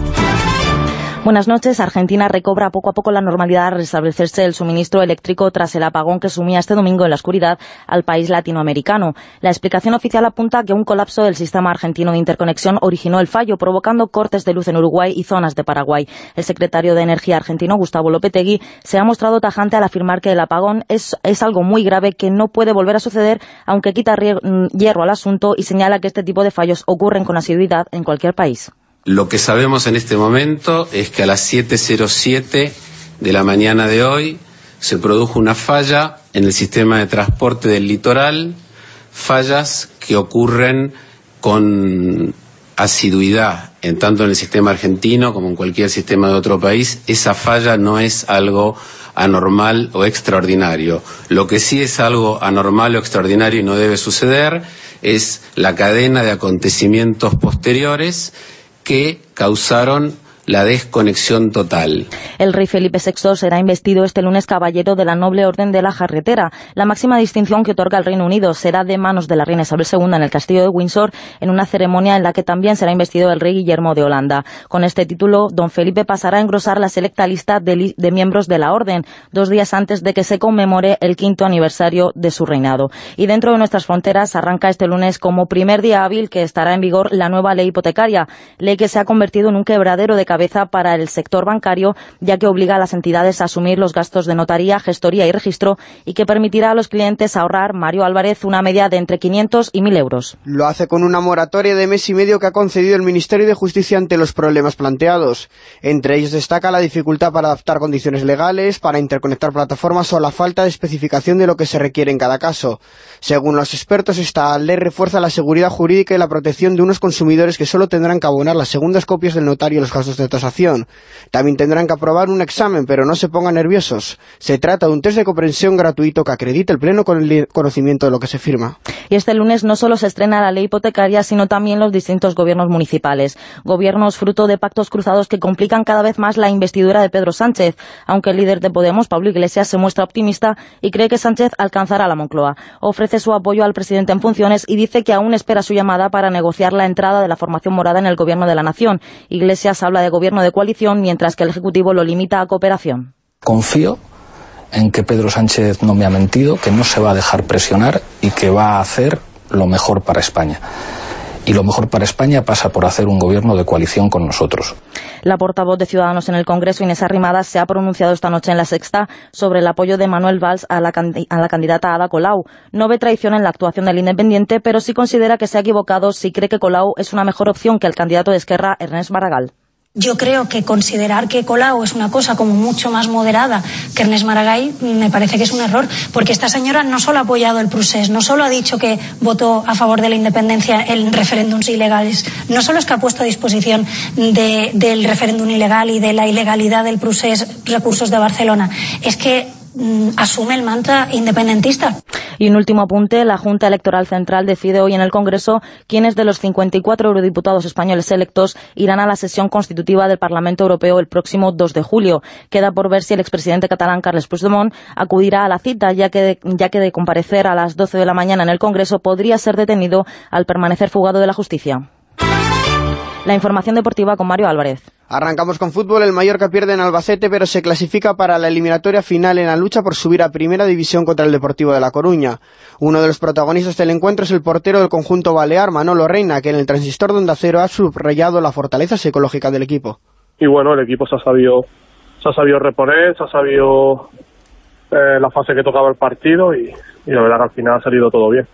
Buenas noches. Argentina recobra poco a poco la normalidad al restablecerse el suministro eléctrico tras el apagón que sumía este domingo en la oscuridad al país latinoamericano. La explicación oficial apunta que un colapso del sistema argentino de interconexión originó el fallo, provocando cortes de luz en Uruguay y zonas de Paraguay. El secretario de Energía argentino, Gustavo Lopetegui, se ha mostrado tajante al afirmar que el apagón es, es algo muy grave que no puede volver a suceder, aunque quita hierro al asunto y señala que este tipo de fallos ocurren con asiduidad en cualquier país. Lo que sabemos en este momento es que a las 7.07 de la mañana de hoy se produjo una falla en el sistema de transporte del litoral, fallas que ocurren con asiduidad, en tanto en el sistema argentino como en cualquier sistema de otro país, esa falla no es algo anormal o extraordinario. Lo que sí es algo anormal o extraordinario y no debe suceder es la cadena de acontecimientos posteriores que causaron la desconexión total. El rey Felipe VI será investido este lunes caballero de la Noble Orden de la Jarretera. La máxima distinción que otorga el Reino Unido será de manos de la reina Isabel II en el castillo de Windsor en una ceremonia en la que también será investido el rey Guillermo de Holanda. Con este título, don Felipe pasará a engrosar la selecta lista de, de miembros de la Orden, dos días antes de que se conmemore el quinto aniversario de su reinado. Y dentro de nuestras fronteras arranca este lunes como primer día hábil que estará en vigor la nueva ley hipotecaria, ley que se ha convertido en un quebradero de cabeza para el sector bancario, ya que obliga a las entidades a asumir los gastos de notaría, gestoría y registro y que permitirá a los clientes ahorrar, Mario Álvarez, una media de entre 500 y 1.000 euros. Lo hace con una moratoria de mes y medio que ha concedido el Ministerio de Justicia ante los problemas planteados. Entre ellos destaca la dificultad para adaptar condiciones legales, para interconectar plataformas o la falta de especificación de lo que se requiere en cada caso. Según los expertos, esta ley refuerza la seguridad jurídica y la protección de unos consumidores que solo tendrán que abonar las segundas copias del notario y los gastos de tasación. También tendrán que aprobar un examen, pero no se pongan nerviosos. Se trata de un test de comprensión gratuito que acredita el pleno conocimiento de lo que se firma. Y este lunes no solo se estrena la ley hipotecaria, sino también los distintos gobiernos municipales. Gobiernos fruto de pactos cruzados que complican cada vez más la investidura de Pedro Sánchez, aunque el líder de Podemos, Pablo Iglesias, se muestra optimista y cree que Sánchez alcanzará la Moncloa. Ofrece su apoyo al presidente en funciones y dice que aún espera su llamada para negociar la entrada de la formación morada en el gobierno de la nación. Iglesias habla de gobierno de coalición, mientras que el Ejecutivo lo limita a cooperación. Confío en que Pedro Sánchez no me ha mentido, que no se va a dejar presionar y que va a hacer lo mejor para España. Y lo mejor para España pasa por hacer un gobierno de coalición con nosotros. La portavoz de Ciudadanos en el Congreso, Inés Arrimadas, se ha pronunciado esta noche en la sexta sobre el apoyo de Manuel Valls a la, a la candidata Ada Colau. No ve traición en la actuación del independiente, pero sí considera que se ha equivocado si cree que Colau es una mejor opción que el candidato de Esquerra, Ernest Maragall. Yo creo que considerar que Colau es una cosa como mucho más moderada que Ernest Maragall me parece que es un error, porque esta señora no solo ha apoyado el procés, no solo ha dicho que votó a favor de la independencia en referéndums ilegales, no solo es que ha puesto a disposición de, del referéndum ilegal y de la ilegalidad del procés recursos de Barcelona, es que asume el mantra independentista. Y un último apunte, la Junta Electoral Central decide hoy en el Congreso quiénes de los 54 eurodiputados españoles electos irán a la sesión constitutiva del Parlamento Europeo el próximo 2 de julio. Queda por ver si el expresidente catalán Carles Puigdemont acudirá a la cita, ya que ya que de comparecer a las 12 de la mañana en el Congreso podría ser detenido al permanecer fugado de la justicia. La información deportiva con Mario Álvarez. Arrancamos con fútbol. El Mallorca pierde en Albacete, pero se clasifica para la eliminatoria final en la lucha por subir a Primera División contra el Deportivo de La Coruña. Uno de los protagonistas del encuentro es el portero del conjunto balear, Manolo Reina, que en el transistor de Onda Cero ha subrayado la fortaleza psicológica del equipo. Y bueno, el equipo se ha sabido, se ha sabido reponer, se ha sabido eh, la fase que tocaba el partido y, y la verdad que al final ha salido todo bien.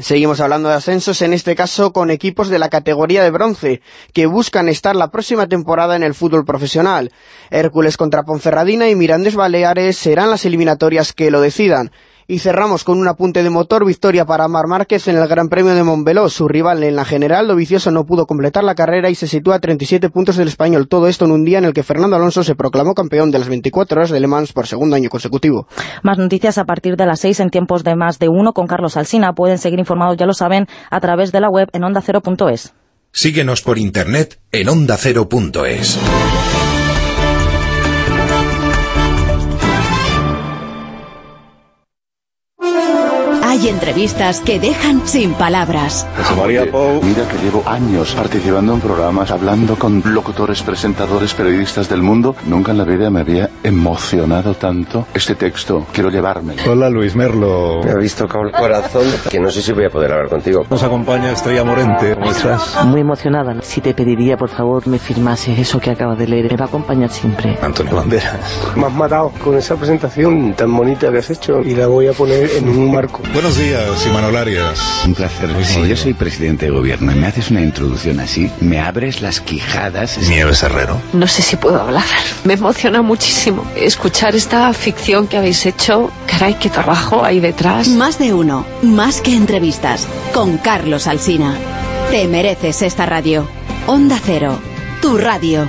Seguimos hablando de ascensos, en este caso con equipos de la categoría de bronce, que buscan estar la próxima temporada en el fútbol profesional. Hércules contra Ponferradina y Mirandes Baleares serán las eliminatorias que lo decidan. Y cerramos con un apunte de motor, victoria para Mar Márquez en el Gran Premio de Montbeló. Su rival en la general, Dovicioso, no pudo completar la carrera y se sitúa a 37 puntos del español. Todo esto en un día en el que Fernando Alonso se proclamó campeón de las 24 horas de Le Mans por segundo año consecutivo. Más noticias a partir de las 6 en tiempos de más de uno con Carlos Alsina. Pueden seguir informados, ya lo saben, a través de la web en ondacero.es. Síguenos por internet en ondacero.es. Hay entrevistas que dejan sin palabras. María Pau. Mira que llevo años participando en programas, hablando con locutores, presentadores, periodistas del mundo. Nunca en la vida me había emocionado tanto este texto. Quiero llevármelo. Hola Luis Merlo. Me ha visto con el corazón que no sé si voy a poder hablar contigo. Nos acompaña Estrella Morente. ¿Cómo estás? Muy emocionada. Si te pediría, por favor, me firmases eso que acabas de leer. Me va a acompañar siempre. Antonio Banderas. Me has matado con esa presentación tan bonita que has hecho y la voy a poner en un marco. Bueno, Buenos días, Imanol Arias. Un placer. Si yo soy presidente de gobierno y me haces una introducción así, me abres las quijadas. Nieves Herrero. No sé si puedo hablar. Me emociona muchísimo escuchar esta ficción que habéis hecho. Caray, qué trabajo hay detrás. Más de uno, más que entrevistas. Con Carlos Alsina. Te mereces esta radio. Onda Cero, tu radio.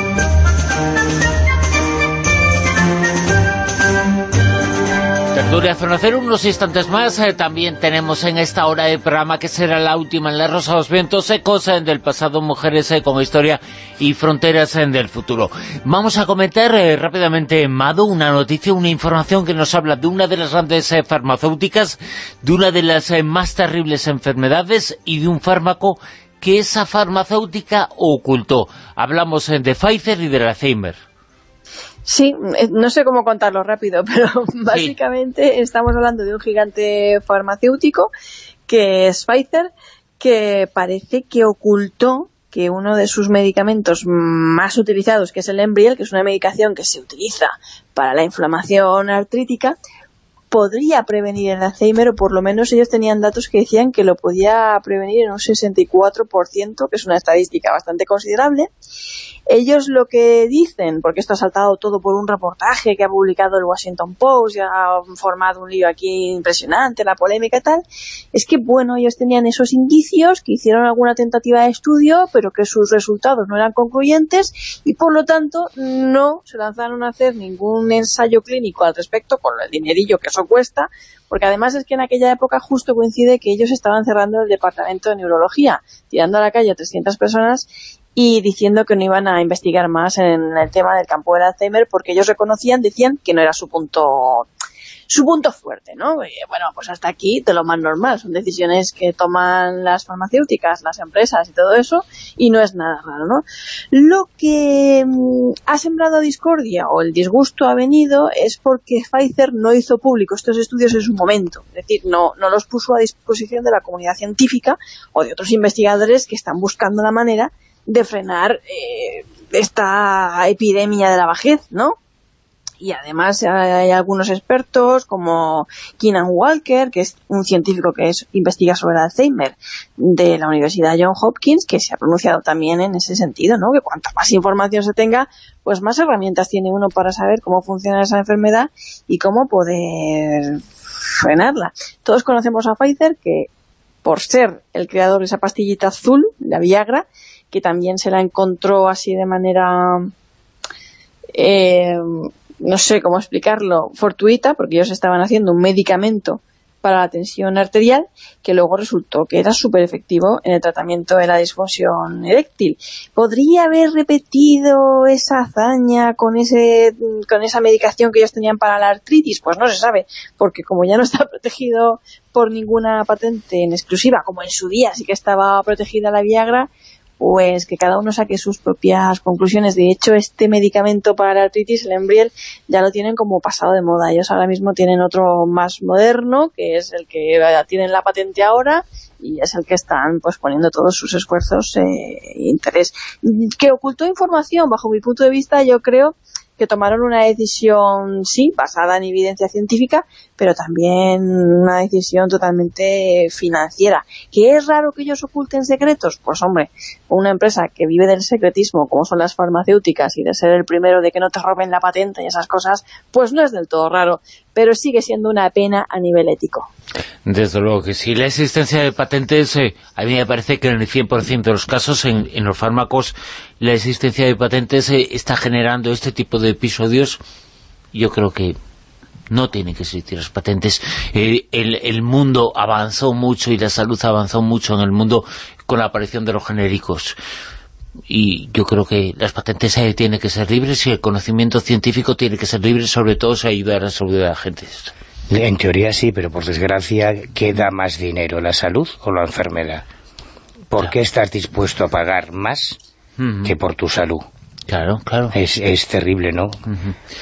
Tertulia Cero unos instantes más. eh, también tenemos en esta hora de programa que será la última en La Rosa de los Vientos, ecos eh, del pasado, mujeres eh, con historia y fronteras eh, del futuro. Vamos a comentar eh, rápidamente, Mado, una noticia, una información que nos habla de una de las grandes farmacéuticas, de una de las más terribles enfermedades y de un fármaco que esa farmacéutica ocultó. Hablamos de Pfizer y del Alzheimer. Sí, eh, no sé cómo contarlo rápido, pero básicamente estamos hablando de un gigante farmacéutico que es Pfizer, que parece que ocultó que uno de sus medicamentos más utilizados, que es el Embriel, que es una medicación que se utiliza para la inflamación artrítica, podría prevenir el Alzheimer, o por lo menos ellos tenían datos que decían que lo podía prevenir en un 64%, que es una estadística bastante considerable. Ellos lo que dicen, porque esto ha saltado todo por un reportaje que ha publicado el Washington Post, y ha formado un lío aquí impresionante, la polémica y tal, es que, bueno, ellos tenían esos indicios, que hicieron alguna tentativa de estudio, pero que sus resultados no eran concluyentes, y por lo tanto no se lanzaron a hacer ningún ensayo clínico al respecto, con el dinerillo que eso cuesta, porque además es que en aquella época justo coincide que ellos estaban cerrando el departamento de neurología, tirando a la calle a 300 personas y diciendo que no iban a investigar más en el tema del campo del Alzheimer porque ellos reconocían, decían que no era su punto su punto fuerte, ¿no? Bueno, pues hasta aquí de lo más normal, son decisiones que toman las farmacéuticas, las empresas y todo eso, y no es nada raro, ¿no? Lo que mm, ha sembrado discordia o el disgusto ha venido es porque Pfizer no hizo público estos estudios en su momento, es decir, no, no los puso a disposición de la comunidad científica o de otros investigadores que están buscando la manera de frenar eh, esta epidemia de la vejez, ¿no? Y además hay algunos expertos como Keenan Walker, que es un científico que es, investiga sobre Alzheimer de la Universidad John Hopkins, que se ha pronunciado también en ese sentido, ¿no? Que cuanta más información se tenga, pues más herramientas tiene uno para saber cómo funciona esa enfermedad y cómo poder frenarla. Todos conocemos a Pfizer, que por ser el creador de esa pastillita azul, la Viagra, que también se la encontró así de manera... Eh, no sé cómo explicarlo, fortuita, porque ellos estaban haciendo un medicamento para la tensión arterial, que luego resultó que era súper efectivo en el tratamiento de la disfunción eréctil. ¿Podría haber repetido esa hazaña con ese con esa medicación que ellos tenían para la artritis? Pues no se sabe, porque como ya no está protegido por ninguna patente en exclusiva, como en su día sí que estaba protegida la Viagra, pues que cada uno saque sus propias conclusiones. De hecho, este medicamento para la artritis, el Embriel, ya lo tienen como pasado de moda. Ellos ahora mismo tienen otro más moderno, que es el que tienen la patente ahora, y es el que están pues poniendo todos sus esfuerzos e interés. Que ocultó información, bajo mi punto de vista, yo creo que tomaron una decisión, sí, basada en evidencia científica, pero también una decisión totalmente financiera. ¿Que es raro que ellos oculten secretos? Pues hombre, una empresa que vive del secretismo, como son las farmacéuticas, y de ser el primero de que no te roben la patente y esas cosas, pues no es del todo raro, pero sigue siendo una pena a nivel ético. Desde luego que sí. La existencia de patentes, eh, a mí me parece que en el 100% de los casos, en, los fármacos, la existencia de patentes eh, está generando este tipo de episodios. Yo creo que no tienen que existir las patentes. Eh, el, el, mundo avanzó mucho y la salud avanzó mucho en el mundo con la aparición de los genéricos. Y yo creo que las patentes tienen que ser libres y el conocimiento científico tiene que ser libre, sobre todo si ayuda a la salud de la gente. En teoría sí, pero por desgracia, ¿qué da más dinero, la salud o la enfermedad? ¿Por qué estás dispuesto a pagar más que por tu salud. Claro, claro. Es, es terrible, ¿no?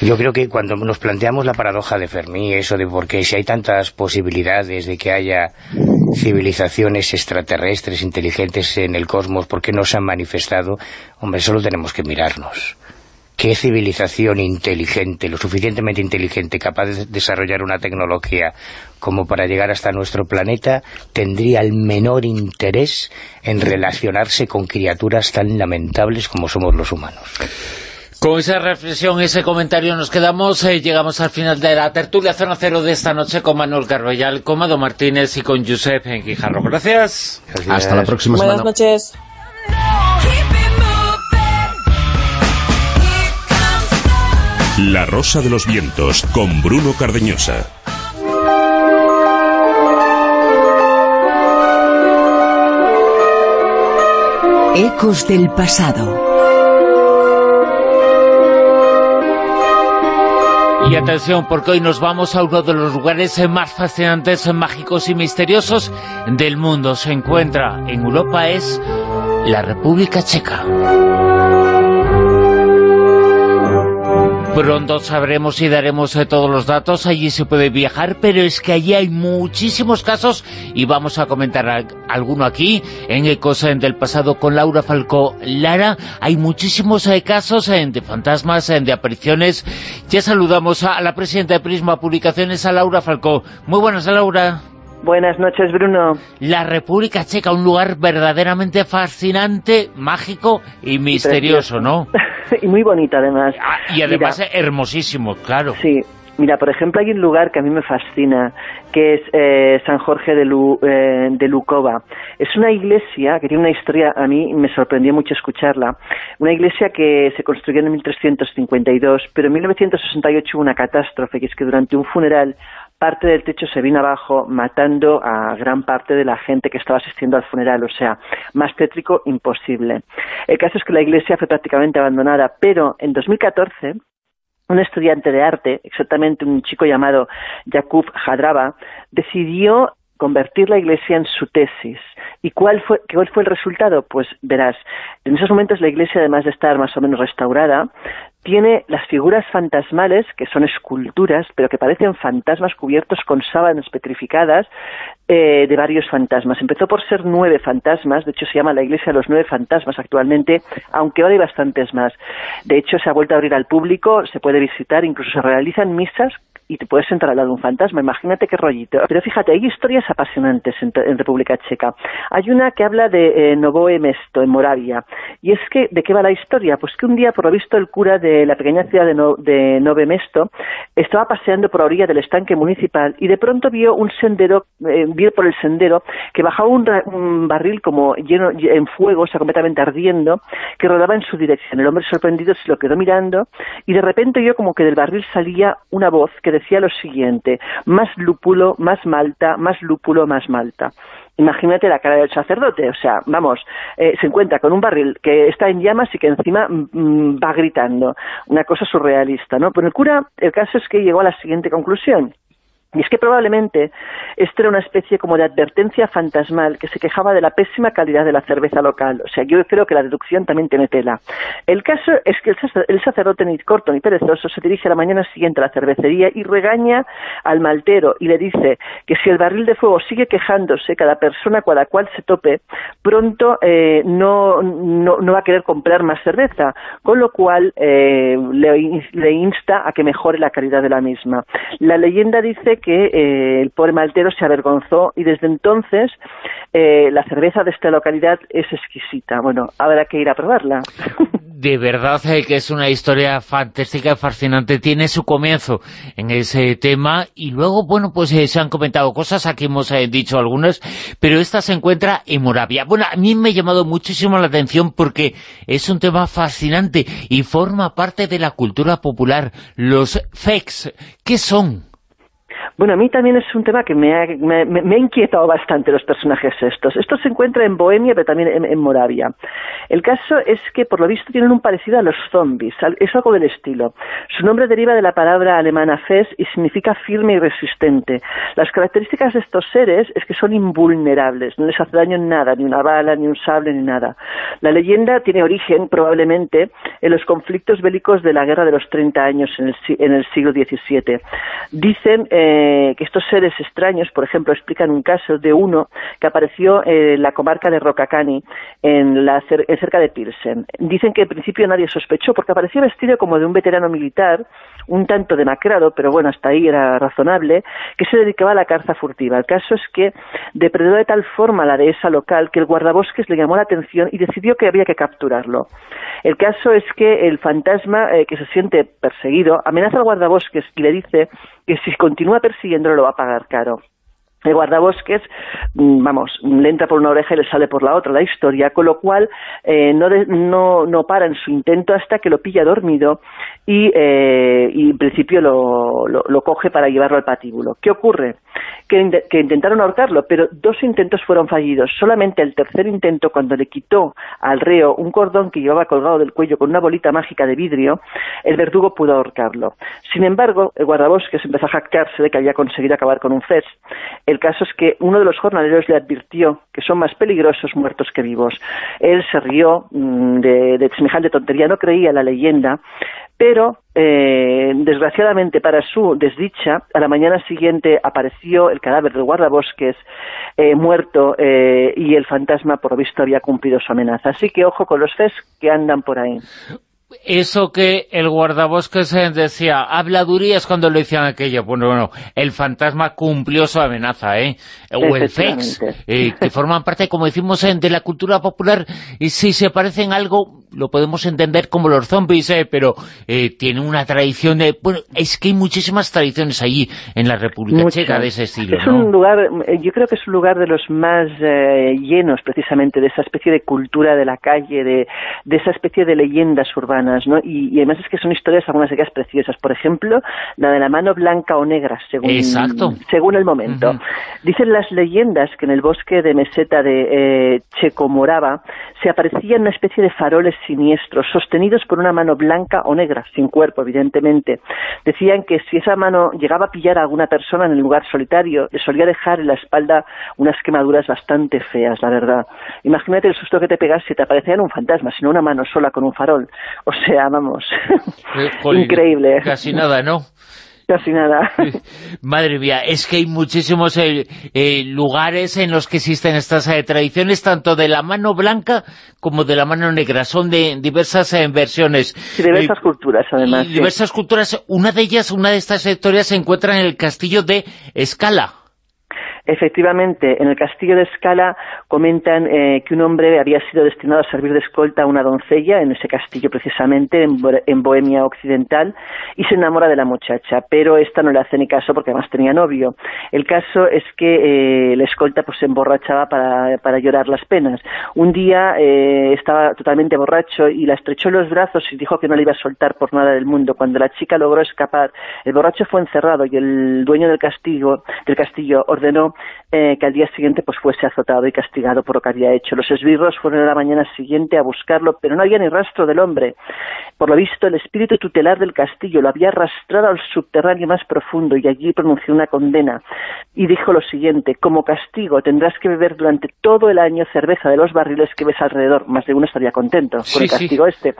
Yo creo que cuando nos planteamos la paradoja de Fermi, eso de por qué si hay tantas posibilidades de que haya civilizaciones extraterrestres inteligentes en el cosmos, ¿por qué no se han manifestado? Hombre, solo tenemos que mirarnos. ¿Qué civilización inteligente, lo suficientemente inteligente, capaz de desarrollar una tecnología como para llegar hasta nuestro planeta, tendría el menor interés en relacionarse con criaturas tan lamentables como somos los humanos? Con esa reflexión, ese comentario nos quedamos, eh, llegamos al final de la tertulia Zona Cero de esta noche con Manuel Carballal, con Mado Martínez y con Josep Guijarro. Gracias. Hasta la próxima semana. Buenas noches. La Rosa de los Vientos, con Bruno Cardeñosa. Ecos del pasado. Y atención, porque hoy nos vamos a uno de los lugares más fascinantes, mágicos y misteriosos del mundo. Se encuentra en Europa, es la República Checa. Pronto sabremos y daremos eh, todos los datos, allí se puede viajar, pero es que allí hay muchísimos casos y vamos a comentar alguno aquí en Ecos del pasado con Laura Falcó Lara. Hay muchísimos eh, casos eh, de fantasmas, de apariciones. Ya saludamos a la presidenta de Prisma Publicaciones, a Laura Falcó. Muy buenas, Laura. Buenas noches, Bruno. La República Checa, un lugar verdaderamente fascinante, mágico y misterioso, ¿no? y muy bonito, además. Ah, y además hermosísimo, claro. Sí, Mira, por ejemplo, hay un lugar que a mí me fascina, que es eh, San Jorge de, eh, de Lukova. Es una iglesia que tiene una historia, a mí me sorprendió mucho escucharla, una iglesia que se construyó en 1352, pero en 1968 hubo una catástrofe, que es que durante un funeral parte del techo se vino abajo, matando a gran parte de la gente que estaba asistiendo al funeral, o sea, más tétrico imposible. El caso es que la iglesia fue prácticamente abandonada, pero en 2014 un estudiante de arte, exactamente un chico llamado Jakub Jadraba, decidió convertir la iglesia en su tesis. ¿Y cuál fue, cuál fue el resultado? Pues verás, en esos momentos la iglesia, además de estar más o menos restaurada, tiene las figuras fantasmales, que son esculturas, pero que parecen fantasmas cubiertos con sábanas petrificadas eh, de varios fantasmas. Empezó por ser nueve fantasmas, de hecho se llama la iglesia los nueve fantasmas actualmente, aunque ahora hay bastantes más. De hecho se ha vuelto a abrir al público, se puede visitar, incluso se realizan misas y te puedes entrar al lado de un fantasma, imagínate qué rollito. Pero fíjate, hay historias apasionantes en, República Checa. Hay una que habla de eh, Novoe Mesto, en Moravia, y es que, ¿de qué va la historia? Pues que un día, por lo visto, el cura de la pequeña ciudad de, no, de Mesto estaba paseando por la orilla del estanque municipal y de pronto vio un sendero, eh, vio por el sendero que bajaba un, barril como lleno en fuego, o sea, completamente ardiendo, que rodaba en su dirección. El hombre sorprendido se lo quedó mirando y de repente vio como que del barril salía una voz que decía lo siguiente, más lúpulo, más malta, más lúpulo, más malta. Imagínate la cara del sacerdote, o sea, vamos, eh, se encuentra con un barril que está en llamas y que encima mm, mm, va gritando, una cosa surrealista, ¿no? Pero el cura, el caso es que llegó a la siguiente conclusión, y es que probablemente esto era una especie como de advertencia fantasmal que se quejaba de la pésima calidad de la cerveza local. O sea, yo creo que la deducción también tiene tela. El caso es que el sacerdote ni corto ni perezoso se dirige a la mañana siguiente a la cervecería y regaña al maltero y le dice que si el barril de fuego sigue quejándose, cada persona cada cual se tope, pronto eh, no, no, va a querer comprar más cerveza, con lo cual eh, le, le insta a que mejore la calidad de la misma. La leyenda dice que eh, el pobre maltero se avergonzó y desde entonces eh, la cerveza de esta localidad es exquisita. Bueno, habrá que ir a probarla. De verdad eh, que es una historia fantástica, fascinante. Tiene su comienzo en ese tema y luego, bueno, pues se han comentado cosas, aquí hemos dicho algunas, pero esta se encuentra en Moravia. Bueno, a mí me ha llamado muchísimo la atención porque es un tema fascinante y forma parte de la cultura popular. Los FEX, ¿qué son? Bueno, a mí también es un tema que me ha, me, inquietado bastante los personajes estos. Esto se encuentra en Bohemia, pero también en, Moravia. El caso es que, por lo visto, tienen un parecido a los zombies. Es algo del estilo. Su nombre deriva de la palabra alemana fes y significa firme y resistente. Las características de estos seres es que son invulnerables. No les hace daño nada, ni una bala, ni un sable, ni nada. La leyenda tiene origen, probablemente, en los conflictos bélicos de la Guerra de los 30 años en el, siglo XVII. Dicen... Eh, que estos seres extraños, por ejemplo, explican un caso de uno que apareció en la comarca de Rocacani, en la, cerca de Pilsen. Dicen que en principio nadie sospechó porque apareció vestido como de un veterano militar, un tanto demacrado, pero bueno, hasta ahí era razonable, que se dedicaba a la caza furtiva. El caso es que depredó de tal forma la dehesa local que el guardabosques le llamó la atención y decidió que había que capturarlo. El caso es que el fantasma, eh, que se siente perseguido, amenaza al guardabosques y le dice que si continúa persiguiéndolo lo va a pagar caro. El guardabosques, mm, vamos, le entra por una oreja y le sale por la otra la historia, con lo cual eh, no, no, no, para en su intento hasta que lo pilla dormido y, eh, y en principio lo, lo, coge para llevarlo al patíbulo. ¿Qué ocurre? Que, intentaron ahorcarlo, pero dos intentos fueron fallidos. Solamente el tercer intento, cuando le quitó al reo un cordón que llevaba colgado del cuello con una bolita mágica de vidrio, el verdugo pudo ahorcarlo. Sin embargo, el guardabosques empezó a jactarse de que había conseguido acabar con un fes el caso es que uno de los jornaleros le advirtió que son más peligrosos muertos que vivos. Él se rió mm, de, semejante tontería, no creía la leyenda, pero eh, desgraciadamente para su desdicha, a la mañana siguiente apareció el cadáver del guardabosques eh, muerto eh, y el fantasma por visto había cumplido su amenaza. Así que ojo con los fes que andan por ahí eso que el guardabosques decía, habladurías cuando le decían aquello. Bueno, bueno, el fantasma cumplió su amenaza, ¿eh? O el FEX, eh, que forman parte, como decimos, de la cultura popular, y si se parecen algo, lo podemos entender como los zombies, ¿eh? pero eh, tiene una tradición de... Bueno, es que hay muchísimas tradiciones allí en la República Checa de ese estilo, Es un lugar, eh, yo creo que es un lugar de los más eh, llenos, precisamente, de esa especie de cultura de la calle, de, de esa especie de leyendas urbanas, ¿no? Y, además es que son historias, algunas de ellas preciosas. Por ejemplo, la de la mano blanca o negra, según, según el momento. Dicen las leyendas que en el bosque de meseta de eh, Checomoraba se aparecían una especie de faroles siniestros, sostenidos por una mano blanca o negra, sin cuerpo, evidentemente. Decían que si esa mano llegaba a pillar a alguna persona en el lugar solitario, le solía dejar en la espalda unas quemaduras bastante feas, la verdad. Imagínate el susto que te pegas si te aparecía un fantasma, sino una mano sola con un farol. O sea, vamos, eh, increíble. Casi nada, ¿no? Casi nada. Madre mía, es que hay muchísimos eh, eh, lugares en los que existen estas eh, tradiciones, tanto de la mano blanca como de la mano negra. Son de diversas versiones. Sí, diversas culturas, además. Diversas culturas. Una de ellas, una de estas historias se encuentra en el castillo de Escala. Efectivamente, en el castillo de Escala comentan eh, que un hombre había sido destinado a servir de escolta a una doncella en ese castillo precisamente, en, Bohemia Occidental, y se enamora de la muchacha, pero esta no le hace ni caso porque además tenía novio. El caso es que eh, la escolta pues se emborrachaba para, llorar las penas. Un día eh, estaba totalmente borracho y la estrechó en los brazos y dijo que no le iba a soltar por nada del mundo. Cuando la chica logró escapar, el borracho fue encerrado y el dueño del castillo, del castillo ordenó eh, que al día siguiente pues fuese azotado y castigado por lo que había hecho. Los esbirros fueron a la mañana siguiente a buscarlo, pero no había ni rastro del hombre. Por lo visto, el espíritu tutelar del castillo lo había arrastrado al subterráneo más profundo y allí pronunció una condena. Y dijo lo siguiente, como castigo tendrás que beber durante todo el año cerveza de los barriles que ves alrededor. Más de uno estaría contento con el castigo este.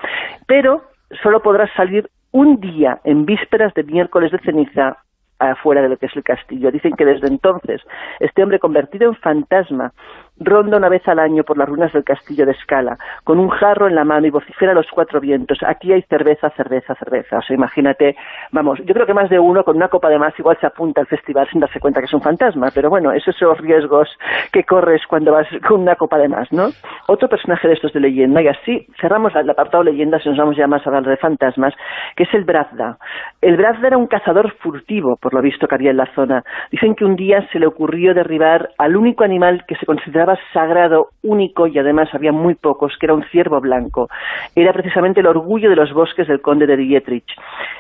Pero solo podrás salir un día en vísperas de miércoles de ceniza afuera de lo que es el castillo. Dicen que desde entonces este hombre convertido en fantasma ronda una vez al año por las ruinas del castillo de Escala, con un jarro en la mano y vocifera a los cuatro vientos. Aquí hay cerveza, cerveza, cerveza. O sea, imagínate, vamos, yo creo que más de uno con una copa de más igual se apunta al festival sin darse cuenta que es un fantasma, pero bueno, esos son los riesgos que corres cuando vas con una copa de más, ¿no? Otro personaje de estos de leyenda, y así cerramos el apartado leyendas y nos vamos ya más a hablar de fantasmas, que es el Brazda. El Brazda era un cazador furtivo, por lo visto que había en la zona. Dicen que un día se le ocurrió derribar al único animal que se consideraba sagrado, único y además había muy pocos, que era un ciervo blanco. Era precisamente el orgullo de los bosques del conde de Dietrich.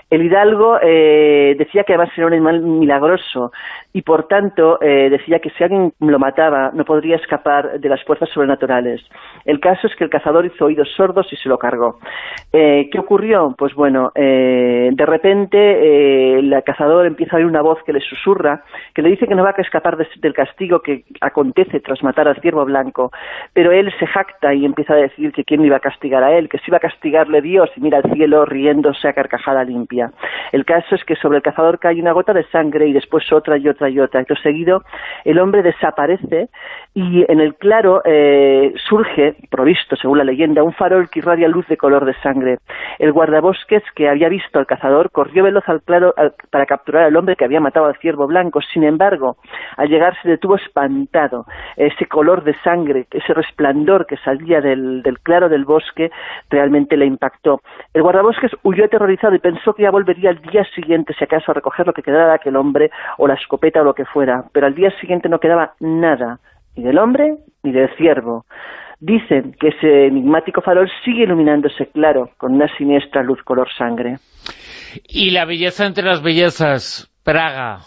El hidalgo eh, decía que además era un animal milagroso y por tanto eh, decía que si alguien lo mataba no podría escapar de las fuerzas sobrenaturales. El caso es que el cazador hizo oídos sordos y se lo cargó. Eh, ¿Qué ocurrió? Pues bueno, de repente el cazador empieza a oír una voz que le susurra, que le dice que no va a escapar del castigo que acontece tras matar al ciervo blanco, pero él se jacta y empieza a decir que quién iba a castigar a él, que si iba a castigarle Dios y mira al cielo riéndose a carcajada limpia. El caso es que sobre el cazador cae una gota de sangre y después otra y otra y otra. Acto seguido, el hombre desaparece y en el claro eh, surge, provisto según la leyenda, un farol que irradia luz de color de sangre. El guardabosques que había visto al cazador corrió veloz al claro para capturar al hombre que había matado al ciervo blanco. Sin embargo, al llegar se detuvo espantado. Ese color de sangre, ese resplandor que salía del, claro del bosque, realmente le impactó. El guardabosques huyó aterrorizado y pensó que ya volvería al día siguiente, si acaso, a recoger lo que quedara de aquel hombre, o la escopeta o lo que fuera. Pero al día siguiente no quedaba nada, ni del hombre ni del ciervo. Dicen que ese enigmático farol sigue iluminándose claro, con una siniestra luz color sangre. Y la belleza entre las bellezas, Praga.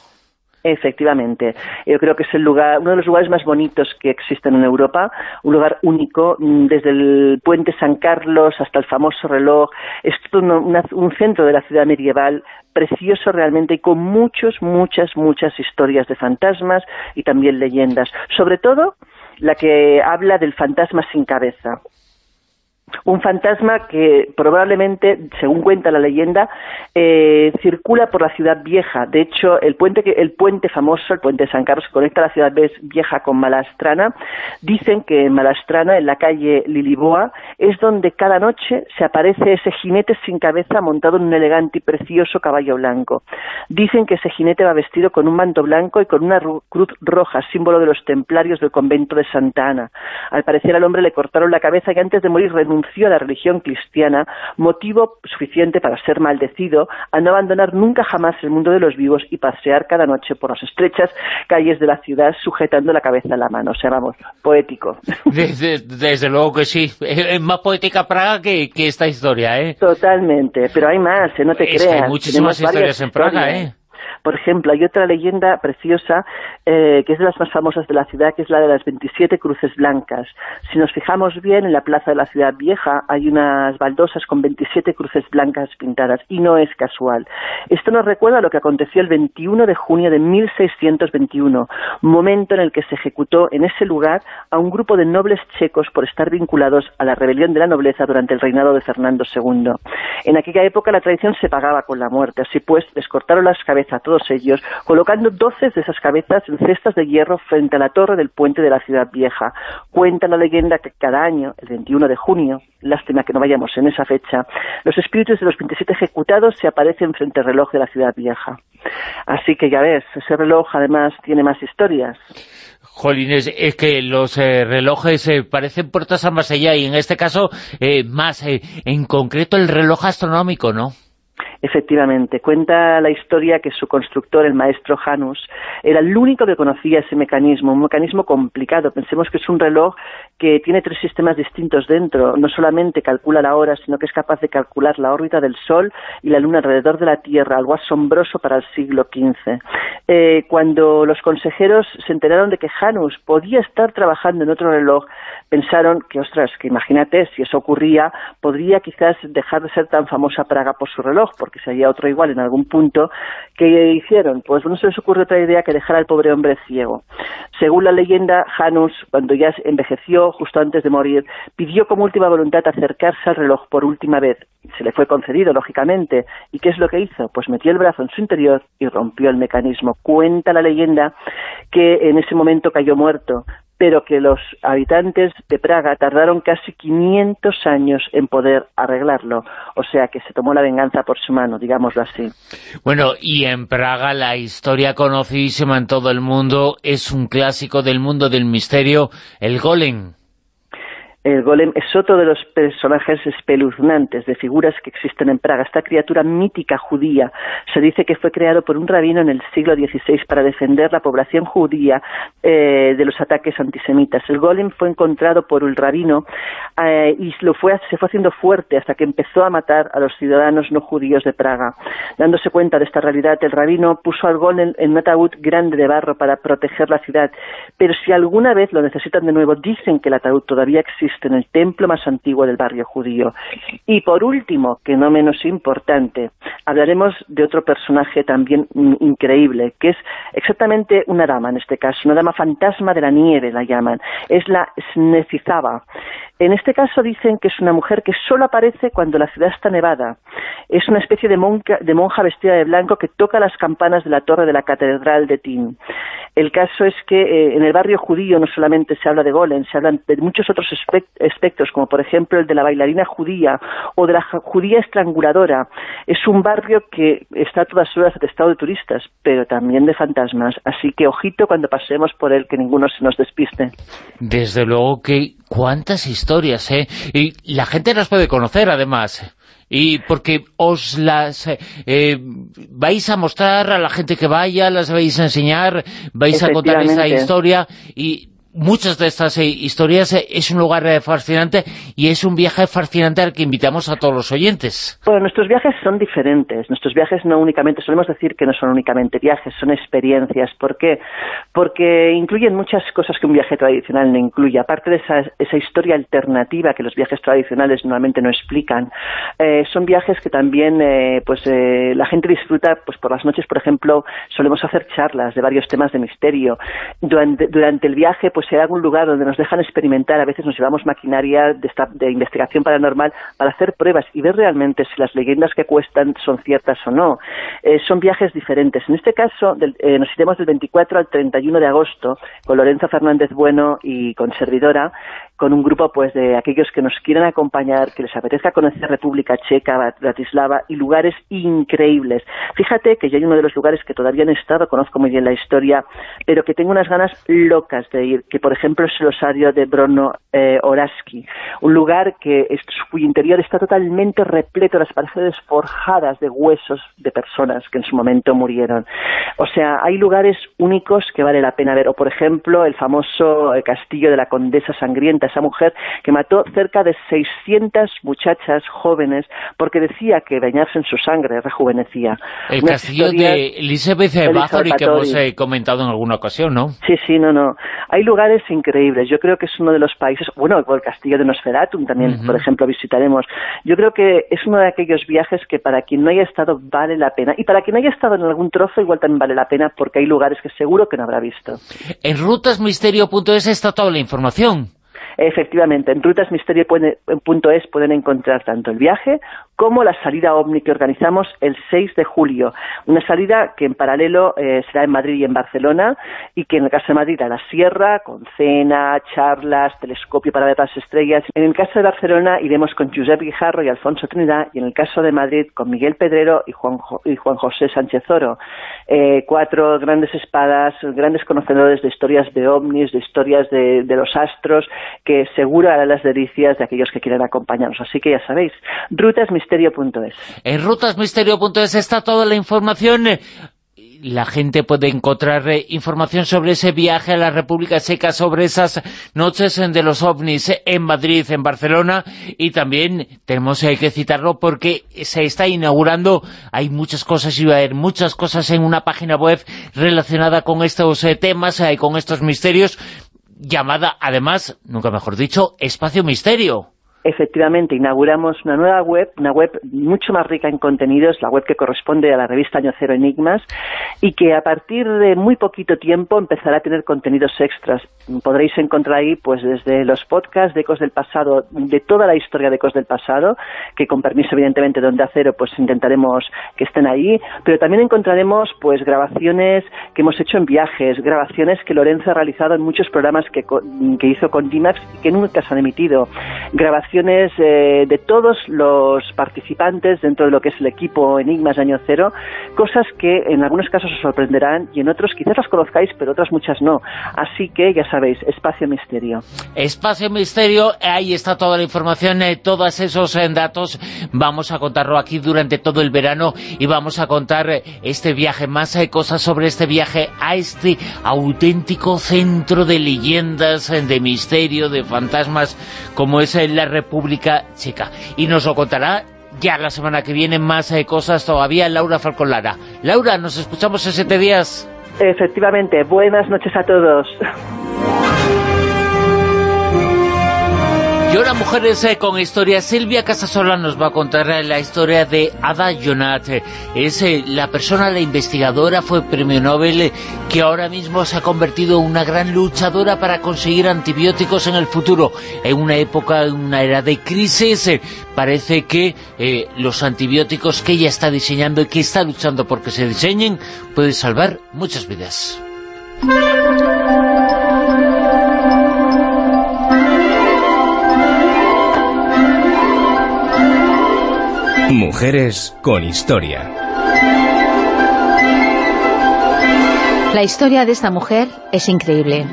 Efectivamente, yo creo que es el lugar, uno de los lugares más bonitos que existen en Europa, un lugar único, mm, desde el puente San Carlos hasta el famoso reloj, es todo un centro de la ciudad medieval precioso realmente y con muchas, muchas, muchas historias de fantasmas y también leyendas, sobre todo la que habla del fantasma sin cabeza un fantasma que probablemente, según cuenta la leyenda, eh, circula por la ciudad vieja. De hecho, el puente, el puente famoso, el puente de San Carlos, que conecta la ciudad vieja con Malastrana, dicen que en Malastrana, en la calle Liliboa, es donde cada noche se aparece ese jinete sin cabeza montado en un elegante y precioso caballo blanco. Dicen que ese jinete va vestido con un manto blanco y con una cruz roja, símbolo de los templarios del convento de Santa Ana. Al parecer al hombre le cortaron la cabeza y antes de morir renunció a la religión cristiana, motivo suficiente para ser maldecido, a no abandonar nunca jamás el mundo de los vivos y pasear cada noche por las estrechas calles de la ciudad sujetando la cabeza en la mano. O sea, vamos, poético. Desde, luego que sí. Es más poética Praga que, esta historia, ¿eh? Totalmente, pero hay más, ¿eh? no te creas. hay muchísimas historias en Praga, ¿eh? Por ejemplo, hay otra leyenda preciosa eh, que es de las más famosas de la ciudad, que es la de las 27 cruces blancas. Si nos fijamos bien, en la plaza de la ciudad vieja hay unas baldosas con 27 cruces blancas pintadas, y no es casual. Esto nos recuerda lo que aconteció el 21 de junio de 1621, momento en el que se ejecutó en ese lugar a un grupo de nobles checos por estar vinculados a la rebelión de la nobleza durante el reinado de Fernando II. En aquella época la tradición se pagaba con la muerte, así pues les cortaron las cabezas todos ellos, colocando doce de esas cabezas en cestas de hierro frente a la torre del puente de la ciudad vieja. Cuenta la leyenda que cada año, el 21 de junio, lástima que no vayamos en esa fecha, los espíritus de los 27 ejecutados se aparecen frente al reloj de la ciudad vieja. Así que ya ves, ese reloj además tiene más historias. Jolines, es que los eh, relojes eh, parecen puertas a más allá y en este caso eh, más, en concreto el reloj astronómico, ¿no? Efectivamente, cuenta la historia que su constructor, el maestro Janus, era el único que conocía ese mecanismo, un mecanismo complicado. Pensemos que es un reloj que tiene tres sistemas distintos dentro. No solamente calcula la hora, sino que es capaz de calcular la órbita del Sol y la Luna alrededor de la Tierra, algo asombroso para el siglo XV. Eh, cuando los consejeros se enteraron de que Janus podía estar trabajando en otro reloj, pensaron que, ostras, que imagínate, si eso ocurría, podría quizás dejar de ser tan famosa Praga por su reloj, si había otro igual en algún punto, ¿qué hicieron? Pues no se les ocurrió otra idea que dejar al pobre hombre ciego. Según la leyenda, Janus, cuando ya envejeció, justo antes de morir, pidió como última voluntad acercarse al reloj por última vez. Se le fue concedido, lógicamente. ¿Y qué es lo que hizo? Pues metió el brazo en su interior y rompió el mecanismo. Cuenta la leyenda que en ese momento cayó muerto, pero que los habitantes de Praga tardaron casi 500 años en poder arreglarlo, o sea que se tomó la venganza por su mano, digámoslo así. Bueno, y en Praga la historia conocidísima en todo el mundo es un clásico del mundo del misterio, el golem. El golem es otro de los personajes espeluznantes de figuras que existen en Praga. Esta criatura mítica judía se dice que fue creado por un rabino en el siglo XVI para defender la población judía eh, de los ataques antisemitas. El golem fue encontrado por el rabino eh, y lo fue, se fue haciendo fuerte hasta que empezó a matar a los ciudadanos no judíos de Praga. Dándose cuenta de esta realidad, el rabino puso al golem en un ataúd grande de barro para proteger la ciudad. Pero si alguna vez lo necesitan de nuevo, dicen que el ataúd todavía existe en el templo más antiguo del barrio judío. Y por último, que no menos importante, hablaremos de otro personaje también increíble, que es exactamente una dama en este caso, una dama fantasma de la nieve la llaman, es la Snezizaba. En este caso dicen que es una mujer que solo aparece cuando la ciudad está nevada. Es una especie de, de monja vestida de blanco que toca las campanas de la torre de la catedral de Tin. El caso es que eh, en el barrio judío no solamente se habla de golem, se hablan de muchos otros aspectos, como por ejemplo el de la bailarina judía o de la judía estranguladora. Es un barrio que está a todas horas atestado de turistas, pero también de fantasmas. Así que ojito cuando pasemos por él, que ninguno se nos despiste. Desde luego que cuántas historias, ¿eh? Y la gente las puede conocer, además y porque os las eh, vais a mostrar a la gente que vaya, las vais a enseñar, vais a contar esa historia y muchas de estas eh, historias eh, es un lugar eh, fascinante y es un viaje fascinante al que invitamos a todos los oyentes. Bueno, nuestros viajes son diferentes. Nuestros viajes no únicamente, solemos decir que no son únicamente viajes, son experiencias. ¿Por qué? Porque incluyen muchas cosas que un viaje tradicional no incluye. Aparte de esa, historia alternativa que los viajes tradicionales normalmente no explican, son viajes que también pues la gente disfruta pues por las noches, por ejemplo, solemos hacer charlas de varios temas de misterio. Durante, durante el viaje, pues pues algún lugar donde nos dejan experimentar, a veces nos llevamos maquinaria de, de investigación paranormal para hacer pruebas y ver realmente si las leyendas que cuestan son ciertas o no. Eh, son viajes diferentes. En este caso, eh, nos iremos del 24 al 31 de agosto con Lorenzo Fernández Bueno y con servidora, con un grupo pues de aquellos que nos quieran acompañar, que les apetezca conocer República Checa, Bratislava y lugares increíbles. Fíjate que yo hay uno de los lugares que todavía no he estado, conozco muy bien la historia, pero que tengo unas ganas locas de ir, que por ejemplo es el osario de Brono eh, Oraski, un lugar que es, cuyo interior está totalmente repleto de las paredes forjadas de huesos de personas que en su momento murieron. O sea, hay lugares únicos que vale la pena ver, o por ejemplo el famoso eh, castillo de la Condesa Sangrienta, esa mujer que mató cerca de 600 muchachas jóvenes porque decía que bañarse en su sangre rejuvenecía. El castillo de Elizabeth Bathory que hemos eh, comentado en alguna ocasión, ¿no? Sí, sí, no, no. Hay lugares increíbles. Yo creo que es uno de los países, bueno, el castillo de Nosferatum también, por ejemplo, visitaremos. Yo creo que es uno de aquellos viajes que para quien no haya estado vale la pena. Y para quien no haya estado en algún trozo igual también vale la pena porque hay lugares que seguro que no habrá visto. En rutasmisterio.es está toda la información. Efectivamente, en rutasmisterio.es pueden encontrar tanto el viaje como la salida OVNI que organizamos el 6 de julio. Una salida que en paralelo eh, será en Madrid y en Barcelona y que en el caso de Madrid a la Sierra, con cena, charlas, telescopio para ver las estrellas. En el caso de Barcelona iremos con Josep Guijarro y Alfonso Trinidad y en el caso de Madrid con Miguel Pedrero y Juan, y Juan José Sánchez Oro. Eh, cuatro grandes espadas, grandes conocedores de historias de ovnis, de historias de, de los astros, que seguro harán las delicias de aquellos que quieran acompañarnos. Así que ya sabéis, rutasmisterio.es. En rutasmisterio.es está toda la información la gente puede encontrar eh, información sobre ese viaje a la República Checa, sobre esas noches de los ovnis en Madrid, en Barcelona, y también tenemos eh, que citarlo porque se está inaugurando, hay muchas cosas, y va a haber muchas cosas en una página web relacionada con estos eh, temas, y con estos misterios, llamada, además, nunca mejor dicho, Espacio Misterio. Efectivamente, inauguramos una nueva web, una web mucho más rica en contenidos, la web que corresponde a la revista Año Cero Enigmas, y que a partir de muy poquito tiempo empezará a tener contenidos extras. Podréis encontrar ahí, pues desde los podcasts de Ecos del Pasado, de toda la historia de Ecos del Pasado, que con permiso evidentemente de Onda Cero, pues intentaremos que estén ahí, pero también encontraremos pues grabaciones que hemos hecho en viajes, grabaciones que Lorenzo ha realizado en muchos programas que, que hizo con Dimax y que nunca se han emitido, grabaciones eh, de todos los participantes dentro de lo que es el equipo Enigmas de Año Cero, cosas que en algunos casos os sorprenderán y en otros quizás las conozcáis, pero otras muchas no. Así que, ya sabéis, Espacio Misterio. Espacio Misterio, ahí está toda la información, eh, todos esos eh, datos. Vamos a contarlo aquí durante todo el verano y vamos a contar eh, este viaje, más cosas sobre este viaje a este auténtico centro de leyendas, de misterio, de fantasmas, como es la República Checa. Y nos lo contará ya la semana que viene más cosas todavía Laura Falcolara. Laura, nos escuchamos en siete días. Efectivamente, buenas noches a todos. Y ahora Mujeres eh, con Historia, Silvia Casasola nos va a contar eh, la historia de Ada Jonat. Es eh, la persona, la investigadora, fue premio Nobel, que ahora mismo se ha convertido en una gran luchadora para conseguir antibióticos en el futuro. En una época, en una era de crisis, parece que los antibióticos que ella está diseñando y que está luchando porque se diseñen, pueden salvar muchas vidas. Mujeres con historia. La historia de esta mujer es increíble.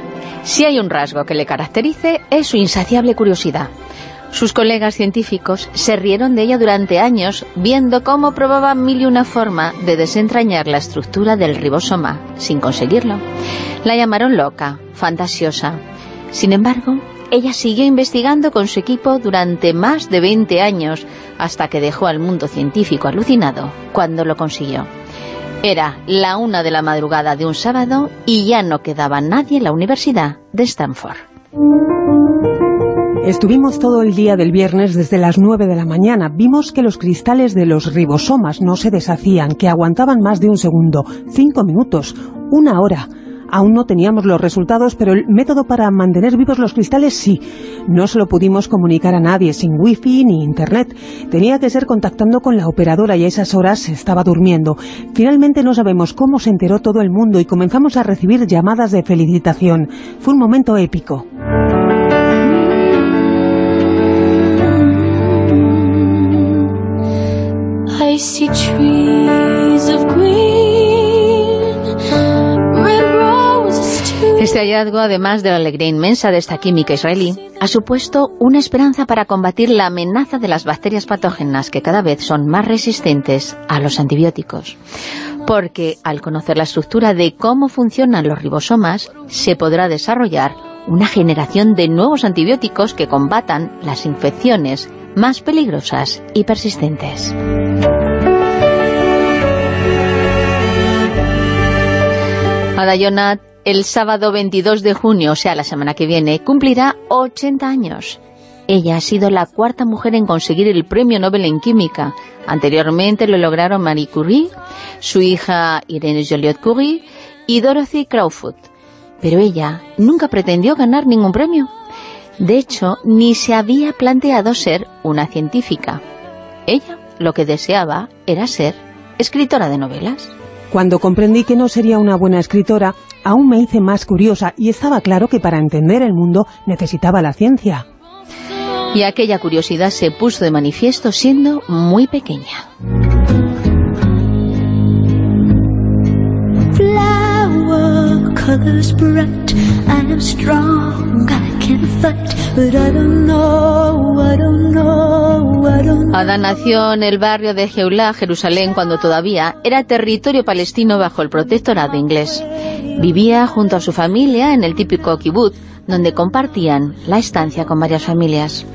Si hay un rasgo que le caracterice, es su insaciable curiosidad. Sus colegas científicos se rieron de ella durante años viendo cómo probaba mil y una forma de desentrañar la estructura del ribosoma, sin conseguirlo. La llamaron loca, fantasiosa. Sin embargo, ella siguió investigando con su equipo durante más de 20 años, hasta que dejó al mundo científico alucinado cuando lo consiguió. Era la una de la madrugada de un sábado y ya no quedaba nadie en la Universidad de Stanford. Estuvimos todo el día del viernes desde las 9 de la mañana. Vimos que los cristales de los ribosomas no se deshacían, que aguantaban más de un segundo, cinco minutos, una hora. Aún no teníamos los resultados, pero el método para mantener vivos los cristales sí. No se lo pudimos comunicar a nadie, sin wifi ni internet. Tenía que ser contactando con la operadora y a esas horas estaba durmiendo. Finalmente no sabemos cómo se enteró todo el mundo y comenzamos a recibir llamadas de felicitación. Fue un momento épico. Este hallazgo, además de la alegría inmensa de esta química israelí, ha supuesto una esperanza para combatir la amenaza de las bacterias patógenas que cada vez son más resistentes a los antibióticos. Porque al conocer la estructura de cómo funcionan los ribosomas, se podrá desarrollar una generación de nuevos antibióticos que combatan las infecciones más peligrosas y persistentes. Adayonat el sábado 22 de junio, o sea, la semana que viene, cumplirá 80 años. Ella ha sido la cuarta mujer en conseguir el premio Nobel en Química. Anteriormente lo lograron Marie Curie, su hija Irene Joliot-Curie y Dorothy Crowfoot. Pero ella nunca pretendió ganar ningún premio. De hecho, ni se había planteado ser una científica. Ella lo que deseaba era ser escritora de novelas. Cuando comprendí que no sería una buena escritora, aún me hice más curiosa y estaba claro que para entender el mundo necesitaba la ciencia. Y aquella curiosidad se puso de manifiesto siendo muy pequeña. Ada nació en el barrio de Jeulá, Jerusalén, cuando todavía era territorio palestino bajo el protectorado inglés. Vivía junto a su familia en el típico kibbutz, donde compartían la estancia con varias familias.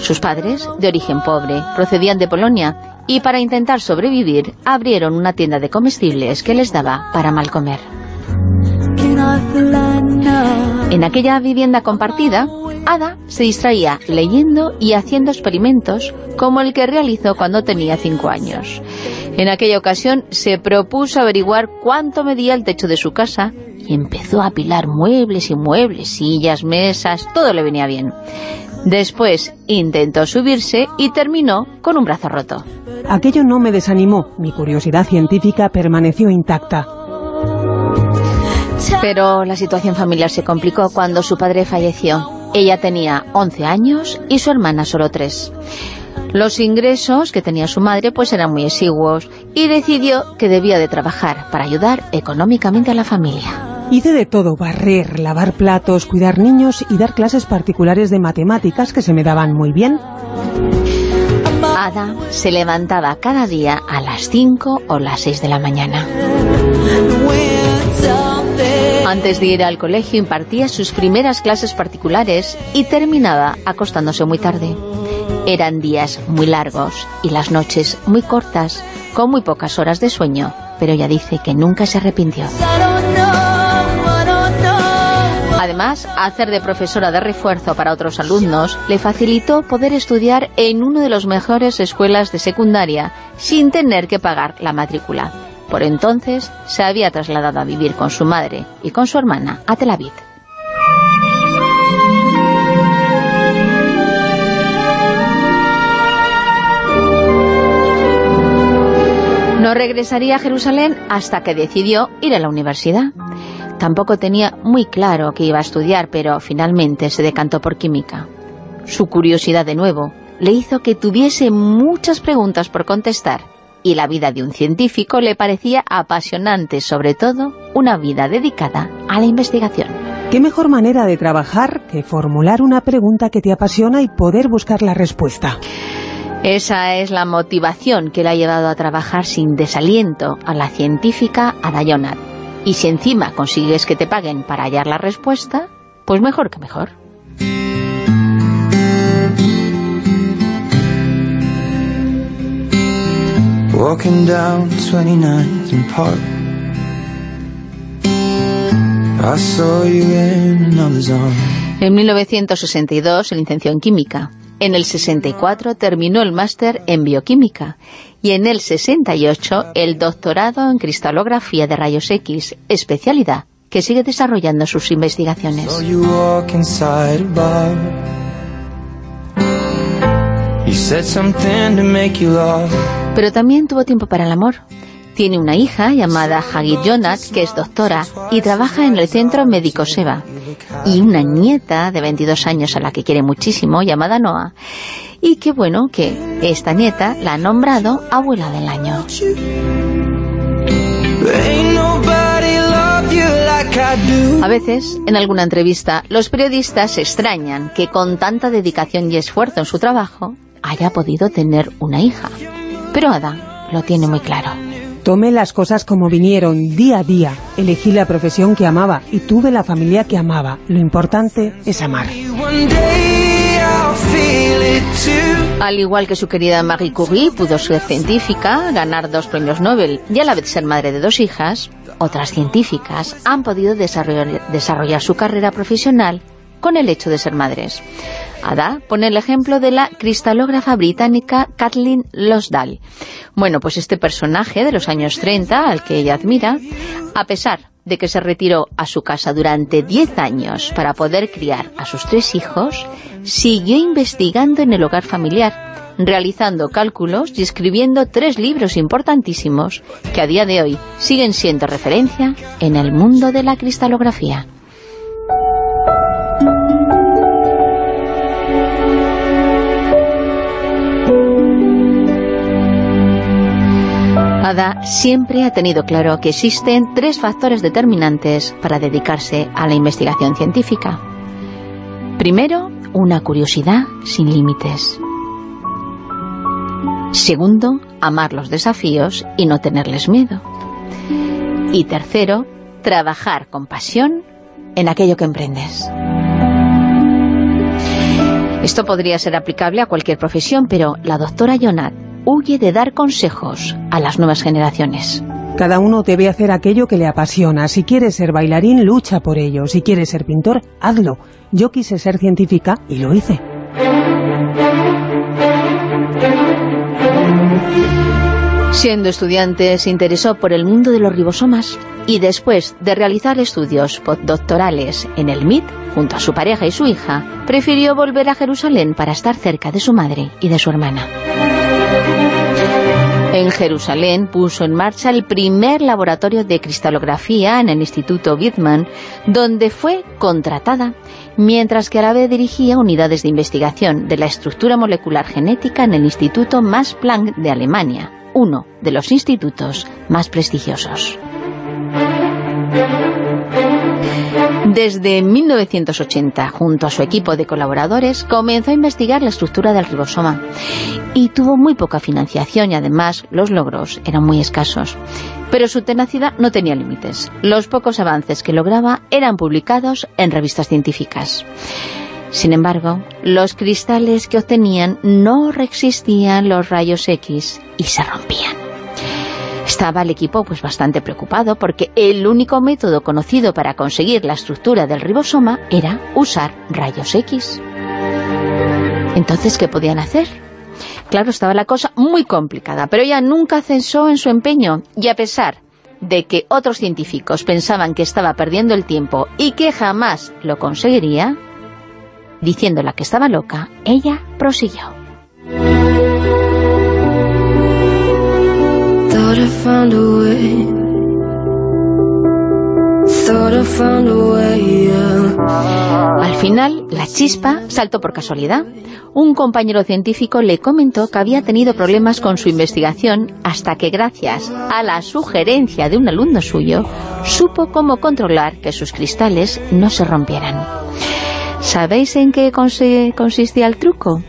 Sus padres, de origen pobre, procedían de Polonia y para intentar sobrevivir abrieron una tienda de comestibles que les daba para mal comer. En aquella vivienda compartida, Ada se distraía leyendo y haciendo experimentos como el que realizó cuando tenía cinco años. En aquella ocasión se propuso averiguar cuánto medía el techo de su casa y empezó a apilar muebles y muebles, sillas, mesas, todo le venía bien. Después intentó subirse y terminó con un brazo roto. Aquello no me desanimó, mi curiosidad científica permaneció intacta. Pero la situación familiar se complicó cuando su padre falleció. Ella tenía 11 años y su hermana solo 3. Los ingresos que tenía su madre pues eran muy exiguos y decidió que debía de trabajar para ayudar económicamente a la familia. Hice de todo, barrer, lavar platos, cuidar niños y dar clases particulares de matemáticas que se me daban muy bien. Ada se levantaba cada día a las 5 o las 6 de la mañana. Antes de ir al colegio impartía sus primeras clases particulares y terminaba acostándose muy tarde. Eran días muy largos y las noches muy cortas, con muy pocas horas de sueño, pero ella dice que nunca se arrepintió. Además, hacer de profesora de refuerzo para otros alumnos le facilitó poder estudiar en una de las mejores escuelas de secundaria sin tener que pagar la matrícula. Por entonces se había trasladado a vivir con su madre y con su hermana a Tel Aviv. No regresaría a Jerusalén hasta que decidió ir a la universidad. Tampoco tenía muy claro que iba a estudiar, pero finalmente se decantó por química. Su curiosidad de nuevo le hizo que tuviese muchas preguntas por contestar y la vida de un científico le parecía apasionante, sobre todo una vida dedicada a la investigación. ¿Qué mejor manera de trabajar que formular una pregunta que te apasiona y poder buscar la respuesta? Esa es la motivación que le ha llevado a trabajar sin desaliento a la científica Ada Y si encima consigues que te paguen para hallar la respuesta, pues mejor que mejor. En 1962 se licenció en Química. En el 64 terminó el máster en bioquímica. Y en el 68 el doctorado en cristalografía de rayos X, especialidad que sigue desarrollando sus investigaciones. Pero también tuvo tiempo para el amor. Tiene una hija llamada Hagit Jonat, que es doctora y trabaja en el centro médico Seba. Y una nieta de 22 años a la que quiere muchísimo, llamada Noah. Y qué bueno que esta nieta la ha nombrado abuela del año. A veces, en alguna entrevista, los periodistas se extrañan que con tanta dedicación y esfuerzo en su trabajo haya podido tener una hija. Pero Ada lo tiene muy claro. Tomé las cosas como vinieron, día a día. Elegí la profesión que amaba y tuve la familia que amaba. Lo importante es amar. Al igual que su querida Marie Curie, pudo ser científica, ganar dos premios Nobel y a la vez ser madre de dos hijas, otras científicas han podido desarrollar, desarrollar su carrera profesional con el hecho de ser madres. Ada pone el ejemplo de la cristalógrafa británica Kathleen Losdal. Bueno, pues este personaje de los años 30, al que ella admira, a pesar de que se retiró a su casa durante 10 años para poder criar a sus tres hijos, siguió investigando en el hogar familiar, realizando cálculos y escribiendo tres libros importantísimos que a día de hoy siguen siendo referencia en el mundo de la cristalografía. Ada siempre ha tenido claro que existen tres factores determinantes para dedicarse a la investigación científica. Primero, una curiosidad sin límites. Segundo, amar los desafíos y no tenerles miedo. Y tercero, trabajar con pasión en aquello que emprendes. Esto podría ser aplicable a cualquier profesión, pero la doctora Jonat huye de dar consejos a las nuevas generaciones. Cada uno debe hacer aquello que le apasiona. Si quieres ser bailarín, lucha por ello. Si quieres ser pintor, hazlo. Yo quise ser científica y lo hice. Siendo estudiante, se interesó por el mundo de los ribosomas y después de realizar estudios postdoctorales en el MIT, junto a su pareja y su hija, prefirió volver a Jerusalén para estar cerca de su madre y de su hermana. En Jerusalén puso en marcha el primer laboratorio de cristalografía en el Instituto Wittmann, donde fue contratada, mientras que a la vez dirigía unidades de investigación de la estructura molecular genética en el Instituto Max Planck de Alemania, uno de los institutos más prestigiosos. Desde 1980, junto a su equipo de colaboradores, comenzó a investigar la estructura del ribosoma y tuvo muy poca financiación y además los logros eran muy escasos. Pero su tenacidad no tenía límites. Los pocos avances que lograba eran publicados en revistas científicas. Sin embargo, los cristales que obtenían no resistían los rayos X y se rompían. Estaba el equipo pues bastante preocupado porque el único método conocido para conseguir la estructura del ribosoma era usar rayos X. Entonces, ¿qué podían hacer? Claro, estaba la cosa muy complicada, pero ella nunca cesó en su empeño y a pesar de que otros científicos pensaban que estaba perdiendo el tiempo y que jamás lo conseguiría, diciéndola que estaba loca, ella prosiguió. Al final, la chispa saltó por casualidad. Un compañero científico le comentó que había tenido problemas con su investigación hasta que gracias a la sugerencia de un alumno suyo, supo cómo controlar que sus cristales no se rompieran. ¿Sabéis en qué consistía el truco?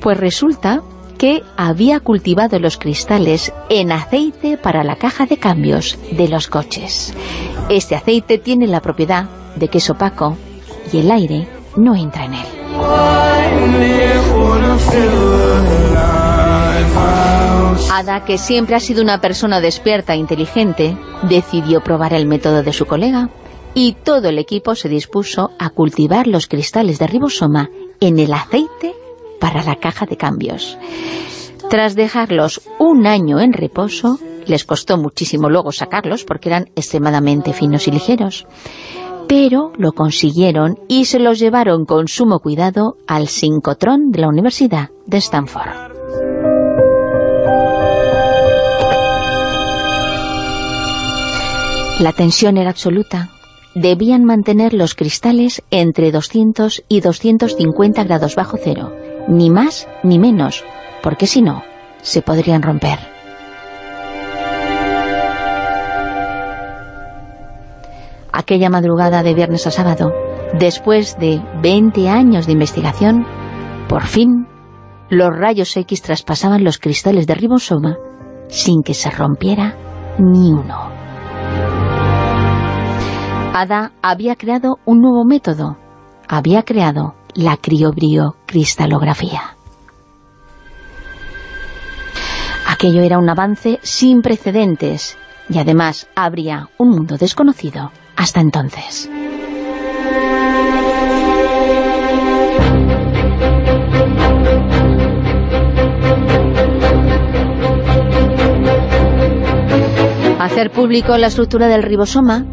Pues resulta que había cultivado los cristales en aceite para la caja de cambios de los coches. Este aceite tiene la propiedad de que es opaco y el aire no entra en él. Ada, que siempre ha sido una persona despierta e inteligente, decidió probar el método de su colega y todo el equipo se dispuso a cultivar los cristales de ribosoma en el aceite para la caja de cambios. Tras dejarlos un año en reposo, les costó muchísimo luego sacarlos porque eran extremadamente finos y ligeros, pero lo consiguieron y se los llevaron con sumo cuidado al sincotrón de la Universidad de Stanford. La tensión era absoluta debían mantener los cristales entre 200 y 250 grados bajo cero, ni más ni menos, porque si no, se podrían romper. Aquella madrugada de viernes a sábado, después de 20 años de investigación, por fin, los rayos X traspasaban los cristales de ribosoma sin que se rompiera ni uno. Ada había creado un nuevo método. Había creado la criobriocristalografía. Aquello era un avance sin precedentes y además habría un mundo desconocido hasta entonces. Hacer público la estructura del ribosoma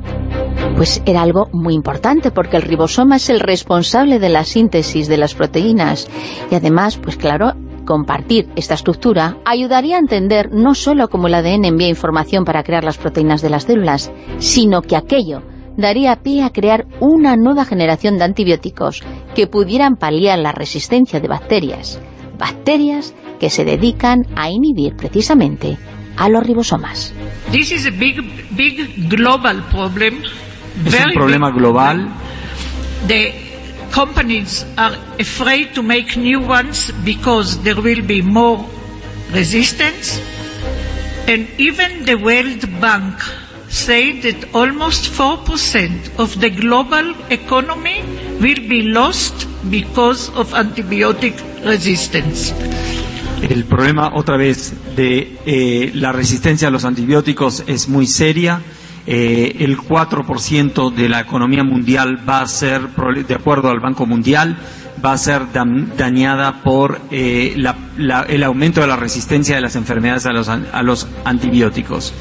pues era algo muy importante porque el ribosoma es el responsable de la síntesis de las proteínas y además, pues claro, compartir esta estructura ayudaría a entender no solo cómo el ADN envía información para crear las proteínas de las células, sino que aquello daría pie a crear una nueva generación de antibióticos que pudieran paliar la resistencia de bacterias, bacterias que se dedican a inhibir precisamente a los ribosomas. This is a big, big global es un problema global. The companies are afraid to make new ones because there will be more resistance. And even the World Bank said that almost 4% of the global economy will be lost because of antibiotic resistance. El problema, otra vez, de eh, la resistencia a los antibióticos es muy seria eh, el 4% de la economía mundial va a ser, de acuerdo al Banco Mundial, va a ser dañada por eh, el aumento de la resistencia de las enfermedades a los, a los antibióticos.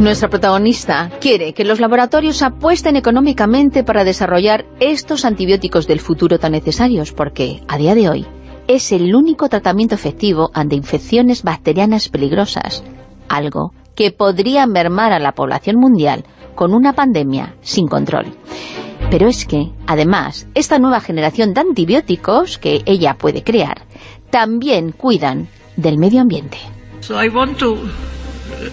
Nuestra protagonista quiere que los laboratorios apuesten económicamente para desarrollar estos antibióticos del futuro tan necesarios, porque a día de hoy es el único tratamiento efectivo ante infecciones bacterianas peligrosas, algo que podría mermar a la población mundial con una pandemia sin control. Pero es que, además, esta nueva generación de antibióticos que ella puede crear, también cuidan del medio ambiente. So I want to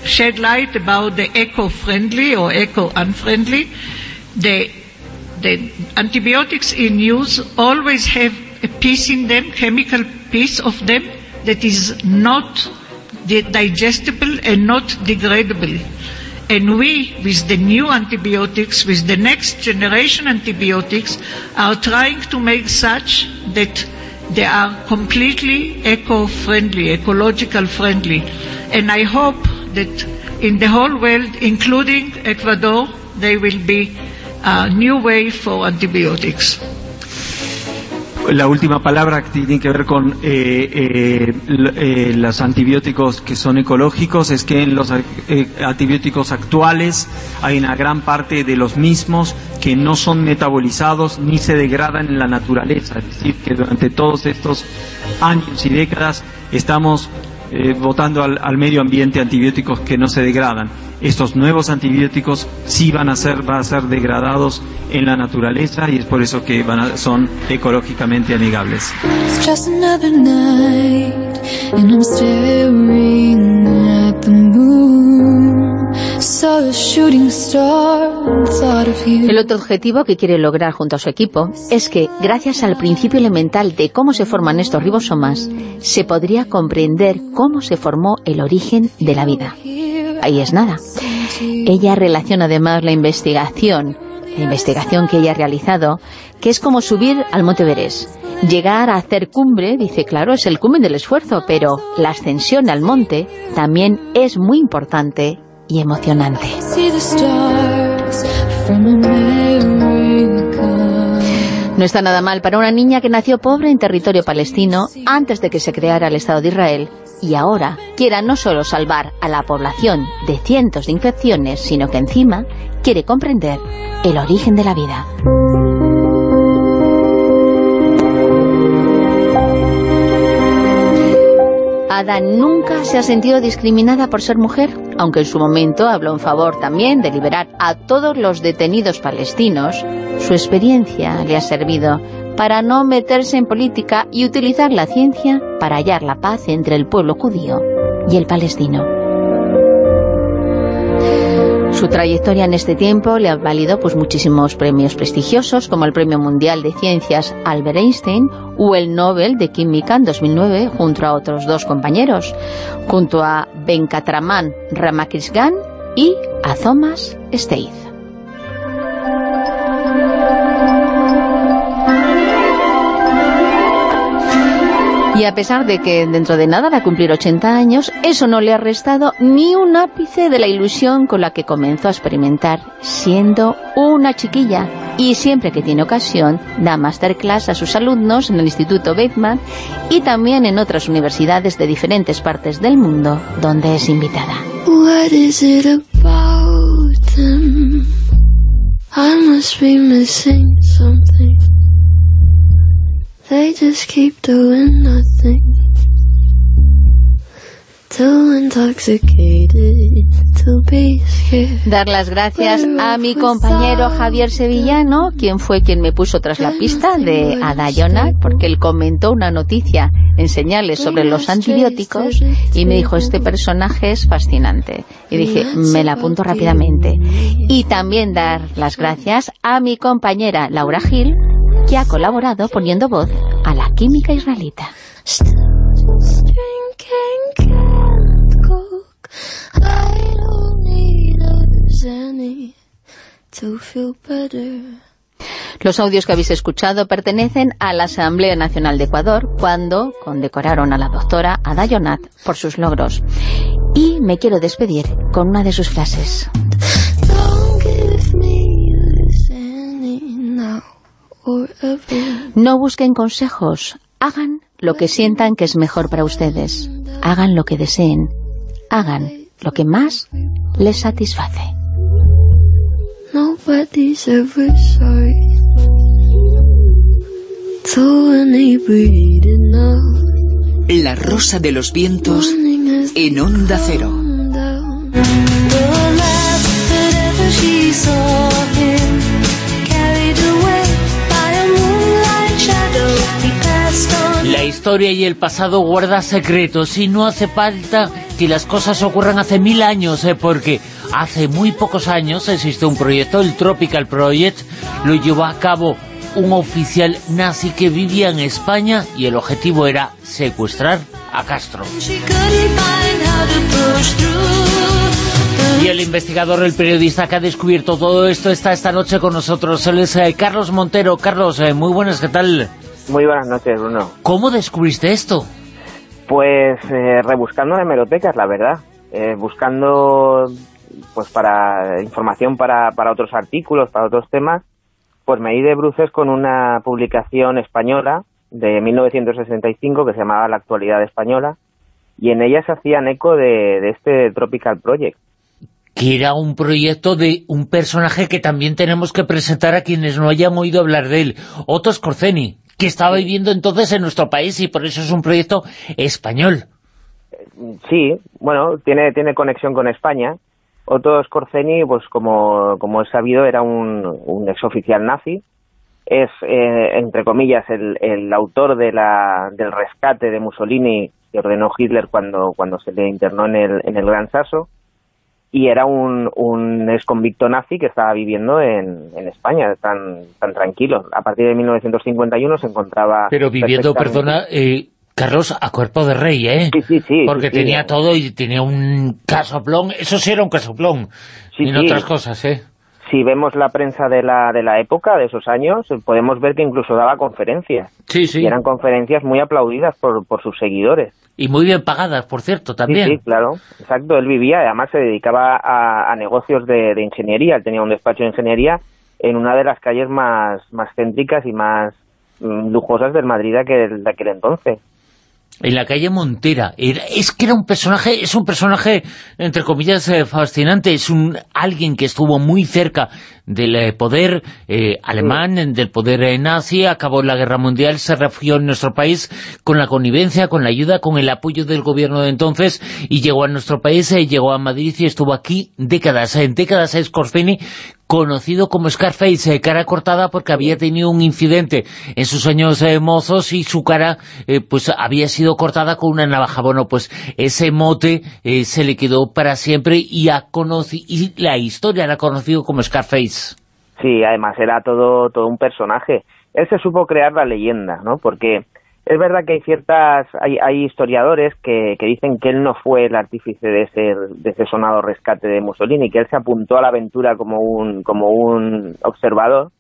shed light about the eco-friendly or eco-unfriendly. The, antibiotics in use always have a piece in them, chemical piece of them, that is not digestible and not degradable. And we, with the new antibiotics, with the next generation antibiotics, are trying to make such that they are completely eco-friendly, ecological friendly. And I hope that in the whole world, including Ecuador, there will be a new way for antibiotics. La última palabra que tiene que ver con eh, eh, eh, los antibióticos que son ecológicos es que en los antibióticos actuales hay una gran parte de los mismos que no son metabolizados ni se degradan en la naturaleza. Es decir, que durante todos estos años y décadas estamos votando al, medio ambiente antibióticos que no se degradan. Estos nuevos antibióticos sí van a ser, van a ser degradados en la naturaleza y es por eso que van a, son ecológicamente amigables. El otro objetivo que quiere lograr junto a su equipo es que, gracias al principio elemental de cómo se forman estos ribosomas, se podría comprender cómo se formó el origen de la vida. Ahí es nada. Ella relaciona además la investigación la investigación que ella ha realizado, que es como subir al Monte Everest. Llegar a hacer cumbre, dice, claro, es el cumbre del esfuerzo, pero la ascensión al monte también es muy importante y emocionante. No está nada mal para una niña que nació pobre en territorio palestino antes de que se creara el Estado de Israel y ahora quiera no solo salvar a la población de cientos de infecciones, sino que encima quiere comprender el origen de la vida. Ada nunca se ha sentido discriminada por ser mujer, aunque en su momento habló en favor también de liberar a todos los detenidos palestinos, su experiencia le ha servido para no meterse en política y utilizar la ciencia para hallar la paz entre el pueblo judío y el palestino. Su trayectoria en este tiempo le ha valido pues muchísimos premios prestigiosos, como el Premio Mundial de Ciencias Albert Einstein o el Nobel de Química en 2009, junto a otros dos compañeros, junto a Venkatraman Ramakrishnan y a Thomas Steith. Y a pesar de que dentro de nada va a cumplir 80 años, eso no le ha restado ni un ápice de la ilusión con la que comenzó a experimentar siendo una chiquilla. Y siempre que tiene ocasión, da masterclass a sus alumnos en el Instituto Bateman y también en otras universidades de diferentes partes del mundo donde es invitada. They just keep doing nothing. Dar las gracias a mi compañero Javier Sevillano, quien fue quien me puso tras la pista de Adayona, porque él comentó una noticia en señales sobre los antibióticos y me dijo, este personaje es fascinante. Y dije, me la apunto rápidamente. Y también dar las gracias a mi compañera Laura Gil, que ha colaborado poniendo voz a la química israelita. Los audios que habéis escuchado pertenecen a la Asamblea Nacional de Ecuador cuando condecoraron a la doctora Adayonat por sus logros. Y me quiero despedir con una de sus frases. No busquen consejos, hagan lo que sientan que es mejor para ustedes, hagan lo que deseen, hagan lo que más les satisface. La rosa de los vientos en onda cero. Historia y el pasado guarda secretos y no hace falta que las cosas ocurran hace mil años, eh, porque hace muy pocos años existe un proyecto, el Tropical Project, lo llevó a cabo un oficial nazi que vivía en España y el objetivo era secuestrar a Castro. Y el investigador, el periodista que ha descubierto todo esto está esta noche con nosotros. Él es eh, Carlos Montero. Carlos, eh, muy buenas, ¿qué tal? Muy buenas noches, Bruno. ¿Cómo descubriste esto? Pues eh, rebuscando en hemerotecas, la verdad. buscando pues para información para, para otros artículos, para otros temas, pues me di de bruces con una publicación española de 1965 que se llamaba La actualidad española y en ella se hacían eco de, de este Tropical Project que era un proyecto de un personaje que también tenemos que presentar a quienes no hayan oído hablar de él, Otto Scorzeni, que estaba viviendo entonces en nuestro país y por eso es un proyecto español. Sí, bueno, tiene, tiene conexión con España. Otto Scorzeni, pues como, como es sabido, era un, un exoficial nazi, es, eh, entre comillas, el, el autor de la, del rescate de Mussolini que ordenó Hitler cuando, cuando se le internó en el, en el Gran Sasso, y era un, un ex convicto nazi que estaba viviendo en, en España, tan, tan tranquilo. A partir de 1951 se encontraba... Pero viviendo, perdona, eh, Carlos, a cuerpo de rey, ¿eh? Sí, sí, sí. Porque tenía todo y tenía un casoplón, eso sí era un casoplón, sí, y otras cosas, ¿eh? Si vemos la prensa de la, de la época, de esos años, podemos ver que incluso daba conferencias. Sí, sí. Y eran conferencias muy aplaudidas por, por sus seguidores. Y muy bien pagadas, por cierto, también. Sí, sí, claro, exacto. Él vivía, además se dedicaba a, negocios de, ingeniería. Él tenía un despacho de ingeniería en una de las calles más, más céntricas y más mm, lujosas del Madrid de de aquel entonces en la calle Montera. es que era un personaje, es un personaje, entre comillas, eh, fascinante. Es un alguien que estuvo muy cerca del eh, poder eh, alemán, del poder nazi, acabó la guerra mundial, se refugió en nuestro país con la connivencia, con la ayuda, con el apoyo del gobierno de entonces y llegó a nuestro país, llegó a Madrid y estuvo aquí décadas. En décadas es Corsfini conocido como Scarface, eh, cara cortada porque había tenido un incidente en sus años eh, mozos y su cara eh, pues había sido cortada con una navaja. Bueno, pues ese mote se le quedó para siempre y, ha y la historia la ha conocido como Scarface. Sí, además era todo, todo un personaje. Él se supo crear la leyenda, ¿no? Porque es verdad que hay ciertas, hay, hay historiadores que, que, dicen que él no fue el artífice de ese, de ese sonado rescate de Mussolini, que él se apuntó a la aventura como un, como un observador,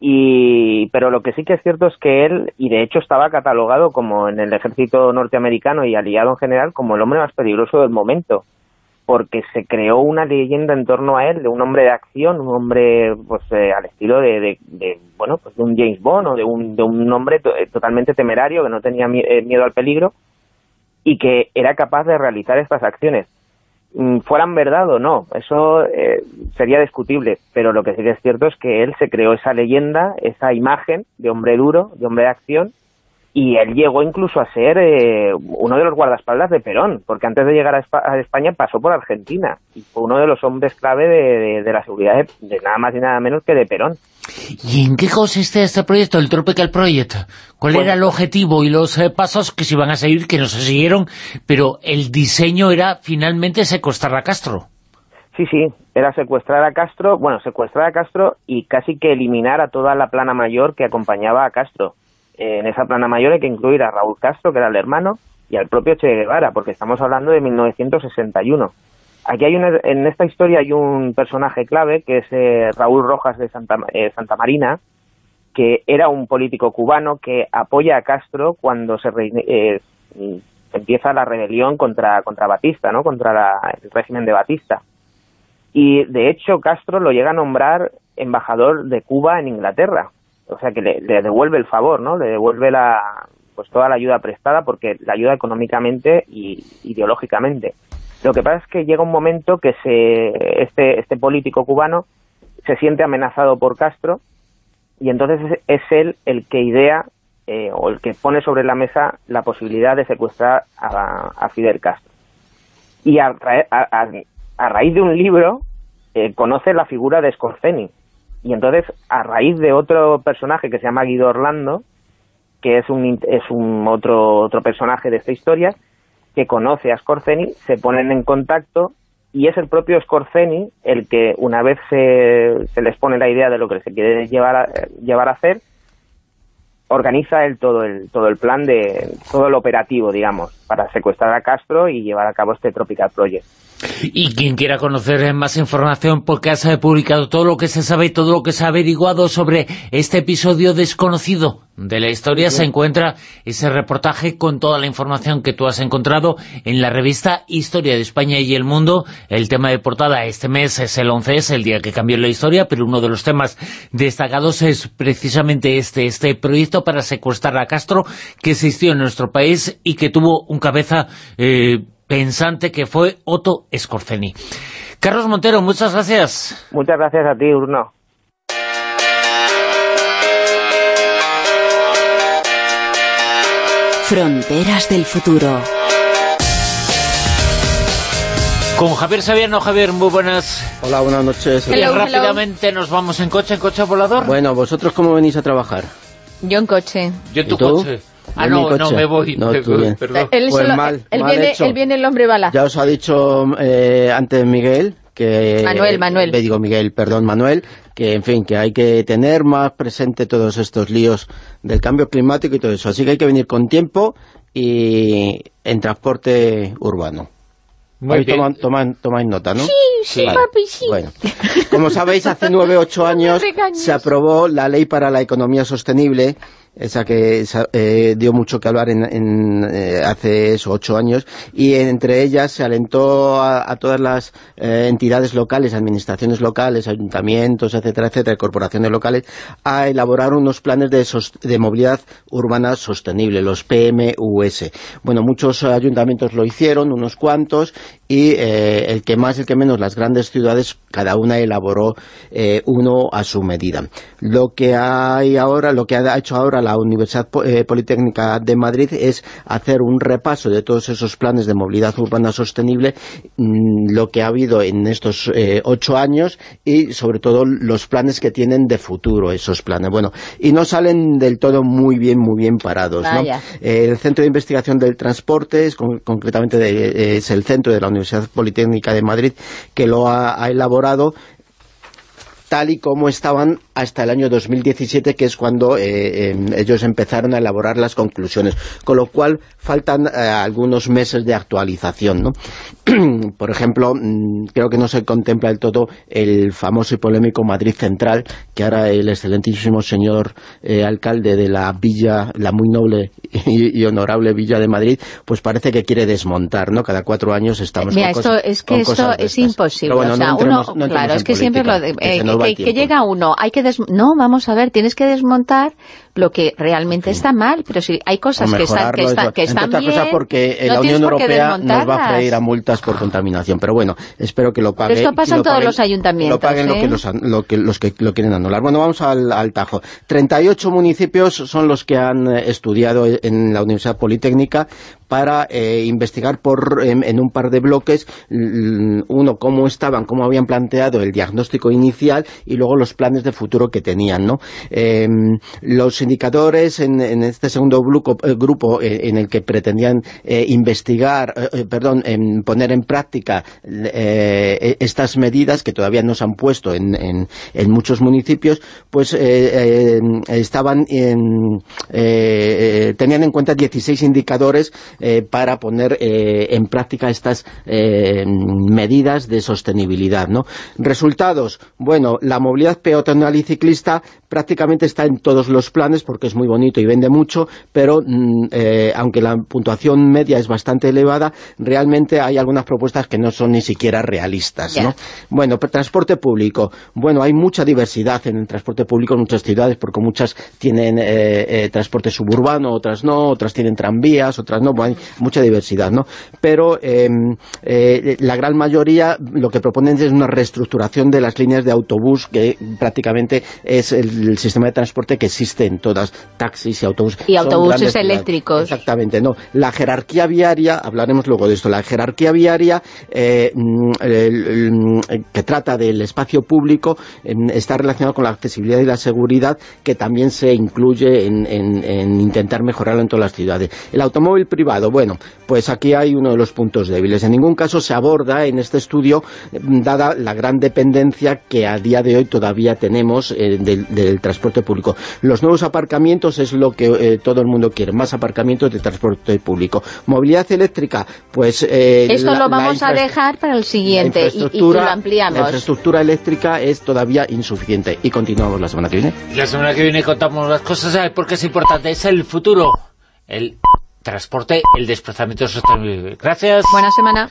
y, pero lo que sí que es cierto es que él, y de hecho estaba catalogado como en el ejército norteamericano y aliado en general, como el hombre más peligroso del momento porque se creó una leyenda en torno a él de un hombre de acción, un hombre pues eh, al estilo de, de, bueno pues de un James Bond o de un, de un hombre eh, totalmente temerario que no tenía eh, miedo al peligro y que era capaz de realizar estas acciones. Mm, fueran verdad o no, eso sería discutible, pero lo que sí que es cierto es que él se creó esa leyenda, esa imagen de hombre duro, de hombre de acción, y él llegó incluso a ser eh, uno de los guardaespaldas de Perón, porque antes de llegar a, España pasó por Argentina y fue uno de los hombres clave de, la seguridad de, nada más y nada menos que de Perón. ¿Y en qué consiste este proyecto, el Tropical Project? ¿Cuál pues era el objetivo y los eh, pasos que se iban a seguir, que no se siguieron, pero el diseño era finalmente secuestrar a Castro? Sí, sí, era secuestrar a Castro, bueno, secuestrar a Castro y casi que eliminar a toda la plana mayor que acompañaba a Castro en esa plana mayor hay que incluir a Raúl Castro, que era el hermano, y al propio Che Guevara, porque estamos hablando de 1961. Aquí hay una, en esta historia hay un personaje clave, que es eh, Raúl Rojas de Santa, eh, Santa Marina, que era un político cubano que apoya a Castro cuando se eh, empieza la rebelión contra, contra Batista, ¿no? contra el régimen de Batista. Y de hecho Castro lo llega a nombrar embajador de Cuba en Inglaterra, o sea que le, devuelve el favor, ¿no? Le devuelve la pues toda la ayuda prestada porque la ayuda económicamente y ideológicamente. Lo que pasa es que llega un momento que se, este, este político cubano se siente amenazado por Castro y entonces es, él el que idea eh, o el que pone sobre la mesa la posibilidad de secuestrar a, Fidel Castro. Y a, a, raíz de un libro eh, conoce la figura de Scorzeni, y entonces, a raíz de otro personaje que se llama Guido Orlando, que es un, es un otro, otro personaje de esta historia, que conoce a Scorzeni, se ponen en contacto y es el propio Scorzeni el que una vez se, se les pone la idea de lo que se quiere llevar a, llevar a hacer, organiza el todo el todo el plan de todo el operativo, digamos, para secuestrar a Castro y llevar a cabo este Tropical Project. Y quien quiera conocer más información, porque has publicado todo lo que se sabe y todo lo que se ha averiguado sobre este episodio desconocido de la historia, se encuentra ese reportaje con toda la información que tú has encontrado en la revista Historia de España y el Mundo. El tema de portada este mes es el 11, es el día que cambió la historia, pero uno de los temas destacados es precisamente este, este proyecto para secuestrar a Castro que existió en nuestro país y que tuvo un cabeza... Eh, pensante que fue Otto Scorzeni. Carlos Montero, muchas gracias. Muchas gracias a ti, Bruno. Fronteras del futuro. Con Javier Sabiano. Javier, muy buenas. Hola, buenas noches. rápidamente nos vamos en coche, en coche volador. Bueno, ¿vosotros cómo venís a trabajar? Yo en coche. Yo en tu coche. Ah, no, no, me voy. No, perdón. Él, pues mal, él, viene, él, viene, el hombre bala. Ya os ha dicho eh, antes Miguel que... Manuel, Manuel. Le digo Miguel, perdón, Manuel, que en fin, que hay que tener más presente todos estos líos del cambio climático y todo eso. Así que hay que venir con tiempo y en transporte urbano. Muy bien. Toman, nota, ¿no? Sí, sí, papi, sí. Bueno, como sabéis, hace nueve, ocho años se aprobó la Ley para la Economía Sostenible esa que eh, dio mucho que hablar en, eh, hace ocho años, y entre ellas se alentó a, todas las eh, entidades locales, administraciones locales, ayuntamientos, etcétera, etcétera, corporaciones locales, a elaborar unos planes de movilidad urbana sostenible, los PMUS. Bueno, muchos ayuntamientos lo hicieron, unos cuantos, y el que más, el que menos, las grandes ciudades, cada una elaboró uno a su medida. Lo que hay ahora, lo que ha hecho ahora la Universidad eh, Politécnica de Madrid es hacer un repaso de todos esos planes de movilidad urbana sostenible, mm, lo que ha habido en estos eh, ocho años y sobre todo los planes que tienen de futuro esos planes. Bueno, y no salen del todo muy bien, muy bien parados. el Centro de Investigación del Transporte, es, concretamente es el centro de la Universidad Politécnica de Madrid, que lo ha elaborado tal y como estaban hasta el año 2017, que es cuando eh, em, ellos empezaron a elaborar las conclusiones, con lo cual faltan eh, algunos meses de actualización. ¿no? Por ejemplo, mm, creo que no se contempla del todo el famoso y polémico Madrid Central, que ahora el excelentísimo señor eh, alcalde de la villa, la muy noble y, honorable villa de Madrid, pues parece que quiere desmontar, ¿no? Cada cuatro años estamos Mira, esto, es que esto es imposible. claro, es que siempre lo que, llega uno, hay que no, vamos a ver, tienes que desmontar lo que realmente está mal, pero si hay cosas que están, que, está, que están bien, cosa porque la Unión Europea nos va a freír a multas por contaminación, pero bueno, espero que lo paguen. Pero esto pasa en todos los ayuntamientos. Lo paguen lo, que ¿eh? los, que lo quieren anular. Bueno, vamos al, al Tajo. 38 municipios son los que han estudiado en la Universidad Politécnica para eh, investigar por, en, un par de bloques, uno, cómo estaban, cómo habían planteado el diagnóstico inicial y luego los planes de futuro que tenían. ¿no? Em, los indicadores en, este segundo eh, grupo, eh, en el que pretendían investigar, perdón, en poner en práctica e, estas medidas que todavía no se han puesto en, en muchos municipios, pues estaban en, tenían en cuenta 16 indicadores eh, para poner eh, en práctica estas eh, medidas de sostenibilidad. ¿no? Resultados, bueno, la movilidad peatonal y ciclista prácticamente está en todos los planes porque es muy bonito y vende mucho, pero mm, aunque la puntuación media es bastante elevada, realmente hay algunas propuestas que no son ni siquiera realistas. ¿no? Bueno, transporte público. Bueno, hay mucha diversidad en el transporte público en muchas ciudades porque muchas tienen transporte suburbano, otras no, otras tienen tranvías, otras no mucha diversidad, ¿no? Pero em, eh, la gran mayoría lo que proponen es una reestructuración de las líneas de autobús, que prácticamente es el sistema de transporte que existe en todas, taxis y autobuses. Y autobuses eléctricos. Exactamente, no. La jerarquía viaria, hablaremos luego de esto, la jerarquía viaria eh, mm, que trata del espacio público está relacionada con la accesibilidad y la seguridad que también se incluye en, en intentar mejorarlo en todas las ciudades. El automóvil privado, bueno, pues aquí hay uno de los puntos débiles. En ningún caso se aborda en este estudio, dada la gran dependencia que a día de hoy todavía tenemos eh, del, transporte público. Los nuevos aparcamientos es lo que eh, todo el mundo quiere, más aparcamientos de transporte público. Movilidad eléctrica, pues... Eh, Esto lo vamos a dejar para el siguiente y, lo ampliamos. La infraestructura eléctrica es todavía insuficiente y continuamos la semana que viene. La semana que viene contamos las cosas, porque es importante? Es el futuro, el transporte, el desplazamiento sostenible. Gracias. Buena semana.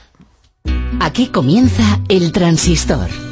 Aquí comienza El Transistor.